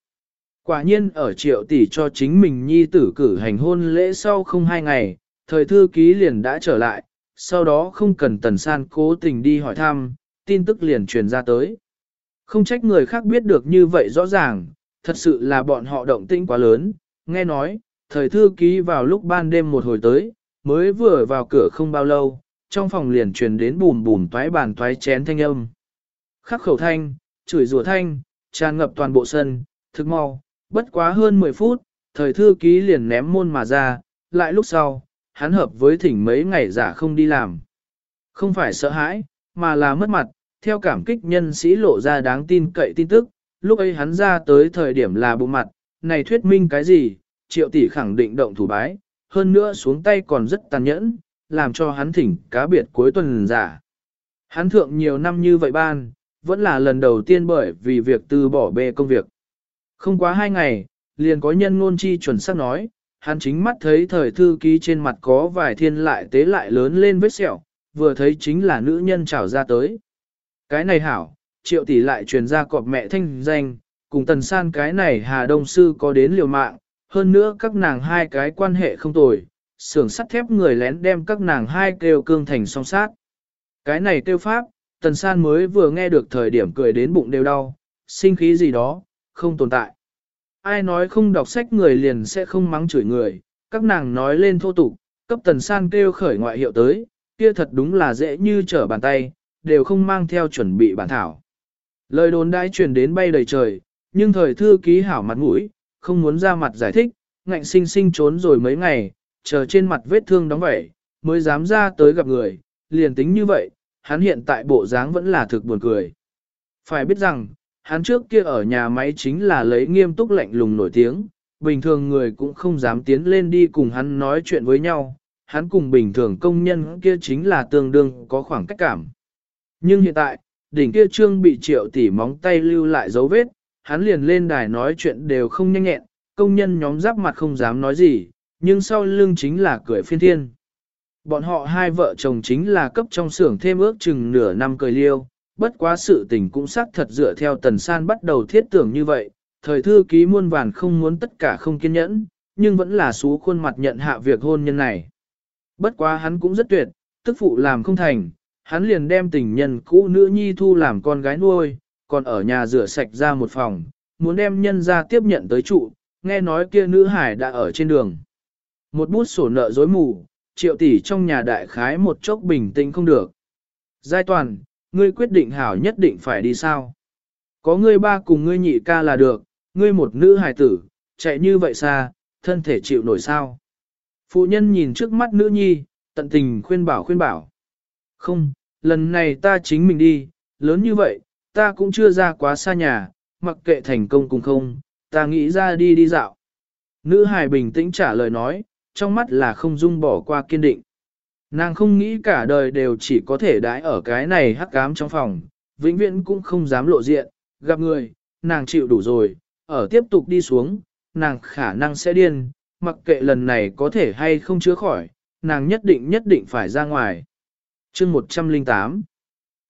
Quả nhiên ở triệu tỷ cho chính mình nhi tử cử hành hôn lễ sau không hai ngày, thời thư ký liền đã trở lại, sau đó không cần tần san cố tình đi hỏi thăm, tin tức liền truyền ra tới. Không trách người khác biết được như vậy rõ ràng, thật sự là bọn họ động tĩnh quá lớn, nghe nói, thời thư ký vào lúc ban đêm một hồi tới, mới vừa vào cửa không bao lâu, trong phòng liền truyền đến bùm bùm toái bàn toái chén thanh âm. Khắc khẩu thanh, chửi rủa thanh, tràn ngập toàn bộ sân, thực mau, bất quá hơn 10 phút, thời thư ký liền ném môn mà ra, lại lúc sau, hắn hợp với thỉnh mấy ngày giả không đi làm. Không phải sợ hãi, mà là mất mặt, theo cảm kích nhân sĩ lộ ra đáng tin cậy tin tức, lúc ấy hắn ra tới thời điểm là bụng mặt, này thuyết minh cái gì, triệu tỷ khẳng định động thủ bái, hơn nữa xuống tay còn rất tàn nhẫn, làm cho hắn thỉnh cá biệt cuối tuần giả. Hắn thượng nhiều năm như vậy ban, vẫn là lần đầu tiên bởi vì việc từ bỏ bê công việc. Không quá hai ngày, liền có nhân ngôn chi chuẩn xác nói, hắn chính mắt thấy thời thư ký trên mặt có vài thiên lại tế lại lớn lên vết sẹo, vừa thấy chính là nữ nhân trào ra tới. Cái này hảo, triệu tỷ lại truyền ra cọp mẹ thanh danh, cùng tần san cái này Hà Đông Sư có đến liều mạng, hơn nữa các nàng hai cái quan hệ không tồi, xưởng sắt thép người lén đem các nàng hai kêu cương thành song sát. Cái này tiêu pháp, tần san mới vừa nghe được thời điểm cười đến bụng đều đau, sinh khí gì đó, không tồn tại. Ai nói không đọc sách người liền sẽ không mắng chửi người, các nàng nói lên thô tục, cấp tần san kêu khởi ngoại hiệu tới, kia thật đúng là dễ như trở bàn tay, đều không mang theo chuẩn bị bản thảo. Lời đồn đãi truyền đến bay đầy trời, nhưng thời thư ký hảo mặt mũi, không muốn ra mặt giải thích, ngạnh sinh sinh trốn rồi mấy ngày, chờ trên mặt vết thương đóng vẩy, mới dám ra tới gặp người, liền tính như vậy, hắn hiện tại bộ dáng vẫn là thực buồn cười. Phải biết rằng, hắn trước kia ở nhà máy chính là lấy nghiêm túc lạnh lùng nổi tiếng, bình thường người cũng không dám tiến lên đi cùng hắn nói chuyện với nhau, hắn cùng bình thường công nhân kia chính là tương đương có khoảng cách cảm. Nhưng hiện tại, đỉnh kia trương bị triệu tỉ móng tay lưu lại dấu vết, hắn liền lên đài nói chuyện đều không nhanh nhẹn, công nhân nhóm giáp mặt không dám nói gì, nhưng sau lưng chính là cười phiên thiên. Bọn họ hai vợ chồng chính là cấp trong xưởng thêm ước chừng nửa năm cười liêu, bất quá sự tình cũng xác thật dựa theo tần san bắt đầu thiết tưởng như vậy, thời thư ký muôn vàn không muốn tất cả không kiên nhẫn, nhưng vẫn là xú khuôn mặt nhận hạ việc hôn nhân này. Bất quá hắn cũng rất tuyệt, tức phụ làm không thành, hắn liền đem tình nhân cũ nữ nhi thu làm con gái nuôi, còn ở nhà rửa sạch ra một phòng, muốn đem nhân ra tiếp nhận tới trụ, nghe nói kia nữ hải đã ở trên đường. Một bút sổ nợ dối mù, triệu tỷ trong nhà đại khái một chốc bình tĩnh không được. Giai toàn, ngươi quyết định hảo nhất định phải đi sao? Có ngươi ba cùng ngươi nhị ca là được, ngươi một nữ hài tử, chạy như vậy xa, thân thể chịu nổi sao? Phụ nhân nhìn trước mắt nữ nhi, tận tình khuyên bảo khuyên bảo. Không, lần này ta chính mình đi, lớn như vậy, ta cũng chưa ra quá xa nhà, mặc kệ thành công cùng không, ta nghĩ ra đi đi dạo. Nữ hài bình tĩnh trả lời nói, trong mắt là không dung bỏ qua kiên định. Nàng không nghĩ cả đời đều chỉ có thể đãi ở cái này hắc cám trong phòng, vĩnh viễn cũng không dám lộ diện, gặp người, nàng chịu đủ rồi, ở tiếp tục đi xuống, nàng khả năng sẽ điên, mặc kệ lần này có thể hay không chữa khỏi, nàng nhất định nhất định phải ra ngoài. chương 108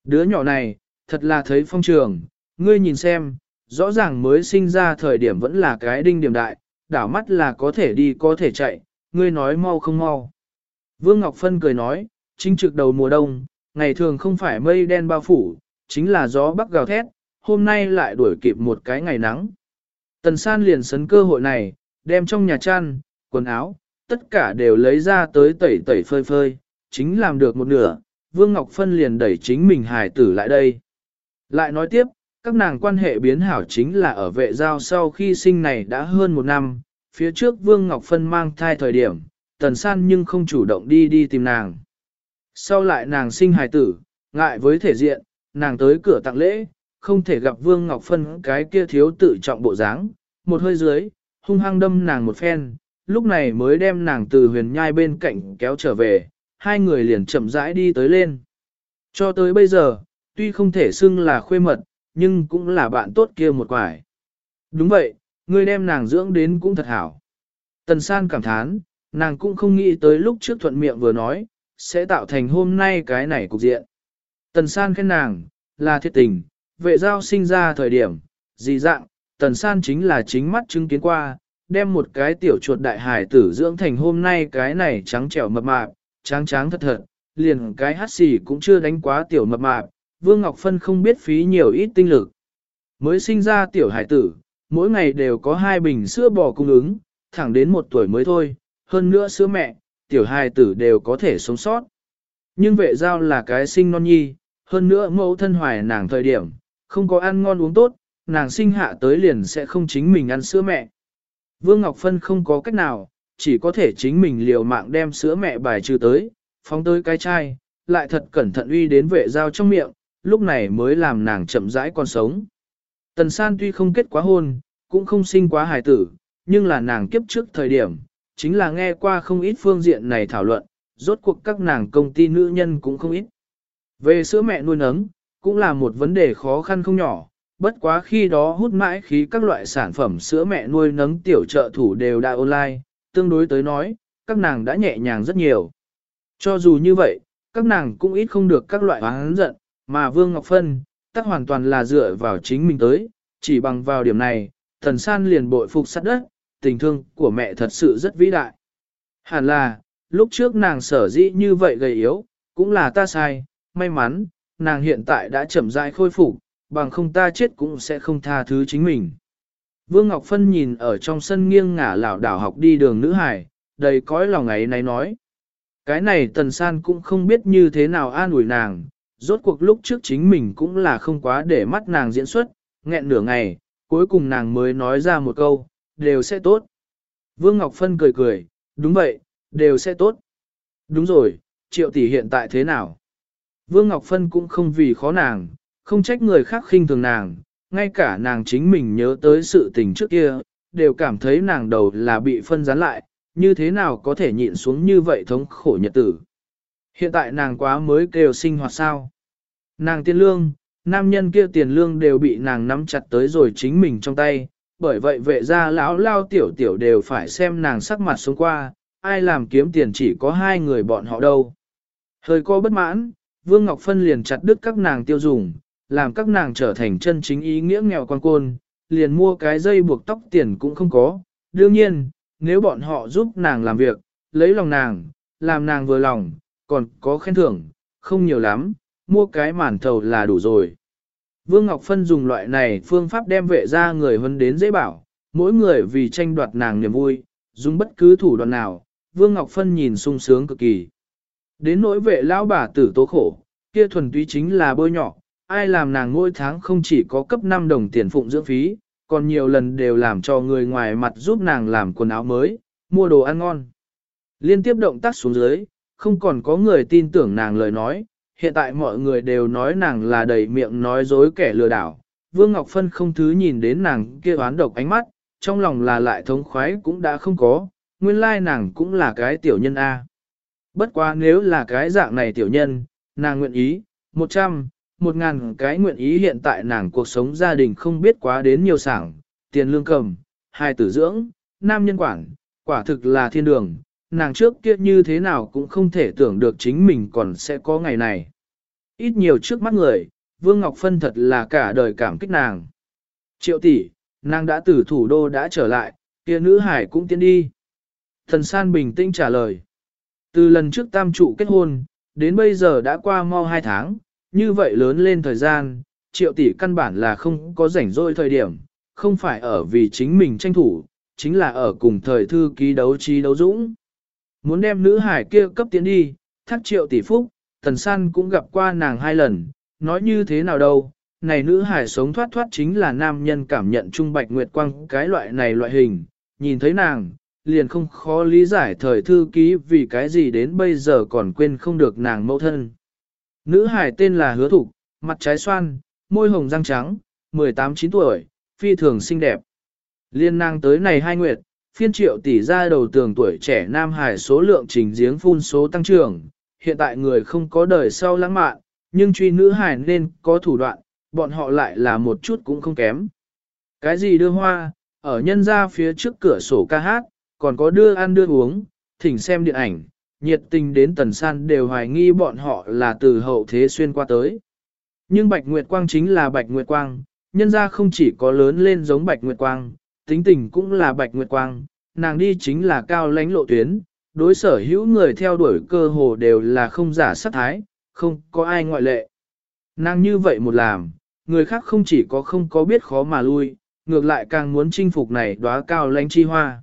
Đứa nhỏ này, thật là thấy phong trường, ngươi nhìn xem, rõ ràng mới sinh ra thời điểm vẫn là cái đinh điểm đại, đảo mắt là có thể đi có thể chạy, ngươi nói mau không mau. Vương Ngọc Phân cười nói, chính trực đầu mùa đông, ngày thường không phải mây đen bao phủ, chính là gió bắc gào thét, hôm nay lại đuổi kịp một cái ngày nắng. Tần san liền sấn cơ hội này, đem trong nhà chăn, quần áo, tất cả đều lấy ra tới tẩy tẩy phơi phơi, chính làm được một nửa, Vương Ngọc Phân liền đẩy chính mình hài tử lại đây. Lại nói tiếp, các nàng quan hệ biến hảo chính là ở vệ giao sau khi sinh này đã hơn một năm, phía trước Vương Ngọc Phân mang thai thời điểm, tần san nhưng không chủ động đi đi tìm nàng. Sau lại nàng sinh hài tử, ngại với thể diện, nàng tới cửa tặng lễ, không thể gặp Vương Ngọc Phân cái kia thiếu tự trọng bộ dáng, một hơi dưới, hung hăng đâm nàng một phen, lúc này mới đem nàng từ huyền nhai bên cạnh kéo trở về, hai người liền chậm rãi đi tới lên. Cho tới bây giờ, tuy không thể xưng là khuê mật, nhưng cũng là bạn tốt kia một quải. Đúng vậy, ngươi đem nàng dưỡng đến cũng thật hảo. Tần san cảm thán, nàng cũng không nghĩ tới lúc trước thuận miệng vừa nói, sẽ tạo thành hôm nay cái này cục diện. Tần san khen nàng, là thiệt tình, vệ giao sinh ra thời điểm, dị dạng, tần san chính là chính mắt chứng kiến qua, đem một cái tiểu chuột đại hải tử dưỡng thành hôm nay cái này trắng trẻo mập mạp, trắng trắng thật thật, liền cái hát xì cũng chưa đánh quá tiểu mập mạp, Vương Ngọc Phân không biết phí nhiều ít tinh lực. Mới sinh ra tiểu hải tử, mỗi ngày đều có hai bình sữa bò cung ứng, thẳng đến một tuổi mới thôi, hơn nữa sữa mẹ, tiểu hài tử đều có thể sống sót. Nhưng vệ giao là cái sinh non nhi, hơn nữa mẫu thân hoài nàng thời điểm, không có ăn ngon uống tốt, nàng sinh hạ tới liền sẽ không chính mình ăn sữa mẹ. Vương Ngọc Phân không có cách nào, chỉ có thể chính mình liều mạng đem sữa mẹ bài trừ tới, phóng tới cái chai, lại thật cẩn thận uy đến vệ giao trong miệng, lúc này mới làm nàng chậm rãi còn sống. Tần San tuy không kết quá hôn, cũng không sinh quá hài tử, nhưng là nàng kiếp trước thời điểm, chính là nghe qua không ít phương diện này thảo luận, rốt cuộc các nàng công ty nữ nhân cũng không ít. Về sữa mẹ nuôi nấng, cũng là một vấn đề khó khăn không nhỏ, bất quá khi đó hút mãi khí các loại sản phẩm sữa mẹ nuôi nấng tiểu trợ thủ đều đã online, tương đối tới nói, các nàng đã nhẹ nhàng rất nhiều. Cho dù như vậy, các nàng cũng ít không được các loại oán giận, mà Vương Ngọc Phân, tắc hoàn toàn là dựa vào chính mình tới, chỉ bằng vào điểm này, thần san liền bội phục sát đất, tình thương của mẹ thật sự rất vĩ đại. Hẳn là, lúc trước nàng sở dĩ như vậy gầy yếu, cũng là ta sai, may mắn, nàng hiện tại đã chậm rãi khôi phục, bằng không ta chết cũng sẽ không tha thứ chính mình. Vương Ngọc Phân nhìn ở trong sân nghiêng ngả lảo đảo học đi đường nữ hải, đầy cõi lòng ấy này nói. Cái này tần san cũng không biết như thế nào an ủi nàng, rốt cuộc lúc trước chính mình cũng là không quá để mắt nàng diễn xuất, nghẹn nửa ngày, cuối cùng nàng mới nói ra một câu, đều sẽ tốt. Vương Ngọc Phân cười cười, đúng vậy, đều sẽ tốt. Đúng rồi, triệu tỷ hiện tại thế nào? Vương Ngọc Phân cũng không vì khó nàng, không trách người khác khinh thường nàng, ngay cả nàng chính mình nhớ tới sự tình trước kia, đều cảm thấy nàng đầu là bị phân gián lại, như thế nào có thể nhịn xuống như vậy thống khổ nhật tử. Hiện tại nàng quá mới kêu sinh hoạt sao. Nàng tiền lương, nam nhân kia tiền lương đều bị nàng nắm chặt tới rồi chính mình trong tay, bởi vậy vệ gia lão lao tiểu tiểu đều phải xem nàng sắc mặt xuống qua, ai làm kiếm tiền chỉ có hai người bọn họ đâu. Hơi có bất mãn, Vương Ngọc Phân liền chặt đứt các nàng tiêu dùng, làm các nàng trở thành chân chính ý nghĩa nghèo quan côn, liền mua cái dây buộc tóc tiền cũng không có. Đương nhiên, nếu bọn họ giúp nàng làm việc, lấy lòng nàng, làm nàng vừa lòng, còn có khen thưởng, không nhiều lắm, mua cái màn thầu là đủ rồi. Vương Ngọc Phân dùng loại này phương pháp đem vệ ra người hơn đến dễ bảo, mỗi người vì tranh đoạt nàng niềm vui, dùng bất cứ thủ đoạn nào, Vương Ngọc Phân nhìn sung sướng cực kỳ. Đến nỗi vệ lão bà tử tố khổ, kia thuần túy chính là bôi nhỏ, ai làm nàng mỗi tháng không chỉ có cấp 5 đồng tiền phụng dưỡng phí, còn nhiều lần đều làm cho người ngoài mặt giúp nàng làm quần áo mới, mua đồ ăn ngon. Liên tiếp động tác xuống dưới, không còn có người tin tưởng nàng lời nói, hiện tại mọi người đều nói nàng là đầy miệng nói dối kẻ lừa đảo. Vương Ngọc Phân không thứ nhìn đến nàng kia oán độc ánh mắt, trong lòng là lại thống khoái cũng đã không có, nguyên lai nàng cũng là cái tiểu nhân A. Bất quá nếu là cái dạng này tiểu nhân, nàng nguyện ý, một trăm, một ngàn cái nguyện ý hiện tại nàng cuộc sống gia đình không biết quá đến nhiều sảng, tiền lương cầm, hai tử dưỡng, nam nhân quản, quả thực là thiên đường, nàng trước kia như thế nào cũng không thể tưởng được chính mình còn sẽ có ngày này. Ít nhiều trước mắt người, Vương Ngọc Phân thật là cả đời cảm kích nàng. Triệu tỷ, nàng đã từ thủ đô đã trở lại, kia nữ hải cũng tiến đi. Thần San bình tĩnh trả lời. Từ lần trước tam trụ kết hôn, đến bây giờ đã qua mau hai tháng, như vậy lớn lên thời gian, triệu tỷ căn bản là không có rảnh rỗi thời điểm, không phải ở vì chính mình tranh thủ, chính là ở cùng thời thư ký đấu trí đấu dũng. Muốn đem nữ hải kia cấp tiến đi, thác triệu tỷ phúc, thần san cũng gặp qua nàng hai lần, nói như thế nào đâu, này nữ hải sống thoát thoát chính là nam nhân cảm nhận trung bạch nguyệt quang cái loại này loại hình, nhìn thấy nàng, liền không khó lý giải thời thư ký vì cái gì đến bây giờ còn quên không được nàng mẫu thân. Nữ hải tên là Hứa Thục, mặt trái xoan, môi hồng răng trắng, 18-9 tuổi, phi thường xinh đẹp. Liên nàng tới này hai nguyệt, phiên triệu tỷ ra đầu tường tuổi trẻ Nam Hải số lượng trình giếng phun số tăng trưởng, hiện tại người không có đời sau lãng mạn, nhưng truy nữ hải nên có thủ đoạn, bọn họ lại là một chút cũng không kém. Cái gì đưa hoa, ở nhân ra phía trước cửa sổ ca hát, còn có đưa ăn đưa uống, thỉnh xem điện ảnh, nhiệt tình đến tần san đều hoài nghi bọn họ là từ hậu thế xuyên qua tới. Nhưng Bạch Nguyệt Quang chính là Bạch Nguyệt Quang, nhân ra không chỉ có lớn lên giống Bạch Nguyệt Quang, tính tình cũng là Bạch Nguyệt Quang, nàng đi chính là cao lãnh lộ tuyến, đối sở hữu người theo đuổi cơ hồ đều là không giả sát thái, không có ai ngoại lệ. Nàng như vậy một làm, người khác không chỉ có không có biết khó mà lui, ngược lại càng muốn chinh phục này đóa cao lãnh chi hoa.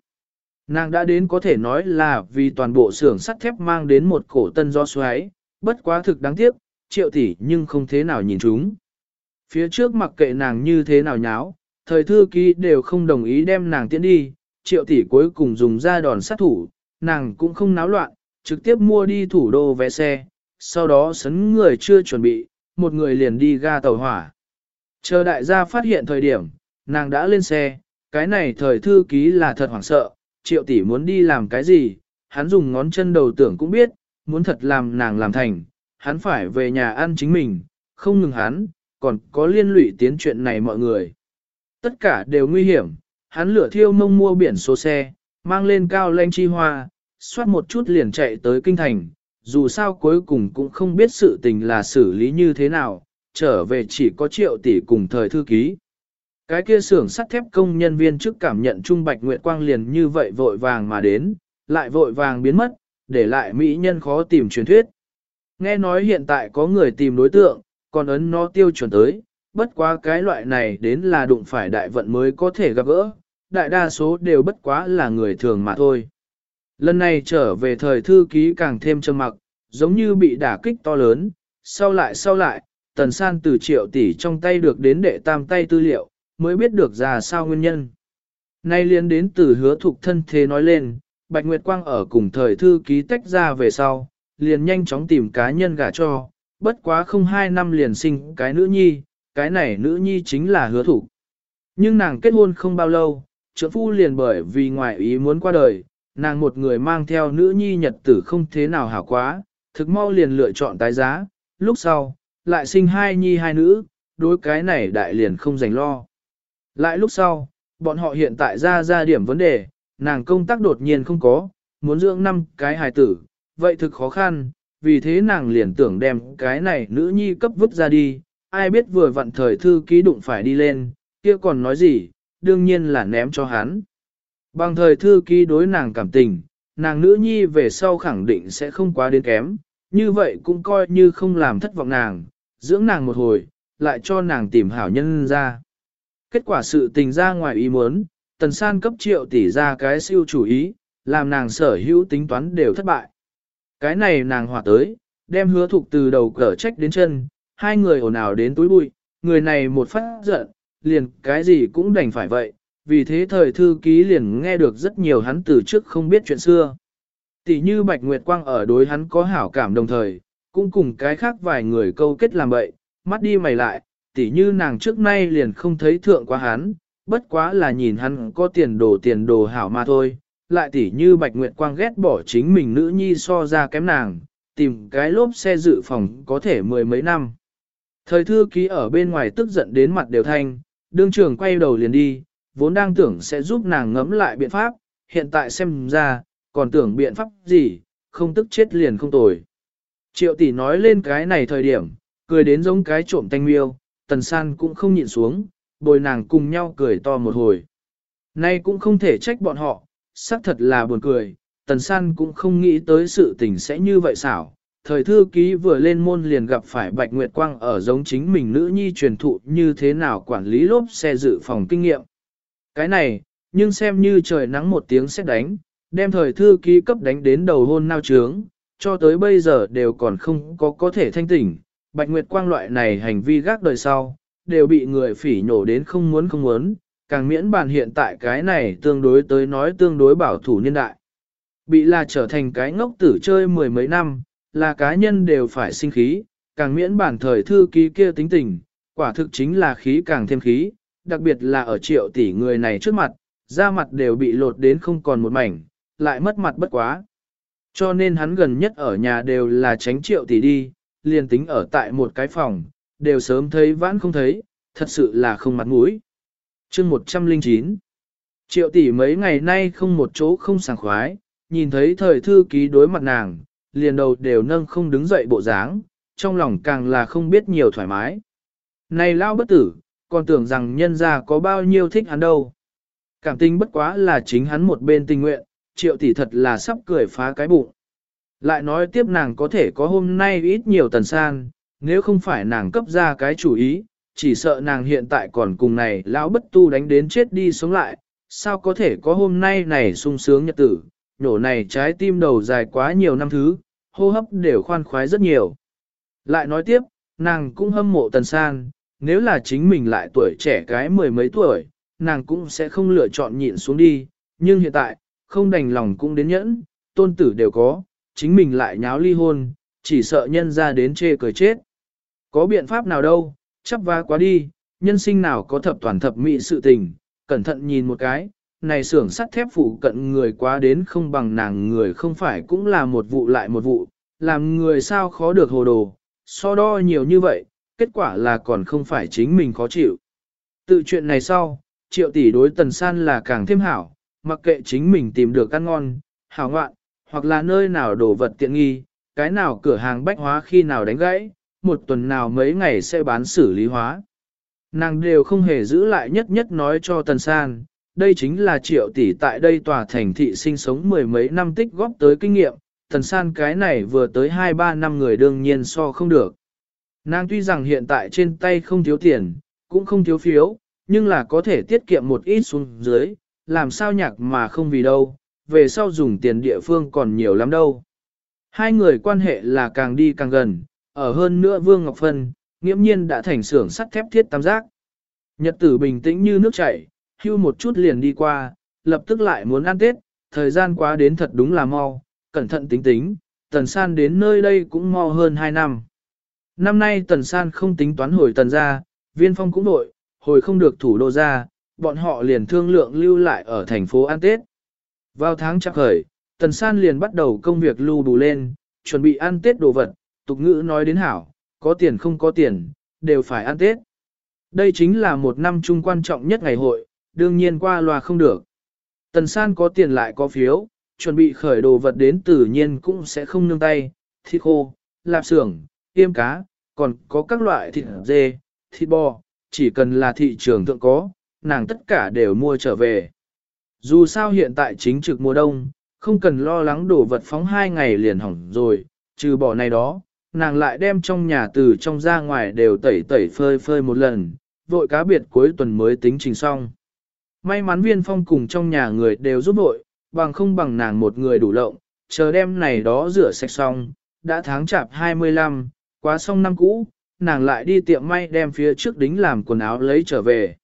Nàng đã đến có thể nói là vì toàn bộ xưởng sắt thép mang đến một cổ tân do xoáy, bất quá thực đáng tiếc, triệu tỷ nhưng không thế nào nhìn chúng. Phía trước mặc kệ nàng như thế nào nháo, thời thư ký đều không đồng ý đem nàng tiễn đi, triệu tỷ cuối cùng dùng ra đòn sát thủ, nàng cũng không náo loạn, trực tiếp mua đi thủ đô vé xe, sau đó sấn người chưa chuẩn bị, một người liền đi ga tàu hỏa. Chờ đại gia phát hiện thời điểm, nàng đã lên xe, cái này thời thư ký là thật hoảng sợ, triệu tỷ muốn đi làm cái gì, hắn dùng ngón chân đầu tưởng cũng biết, muốn thật làm nàng làm thành, hắn phải về nhà ăn chính mình, không ngừng hắn, còn có liên lụy tiến chuyện này mọi người. Tất cả đều nguy hiểm, hắn lửa thiêu mông mua biển số xe, mang lên cao lanh chi hoa, xoát một chút liền chạy tới kinh thành, dù sao cuối cùng cũng không biết sự tình là xử lý như thế nào, trở về chỉ có triệu tỷ cùng thời thư ký. Cái kia xưởng sắt thép công nhân viên trước cảm nhận Trung Bạch Nguyệt Quang liền như vậy vội vàng mà đến, lại vội vàng biến mất, để lại mỹ nhân khó tìm truyền thuyết. Nghe nói hiện tại có người tìm đối tượng, còn ấn nó tiêu chuẩn tới, bất quá cái loại này đến là đụng phải đại vận mới có thể gặp gỡ, đại đa số đều bất quá là người thường mà thôi. Lần này trở về thời thư ký càng thêm trầm mặc, giống như bị đả kích to lớn, sau lại sau lại, tần san từ triệu tỷ trong tay được đến đệ tam tay tư liệu, mới biết được ra sao nguyên nhân. Nay liên đến từ hứa thục thân thế nói lên, Bạch Nguyệt Quang ở cùng thời thư ký tách ra về sau, liền nhanh chóng tìm cá nhân gả cho, bất quá không hai năm liền sinh cái nữ nhi, cái này nữ nhi chính là hứa thủ Nhưng nàng kết hôn không bao lâu, trưởng phu liền bởi vì ngoại ý muốn qua đời, nàng một người mang theo nữ nhi nhật tử không thế nào hảo quá, thực mau liền lựa chọn tái giá, lúc sau, lại sinh hai nhi hai nữ, đối cái này đại liền không dành lo. Lại lúc sau, bọn họ hiện tại ra ra điểm vấn đề, nàng công tác đột nhiên không có, muốn dưỡng năm cái hài tử, vậy thực khó khăn, vì thế nàng liền tưởng đem cái này nữ nhi cấp vứt ra đi, ai biết vừa vặn thời thư ký đụng phải đi lên, kia còn nói gì, đương nhiên là ném cho hắn. Bằng thời thư ký đối nàng cảm tình, nàng nữ nhi về sau khẳng định sẽ không quá đến kém, như vậy cũng coi như không làm thất vọng nàng, dưỡng nàng một hồi, lại cho nàng tìm hảo nhân ra. Kết quả sự tình ra ngoài ý muốn, tần san cấp triệu tỷ ra cái siêu chủ ý, làm nàng sở hữu tính toán đều thất bại. Cái này nàng hòa tới, đem hứa thục từ đầu cở trách đến chân, hai người ồn ào đến túi bụi, người này một phát giận, liền cái gì cũng đành phải vậy, vì thế thời thư ký liền nghe được rất nhiều hắn từ trước không biết chuyện xưa. Tỷ như Bạch Nguyệt Quang ở đối hắn có hảo cảm đồng thời, cũng cùng cái khác vài người câu kết làm bậy, mắt đi mày lại, tỷ như nàng trước nay liền không thấy thượng quá hắn, bất quá là nhìn hắn có tiền đồ tiền đồ hảo mà thôi, lại tỷ như Bạch Nguyệt Quang ghét bỏ chính mình nữ nhi so ra kém nàng, tìm cái lốp xe dự phòng có thể mười mấy năm. Thời thư ký ở bên ngoài tức giận đến mặt đều thanh, đương trưởng quay đầu liền đi, vốn đang tưởng sẽ giúp nàng ngẫm lại biện pháp, hiện tại xem ra, còn tưởng biện pháp gì, không tức chết liền không tồi. Triệu tỷ nói lên cái này thời điểm, cười đến giống cái trộm tanh miêu, tần san cũng không nhịn xuống, bồi nàng cùng nhau cười to một hồi. Nay cũng không thể trách bọn họ, xác thật là buồn cười, tần san cũng không nghĩ tới sự tình sẽ như vậy xảo. Thời thư ký vừa lên môn liền gặp phải Bạch Nguyệt Quang ở giống chính mình nữ nhi truyền thụ như thế nào quản lý lốp xe dự phòng kinh nghiệm. Cái này, nhưng xem như trời nắng một tiếng xét đánh, đem thời thư ký cấp đánh đến đầu hôn nao trướng, cho tới bây giờ đều còn không có có thể thanh tỉnh. Bạch Nguyệt Quang loại này hành vi gác đời sau, đều bị người phỉ nhổ đến không muốn không muốn, càng miễn bàn hiện tại cái này tương đối tới nói tương đối bảo thủ nhân đại. Bị là trở thành cái ngốc tử chơi mười mấy năm, là cá nhân đều phải sinh khí, càng miễn bản thời thư ký kia tính tình, quả thực chính là khí càng thêm khí, đặc biệt là ở triệu tỷ người này trước mặt, da mặt đều bị lột đến không còn một mảnh, lại mất mặt bất quá. Cho nên hắn gần nhất ở nhà đều là tránh triệu tỷ đi, liền tính ở tại một cái phòng, đều sớm thấy vãn không thấy, thật sự là không mặt mũi. chương 109 Triệu tỷ mấy ngày nay không một chỗ không sảng khoái, nhìn thấy thời thư ký đối mặt nàng, liền đầu đều nâng không đứng dậy bộ dáng, trong lòng càng là không biết nhiều thoải mái. Này lao bất tử, còn tưởng rằng nhân gia có bao nhiêu thích hắn đâu. Cảm tình bất quá là chính hắn một bên tình nguyện, triệu tỷ thật là sắp cười phá cái bụng. Lại nói tiếp nàng có thể có hôm nay ít nhiều tần san, nếu không phải nàng cấp ra cái chủ ý, chỉ sợ nàng hiện tại còn cùng này lão bất tu đánh đến chết đi sống lại, sao có thể có hôm nay này sung sướng nhật tử, nhổ này trái tim đầu dài quá nhiều năm thứ, hô hấp đều khoan khoái rất nhiều. Lại nói tiếp, nàng cũng hâm mộ tần san, nếu là chính mình lại tuổi trẻ cái mười mấy tuổi, nàng cũng sẽ không lựa chọn nhịn xuống đi, nhưng hiện tại, không đành lòng cũng đến nhẫn, tôn tử đều có, chính mình lại nháo ly hôn, chỉ sợ nhân ra đến chê cười chết. Có biện pháp nào đâu, chắp vá quá đi, nhân sinh nào có thập toàn thập mỹ sự tình, cẩn thận nhìn một cái, này xưởng sắt thép phụ cận người quá đến không bằng nàng người không phải cũng là một vụ lại một vụ, làm người sao khó được hồ đồ, so đo nhiều như vậy, kết quả là còn không phải chính mình khó chịu. Tự chuyện này sau, triệu tỷ đối tần san là càng thêm hảo, mặc kệ chính mình tìm được ăn ngon, hảo ngoạn, hoặc là nơi nào đổ vật tiện nghi, cái nào cửa hàng bách hóa khi nào đánh gãy, một tuần nào mấy ngày sẽ bán xử lý hóa. Nàng đều không hề giữ lại nhất nhất nói cho Tần San, đây chính là triệu tỷ tại đây tòa thành thị sinh sống mười mấy năm tích góp tới kinh nghiệm, Tần San cái này vừa tới 2-3 năm người đương nhiên so không được. Nàng tuy rằng hiện tại trên tay không thiếu tiền, cũng không thiếu phiếu, nhưng là có thể tiết kiệm một ít xuống dưới, làm sao nhạc mà không vì đâu, về sau dùng tiền địa phương còn nhiều lắm đâu. Hai người quan hệ là càng đi càng gần, ở hơn nữa Vương Ngọc Phân, nghiễm nhiên đã thành xưởng sắt thép thiết tam giác. Nhật tử bình tĩnh như nước chảy, hưu một chút liền đi qua, lập tức lại muốn ăn Tết, thời gian quá đến thật đúng là mau, cẩn thận tính tính, Tần San đến nơi đây cũng mau hơn 2 năm. Năm nay Tần San không tính toán hồi Tần ra, viên phong cũng đội, hồi không được thủ đô ra, bọn họ liền thương lượng lưu lại ở thành phố ăn Tết. Vào tháng chắc khởi, Tần San liền bắt đầu công việc lưu đủ lên, chuẩn bị ăn Tết đồ vật, tục ngữ nói đến hảo, có tiền không có tiền, đều phải ăn Tết. Đây chính là một năm chung quan trọng nhất ngày hội, đương nhiên qua loa không được. Tần San có tiền lại có phiếu, chuẩn bị khởi đồ vật đến tự nhiên cũng sẽ không nương tay, thịt khô, lạp xưởng, tiêm cá, còn có các loại thịt dê, thịt bò, chỉ cần là thị trường thượng có, nàng tất cả đều mua trở về. Dù sao hiện tại chính trực mùa đông, không cần lo lắng đổ vật phóng hai ngày liền hỏng rồi, trừ bỏ này đó, nàng lại đem trong nhà từ trong ra ngoài đều tẩy tẩy phơi phơi một lần, vội cá biệt cuối tuần mới tính trình xong. May mắn viên phong cùng trong nhà người đều giúp vội, bằng không bằng nàng một người đủ lộng, chờ đêm này đó rửa sạch xong, đã tháng chạp 25, quá xong năm cũ, nàng lại đi tiệm may đem phía trước đính làm quần áo lấy trở về.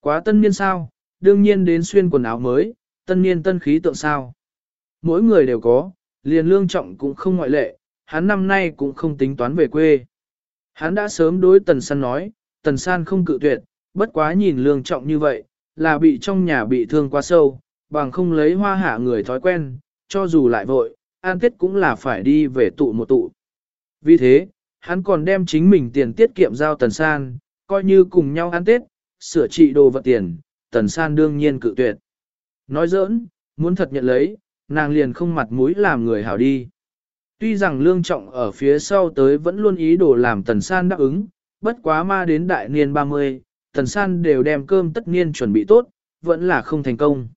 Quá tân niên sao, đương nhiên đến xuyên quần áo mới, tân niên tân khí tượng sao. Mỗi người đều có, liền lương trọng cũng không ngoại lệ, hắn năm nay cũng không tính toán về quê. Hắn đã sớm đối tần san nói, tần san không cự tuyệt, bất quá nhìn lương trọng như vậy, là bị trong nhà bị thương quá sâu, bằng không lấy hoa hạ người thói quen, cho dù lại vội, an tết cũng là phải đi về tụ một tụ. Vì thế, hắn còn đem chính mình tiền tiết kiệm giao tần san, coi như cùng nhau ăn tết, sửa trị đồ vật tiền, tần san đương nhiên cự tuyệt. Nói giỡn, muốn thật nhận lấy, nàng liền không mặt mũi làm người hảo đi. Tuy rằng lương trọng ở phía sau tới vẫn luôn ý đồ làm tần san đáp ứng, bất quá ma đến đại niên 30, tần san đều đem cơm tất niên chuẩn bị tốt, vẫn là không thành công.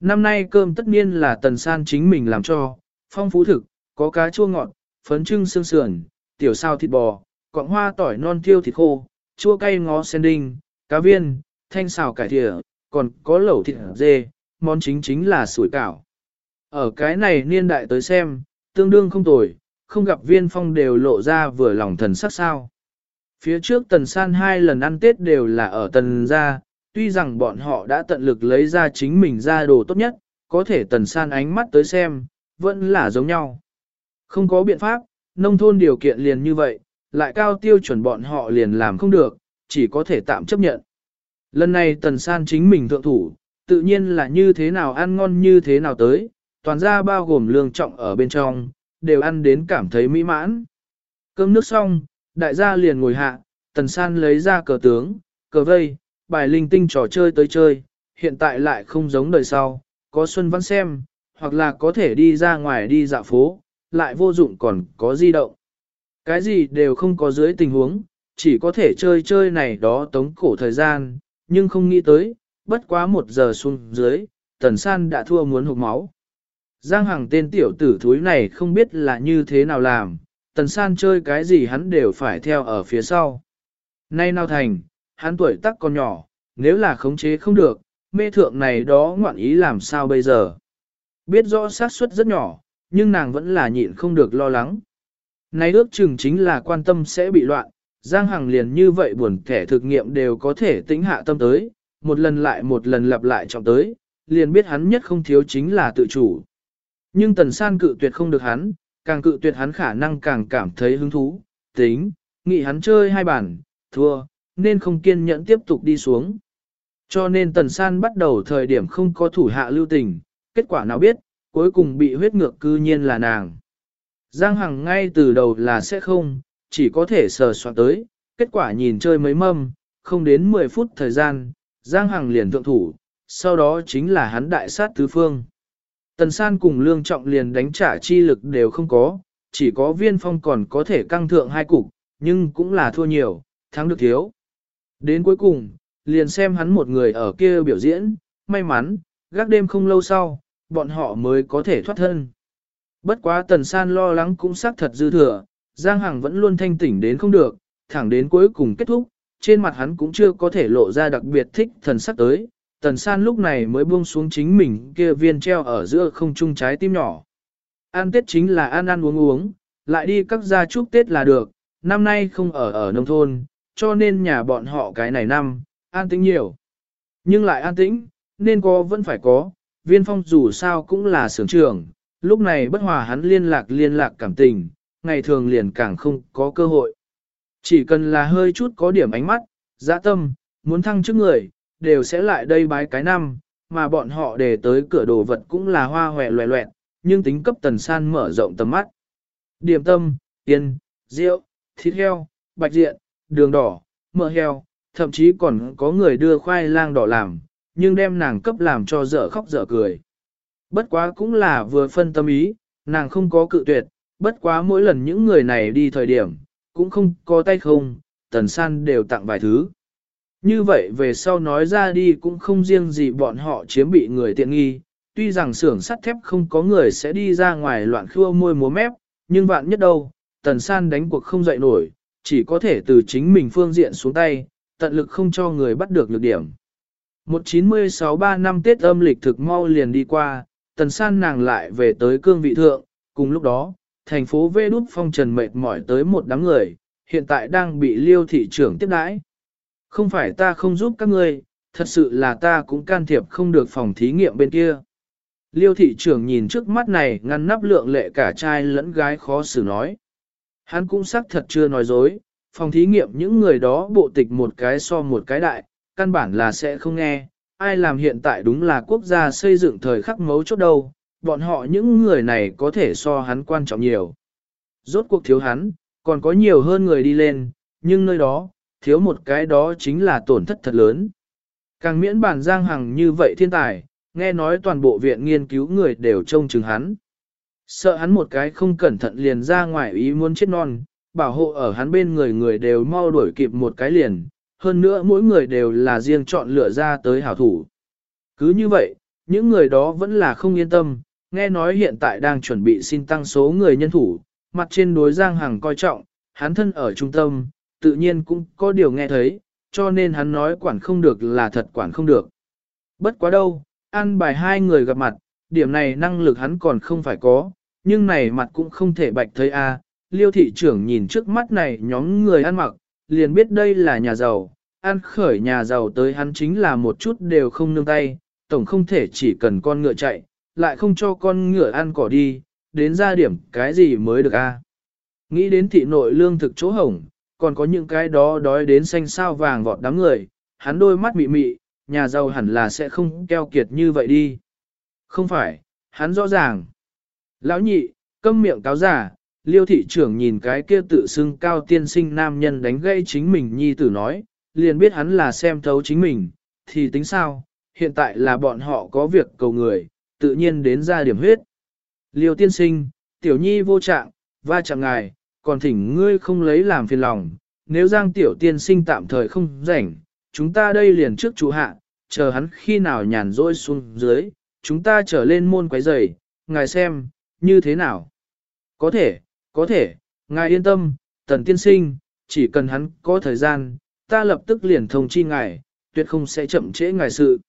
Năm nay cơm tất niên là tần san chính mình làm cho, phong phú thực, có cá chua ngọt, phấn trưng xương sườn, tiểu sao thịt bò, cọng hoa tỏi non thiêu thịt khô, chua cay ngó sen đinh, cá viên, thanh xào cải thịa, còn có lẩu thịt dê, món chính chính là sủi cảo. Ở cái này niên đại tới xem, tương đương không tồi, không gặp viên phong đều lộ ra vừa lòng thần sắc sao. Phía trước tần san hai lần ăn Tết đều là ở tần gia, tuy rằng bọn họ đã tận lực lấy ra chính mình ra đồ tốt nhất, có thể tần san ánh mắt tới xem, vẫn là giống nhau. Không có biện pháp, nông thôn điều kiện liền như vậy, lại cao tiêu chuẩn bọn họ liền làm không được, chỉ có thể tạm chấp nhận. Lần này tần san chính mình thượng thủ, tự nhiên là như thế nào ăn ngon như thế nào tới, toàn ra bao gồm lương trọng ở bên trong, đều ăn đến cảm thấy mỹ mãn. Cơm nước xong, đại gia liền ngồi hạ, tần san lấy ra cờ tướng, cờ vây, bài linh tinh trò chơi tới chơi, hiện tại lại không giống đời sau, có xuân văn xem, hoặc là có thể đi ra ngoài đi dạo phố, lại vô dụng còn có di động. Cái gì đều không có dưới tình huống, chỉ có thể chơi chơi này đó tống cổ thời gian, nhưng không nghĩ tới, bất quá một giờ xuống dưới, tần san đã thua muốn hụt máu. Giang Hằng tên tiểu tử thúi này không biết là như thế nào làm, tần san chơi cái gì hắn đều phải theo ở phía sau. Nay nào thành, hắn tuổi tác còn nhỏ, nếu là khống chế không được, mê thượng này đó ngoạn ý làm sao bây giờ. Biết rõ xác suất rất nhỏ, nhưng nàng vẫn là nhịn không được lo lắng. Nay ước chừng chính là quan tâm sẽ bị loạn, Giang Hằng liền như vậy buồn kẻ thực nghiệm đều có thể tính hạ tâm tới, một lần lại một lần lặp lại trọng tới, liền biết hắn nhất không thiếu chính là tự chủ. Nhưng tần san cự tuyệt không được hắn, càng cự tuyệt hắn khả năng càng cảm thấy hứng thú, tính, nghĩ hắn chơi hai bản, thua, nên không kiên nhẫn tiếp tục đi xuống. Cho nên tần san bắt đầu thời điểm không có thủ hạ lưu tình, kết quả nào biết, cuối cùng bị huyết ngược cư nhiên là nàng. Giang Hằng ngay từ đầu là sẽ không, chỉ có thể sờ soạn tới, kết quả nhìn chơi mấy mâm, không đến 10 phút thời gian, Giang Hằng liền thượng thủ, sau đó chính là hắn đại sát tứ phương. Tần San cùng Lương Trọng liền đánh trả chi lực đều không có, chỉ có viên phong còn có thể căng thượng hai cục, nhưng cũng là thua nhiều, thắng được thiếu. Đến cuối cùng, liền xem hắn một người ở kia biểu diễn, may mắn, gác đêm không lâu sau, bọn họ mới có thể thoát thân. Bất quá tần san lo lắng cũng xác thật dư thừa, Giang Hằng vẫn luôn thanh tỉnh đến không được, thẳng đến cuối cùng kết thúc, trên mặt hắn cũng chưa có thể lộ ra đặc biệt thích thần sắc tới. Tần san lúc này mới buông xuống chính mình kia viên treo ở giữa không trung trái tim nhỏ. Ăn Tết chính là ăn ăn uống uống, lại đi các gia chúc Tết là được, năm nay không ở ở nông thôn, cho nên nhà bọn họ cái này năm, an tĩnh nhiều. Nhưng lại an tĩnh, nên có vẫn phải có, viên phong dù sao cũng là sưởng trưởng, lúc này bất hòa hắn liên lạc liên lạc cảm tình, ngày thường liền càng không có cơ hội. Chỉ cần là hơi chút có điểm ánh mắt, dã tâm, muốn thăng trước người, đều sẽ lại đây bái cái năm, mà bọn họ để tới cửa đồ vật cũng là hoa hòe loẹ loẹt, nhưng tính cấp tần san mở rộng tầm mắt. Điểm tâm, tiền, rượu, thịt heo, bạch diện, đường đỏ, mỡ heo, thậm chí còn có người đưa khoai lang đỏ làm, nhưng đem nàng cấp làm cho dở khóc dở cười. Bất quá cũng là vừa phân tâm ý, nàng không có cự tuyệt, bất quá mỗi lần những người này đi thời điểm, cũng không có tay không, tần san đều tặng vài thứ. Như vậy về sau nói ra đi cũng không riêng gì bọn họ chiếm bị người tiện nghi, tuy rằng xưởng sắt thép không có người sẽ đi ra ngoài loạn khua môi múa mép, nhưng vạn nhất đâu, tần san đánh cuộc không dậy nổi, chỉ có thể từ chính mình phương diện xuống tay, tận lực không cho người bắt được lược điểm. 1963 năm Tết âm lịch thực mau liền đi qua, tần san nàng lại về tới cương vị thượng, cùng lúc đó, thành phố Vê Đút Phong Trần mệt mỏi tới một đám người, hiện tại đang bị liêu thị trưởng tiếp đãi. Không phải ta không giúp các ngươi, thật sự là ta cũng can thiệp không được phòng thí nghiệm bên kia. Liêu thị trưởng nhìn trước mắt này ngăn nắp lượng lệ cả trai lẫn gái khó xử nói. Hắn cũng xác thật chưa nói dối, phòng thí nghiệm những người đó bộ tịch một cái so một cái đại, căn bản là sẽ không nghe, ai làm hiện tại đúng là quốc gia xây dựng thời khắc mấu chốt đâu, bọn họ những người này có thể so hắn quan trọng nhiều. Rốt cuộc thiếu hắn, còn có nhiều hơn người đi lên, nhưng nơi đó, thiếu một cái đó chính là tổn thất thật lớn. Càng miễn bản giang hằng như vậy thiên tài, nghe nói toàn bộ viện nghiên cứu người đều trông chừng hắn. Sợ hắn một cái không cẩn thận liền ra ngoài ý muốn chết non, bảo hộ ở hắn bên người người đều mau đuổi kịp một cái liền, hơn nữa mỗi người đều là riêng chọn lựa ra tới hảo thủ. Cứ như vậy, những người đó vẫn là không yên tâm, nghe nói hiện tại đang chuẩn bị xin tăng số người nhân thủ, mặt trên đối Giang Hằng coi trọng, hắn thân ở trung tâm, tự nhiên cũng có điều nghe thấy, cho nên hắn nói quản không được là thật quản không được. Bất quá đâu, an bài hai người gặp mặt, điểm này năng lực hắn còn không phải có, nhưng này mặt cũng không thể bạch thấy a. Liêu thị trưởng nhìn trước mắt này nhóm người ăn mặc, liền biết đây là nhà giàu, ăn khởi nhà giàu tới hắn chính là một chút đều không nương tay, tổng không thể chỉ cần con ngựa chạy, lại không cho con ngựa ăn cỏ đi, đến ra điểm cái gì mới được a? Nghĩ đến thị nội lương thực chỗ hổng, còn có những cái đó đói đến xanh sao vàng vọt đám người, hắn đôi mắt mị mị, nhà giàu hẳn là sẽ không keo kiệt như vậy đi. Không phải, hắn rõ ràng. Lão nhị, câm miệng cáo giả, liêu thị trưởng nhìn cái kia tự xưng cao tiên sinh nam nhân đánh gây chính mình nhi tử nói, liền biết hắn là xem thấu chính mình, thì tính sao, hiện tại là bọn họ có việc cầu người, tự nhiên đến ra điểm huyết. Liêu tiên sinh, tiểu nhi vô trạng, va chạm ngài, còn thỉnh ngươi không lấy làm phiền lòng, nếu giang tiểu tiên sinh tạm thời không rảnh, chúng ta đây liền trước chủ hạ, chờ hắn khi nào nhàn rỗi xuống dưới, chúng ta trở lên môn quái giày, ngài xem, như thế nào? Có thể, có thể, ngài yên tâm, tần tiên sinh, chỉ cần hắn có thời gian, ta lập tức liền thông chi ngài, tuyệt không sẽ chậm trễ ngài sự.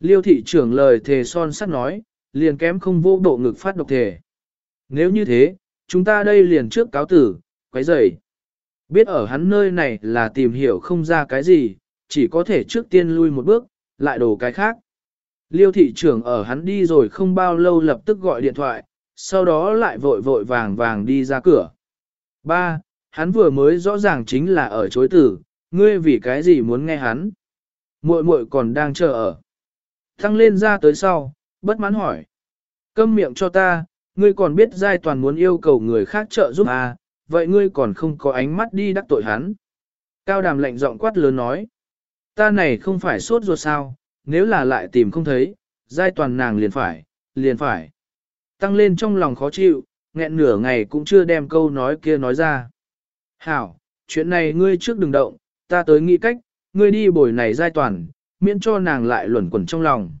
Liêu thị trưởng lời thề son sắt nói, liền kém không vô độ ngực phát độc thể. Nếu như thế, chúng ta đây liền trước cáo tử, quấy rầy. Biết ở hắn nơi này là tìm hiểu không ra cái gì, chỉ có thể trước tiên lui một bước, lại đổ cái khác. Liêu thị trưởng ở hắn đi rồi không bao lâu lập tức gọi điện thoại, sau đó lại vội vội vàng vàng đi ra cửa. Ba, hắn vừa mới rõ ràng chính là ở chối tử, ngươi vì cái gì muốn nghe hắn. Muội muội còn đang chờ ở. Thăng lên ra tới sau, bất mãn hỏi. Câm miệng cho ta, ngươi còn biết giai toàn muốn yêu cầu người khác trợ giúp à, vậy ngươi còn không có ánh mắt đi đắc tội hắn. Cao đàm lạnh giọng quát lớn nói. Ta này không phải sốt ruột sao, nếu là lại tìm không thấy, giai toàn nàng liền phải, liền phải. Tăng lên trong lòng khó chịu, nghẹn nửa ngày cũng chưa đem câu nói kia nói ra. Hảo, chuyện này ngươi trước đừng động, ta tới nghĩ cách, ngươi đi bồi này giai toàn, miễn cho nàng lại luẩn quẩn trong lòng.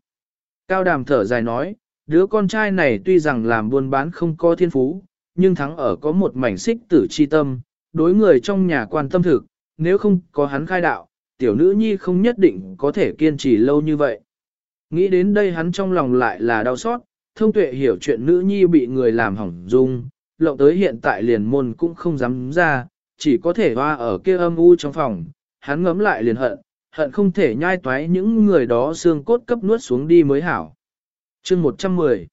Cao đàm thở dài nói, đứa con trai này tuy rằng làm buôn bán không có thiên phú, nhưng thắng ở có một mảnh xích tử chi tâm, đối người trong nhà quan tâm thực, nếu không có hắn khai đạo, tiểu nữ nhi không nhất định có thể kiên trì lâu như vậy. Nghĩ đến đây hắn trong lòng lại là đau xót, thông tuệ hiểu chuyện nữ nhi bị người làm hỏng dung, lộng tới hiện tại liền môn cũng không dám ra, chỉ có thể hoa ở kia âm u trong phòng, hắn ngấm lại liền hận, hận không thể nhai toái những người đó xương cốt cấp nuốt xuống đi mới hảo chương 110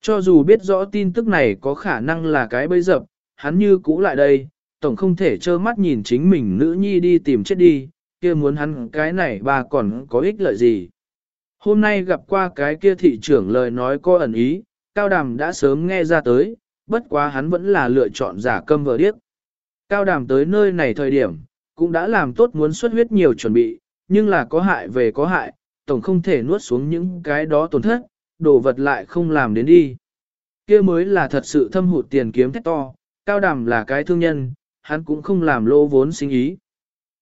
Cho dù biết rõ tin tức này có khả năng là cái bấy dập, hắn như cũ lại đây, tổng không thể trơ mắt nhìn chính mình nữ nhi đi tìm chết đi, kia muốn hắn cái này bà còn có ích lợi gì. Hôm nay gặp qua cái kia thị trưởng lời nói có ẩn ý, Cao Đàm đã sớm nghe ra tới, bất quá hắn vẫn là lựa chọn giả câm vờ điếc. Cao Đàm tới nơi này thời điểm, cũng đã làm tốt muốn xuất huyết nhiều chuẩn bị, nhưng là có hại về có hại, tổng không thể nuốt xuống những cái đó tổn thất, đồ vật lại không làm đến đi. kia mới là thật sự thâm hụt tiền kiếm thét to, Cao Đàm là cái thương nhân, hắn cũng không làm lô vốn sinh ý.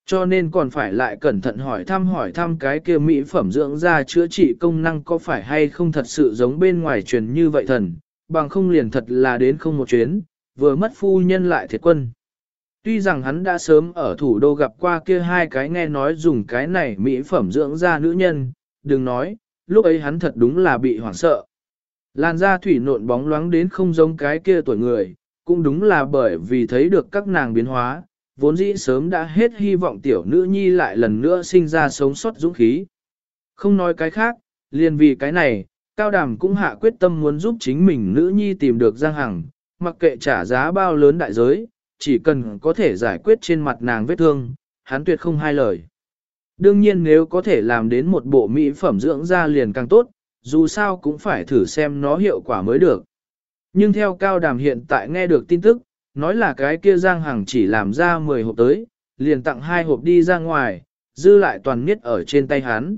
Cho nên còn phải lại cẩn thận hỏi thăm hỏi thăm cái kia mỹ phẩm dưỡng da chữa trị công năng có phải hay không thật sự giống bên ngoài truyền như vậy thần, bằng không liền thật là đến không một chuyến, vừa mất phu nhân lại thiệt quân. Tuy rằng hắn đã sớm ở thủ đô gặp qua kia hai cái nghe nói dùng cái này mỹ phẩm dưỡng da nữ nhân, đừng nói, lúc ấy hắn thật đúng là bị hoảng sợ. Làn da thủy nộn bóng loáng đến không giống cái kia tuổi người, cũng đúng là bởi vì thấy được các nàng biến hóa, vốn dĩ sớm đã hết hy vọng tiểu nữ nhi lại lần nữa sinh ra sống sót dũng khí. Không nói cái khác, liền vì cái này, Cao Đàm cũng hạ quyết tâm muốn giúp chính mình nữ nhi tìm được Giang Hằng, mặc kệ trả giá bao lớn đại giới, chỉ cần có thể giải quyết trên mặt nàng vết thương, hắn tuyệt không hai lời. Đương nhiên nếu có thể làm đến một bộ mỹ phẩm dưỡng da liền càng tốt, dù sao cũng phải thử xem nó hiệu quả mới được. Nhưng theo Cao Đàm hiện tại nghe được tin tức, nói là cái kia Giang Hằng chỉ làm ra 10 hộp tới, liền tặng hai hộp đi ra ngoài, dư lại toàn miết ở trên tay hắn.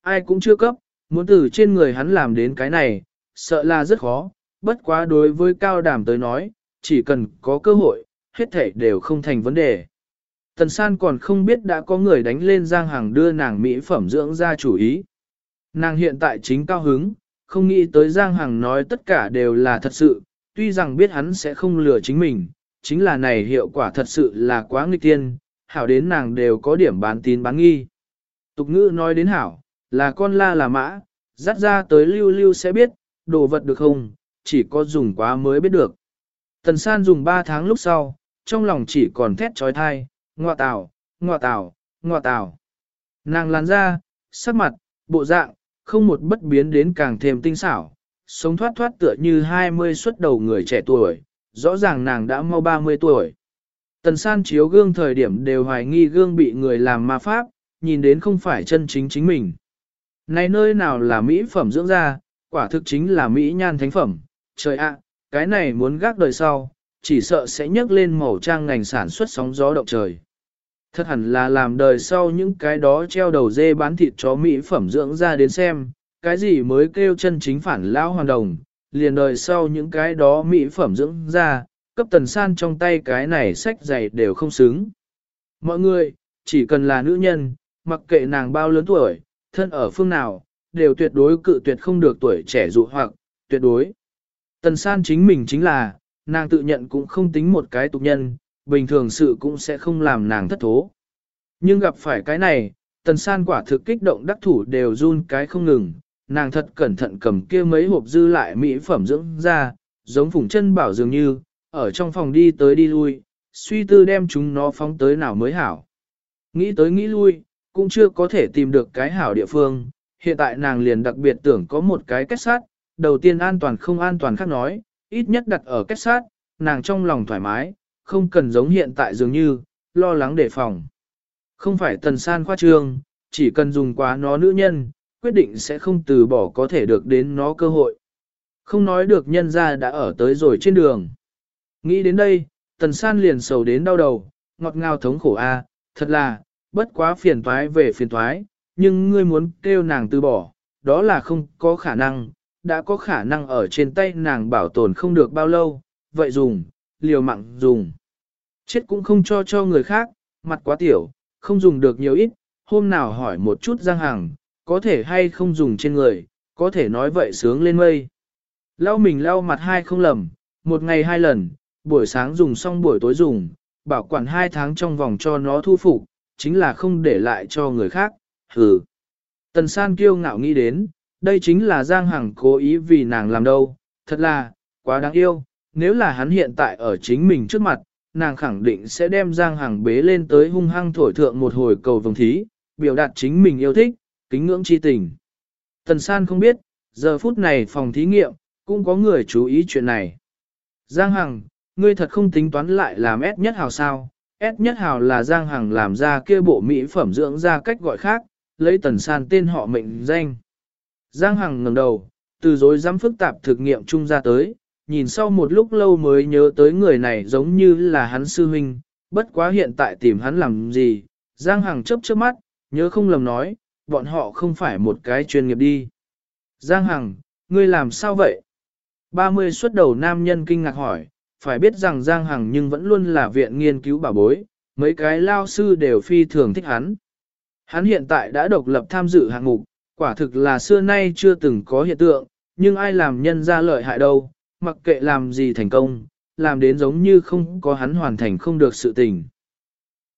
Ai cũng chưa cấp, muốn từ trên người hắn làm đến cái này, sợ là rất khó, bất quá đối với Cao Đàm tới nói, chỉ cần có cơ hội, hết thảy đều không thành vấn đề. Tần San còn không biết đã có người đánh lên Giang Hằng đưa nàng mỹ phẩm dưỡng ra chủ ý. Nàng hiện tại chính cao hứng, không nghĩ tới Giang Hằng nói tất cả đều là thật sự, tuy rằng biết hắn sẽ không lừa chính mình, chính là này hiệu quả thật sự là quá nghịch tiên, hảo đến nàng đều có điểm bán tín bán nghi. Tục ngữ nói đến hảo, là con la là mã, dắt ra tới lưu lưu sẽ biết, đồ vật được không, chỉ có dùng quá mới biết được. Tần san dùng 3 tháng lúc sau, trong lòng chỉ còn thét trói thai, ngọa tào, ngọa tào, ngọa tào. Nàng làn ra, sắc mặt, bộ dạng, không một bất biến đến càng thêm tinh xảo, sống thoát thoát tựa như 20 xuất đầu người trẻ tuổi, rõ ràng nàng đã mau 30 tuổi. Tần san chiếu gương thời điểm đều hoài nghi gương bị người làm ma pháp, nhìn đến không phải chân chính chính mình. Này nơi nào là mỹ phẩm dưỡng da, quả thực chính là mỹ nhan thánh phẩm, trời ạ, cái này muốn gác đời sau, chỉ sợ sẽ nhấc lên màu trang ngành sản xuất sóng gió động trời. Thật hẳn là làm đời sau những cái đó treo đầu dê bán thịt chó mỹ phẩm dưỡng ra đến xem, cái gì mới kêu chân chính phản lão hoàn đồng, liền đời sau những cái đó mỹ phẩm dưỡng ra, cấp tần san trong tay cái này sách dày đều không xứng. Mọi người, chỉ cần là nữ nhân, mặc kệ nàng bao lớn tuổi, thân ở phương nào, đều tuyệt đối cự tuyệt không được tuổi trẻ dụ hoặc, tuyệt đối. Tần san chính mình chính là, nàng tự nhận cũng không tính một cái tục nhân, bình thường sự cũng sẽ không làm nàng thất thố. Nhưng gặp phải cái này, tần san quả thực kích động đắc thủ đều run cái không ngừng, nàng thật cẩn thận cầm kia mấy hộp dư lại mỹ phẩm dưỡng ra, giống phủng chân bảo dường như, ở trong phòng đi tới đi lui, suy tư đem chúng nó phóng tới nào mới hảo. Nghĩ tới nghĩ lui, cũng chưa có thể tìm được cái hảo địa phương, hiện tại nàng liền đặc biệt tưởng có một cái kết sát, đầu tiên an toàn không an toàn khác nói, ít nhất đặt ở kết sát, nàng trong lòng thoải mái, không cần giống hiện tại dường như, lo lắng đề phòng. Không phải tần san khoa trương, chỉ cần dùng quá nó nữ nhân, quyết định sẽ không từ bỏ có thể được đến nó cơ hội. Không nói được nhân ra đã ở tới rồi trên đường. Nghĩ đến đây, tần san liền sầu đến đau đầu, ngọt ngào thống khổ a, thật là, bất quá phiền toái về phiền toái, nhưng ngươi muốn kêu nàng từ bỏ, đó là không có khả năng, đã có khả năng ở trên tay nàng bảo tồn không được bao lâu, vậy dùng, liều mạng dùng. Chết cũng không cho cho người khác, mặt quá tiểu, không dùng được nhiều ít, hôm nào hỏi một chút Giang Hằng, có thể hay không dùng trên người, có thể nói vậy sướng lên mây. Lau mình lau mặt hai không lầm, một ngày hai lần, buổi sáng dùng xong buổi tối dùng, bảo quản hai tháng trong vòng cho nó thu phục, chính là không để lại cho người khác, hừ. Tần san kiêu ngạo nghĩ đến, đây chính là Giang Hằng cố ý vì nàng làm đâu, thật là, quá đáng yêu, nếu là hắn hiện tại ở chính mình trước mặt, nàng khẳng định sẽ đem Giang Hằng bế lên tới hung hăng thổi thượng một hồi cầu vồng thí, biểu đạt chính mình yêu thích, kính ngưỡng chi tình. Tần san không biết, giờ phút này phòng thí nghiệm, cũng có người chú ý chuyện này. Giang Hằng, ngươi thật không tính toán lại làm ép nhất hào sao, S nhất hào là Giang Hằng làm ra kia bộ mỹ phẩm dưỡng ra cách gọi khác, lấy tần san tên họ mệnh danh. Giang Hằng ngẩng đầu, từ dối dám phức tạp thực nghiệm chung ra tới, nhìn sau một lúc lâu mới nhớ tới người này giống như là hắn sư huynh, bất quá hiện tại tìm hắn làm gì. Giang Hằng chớp chớp mắt, nhớ không lầm nói, bọn họ không phải một cái chuyên nghiệp đi. Giang Hằng, ngươi làm sao vậy? 30 xuất đầu nam nhân kinh ngạc hỏi, phải biết rằng Giang Hằng nhưng vẫn luôn là viện nghiên cứu bảo bối, mấy cái lao sư đều phi thường thích hắn. Hắn hiện tại đã độc lập tham dự hạng mục, quả thực là xưa nay chưa từng có hiện tượng, nhưng ai làm nhân ra lợi hại đâu, mặc kệ làm gì thành công, làm đến giống như không có hắn hoàn thành không được sự tình.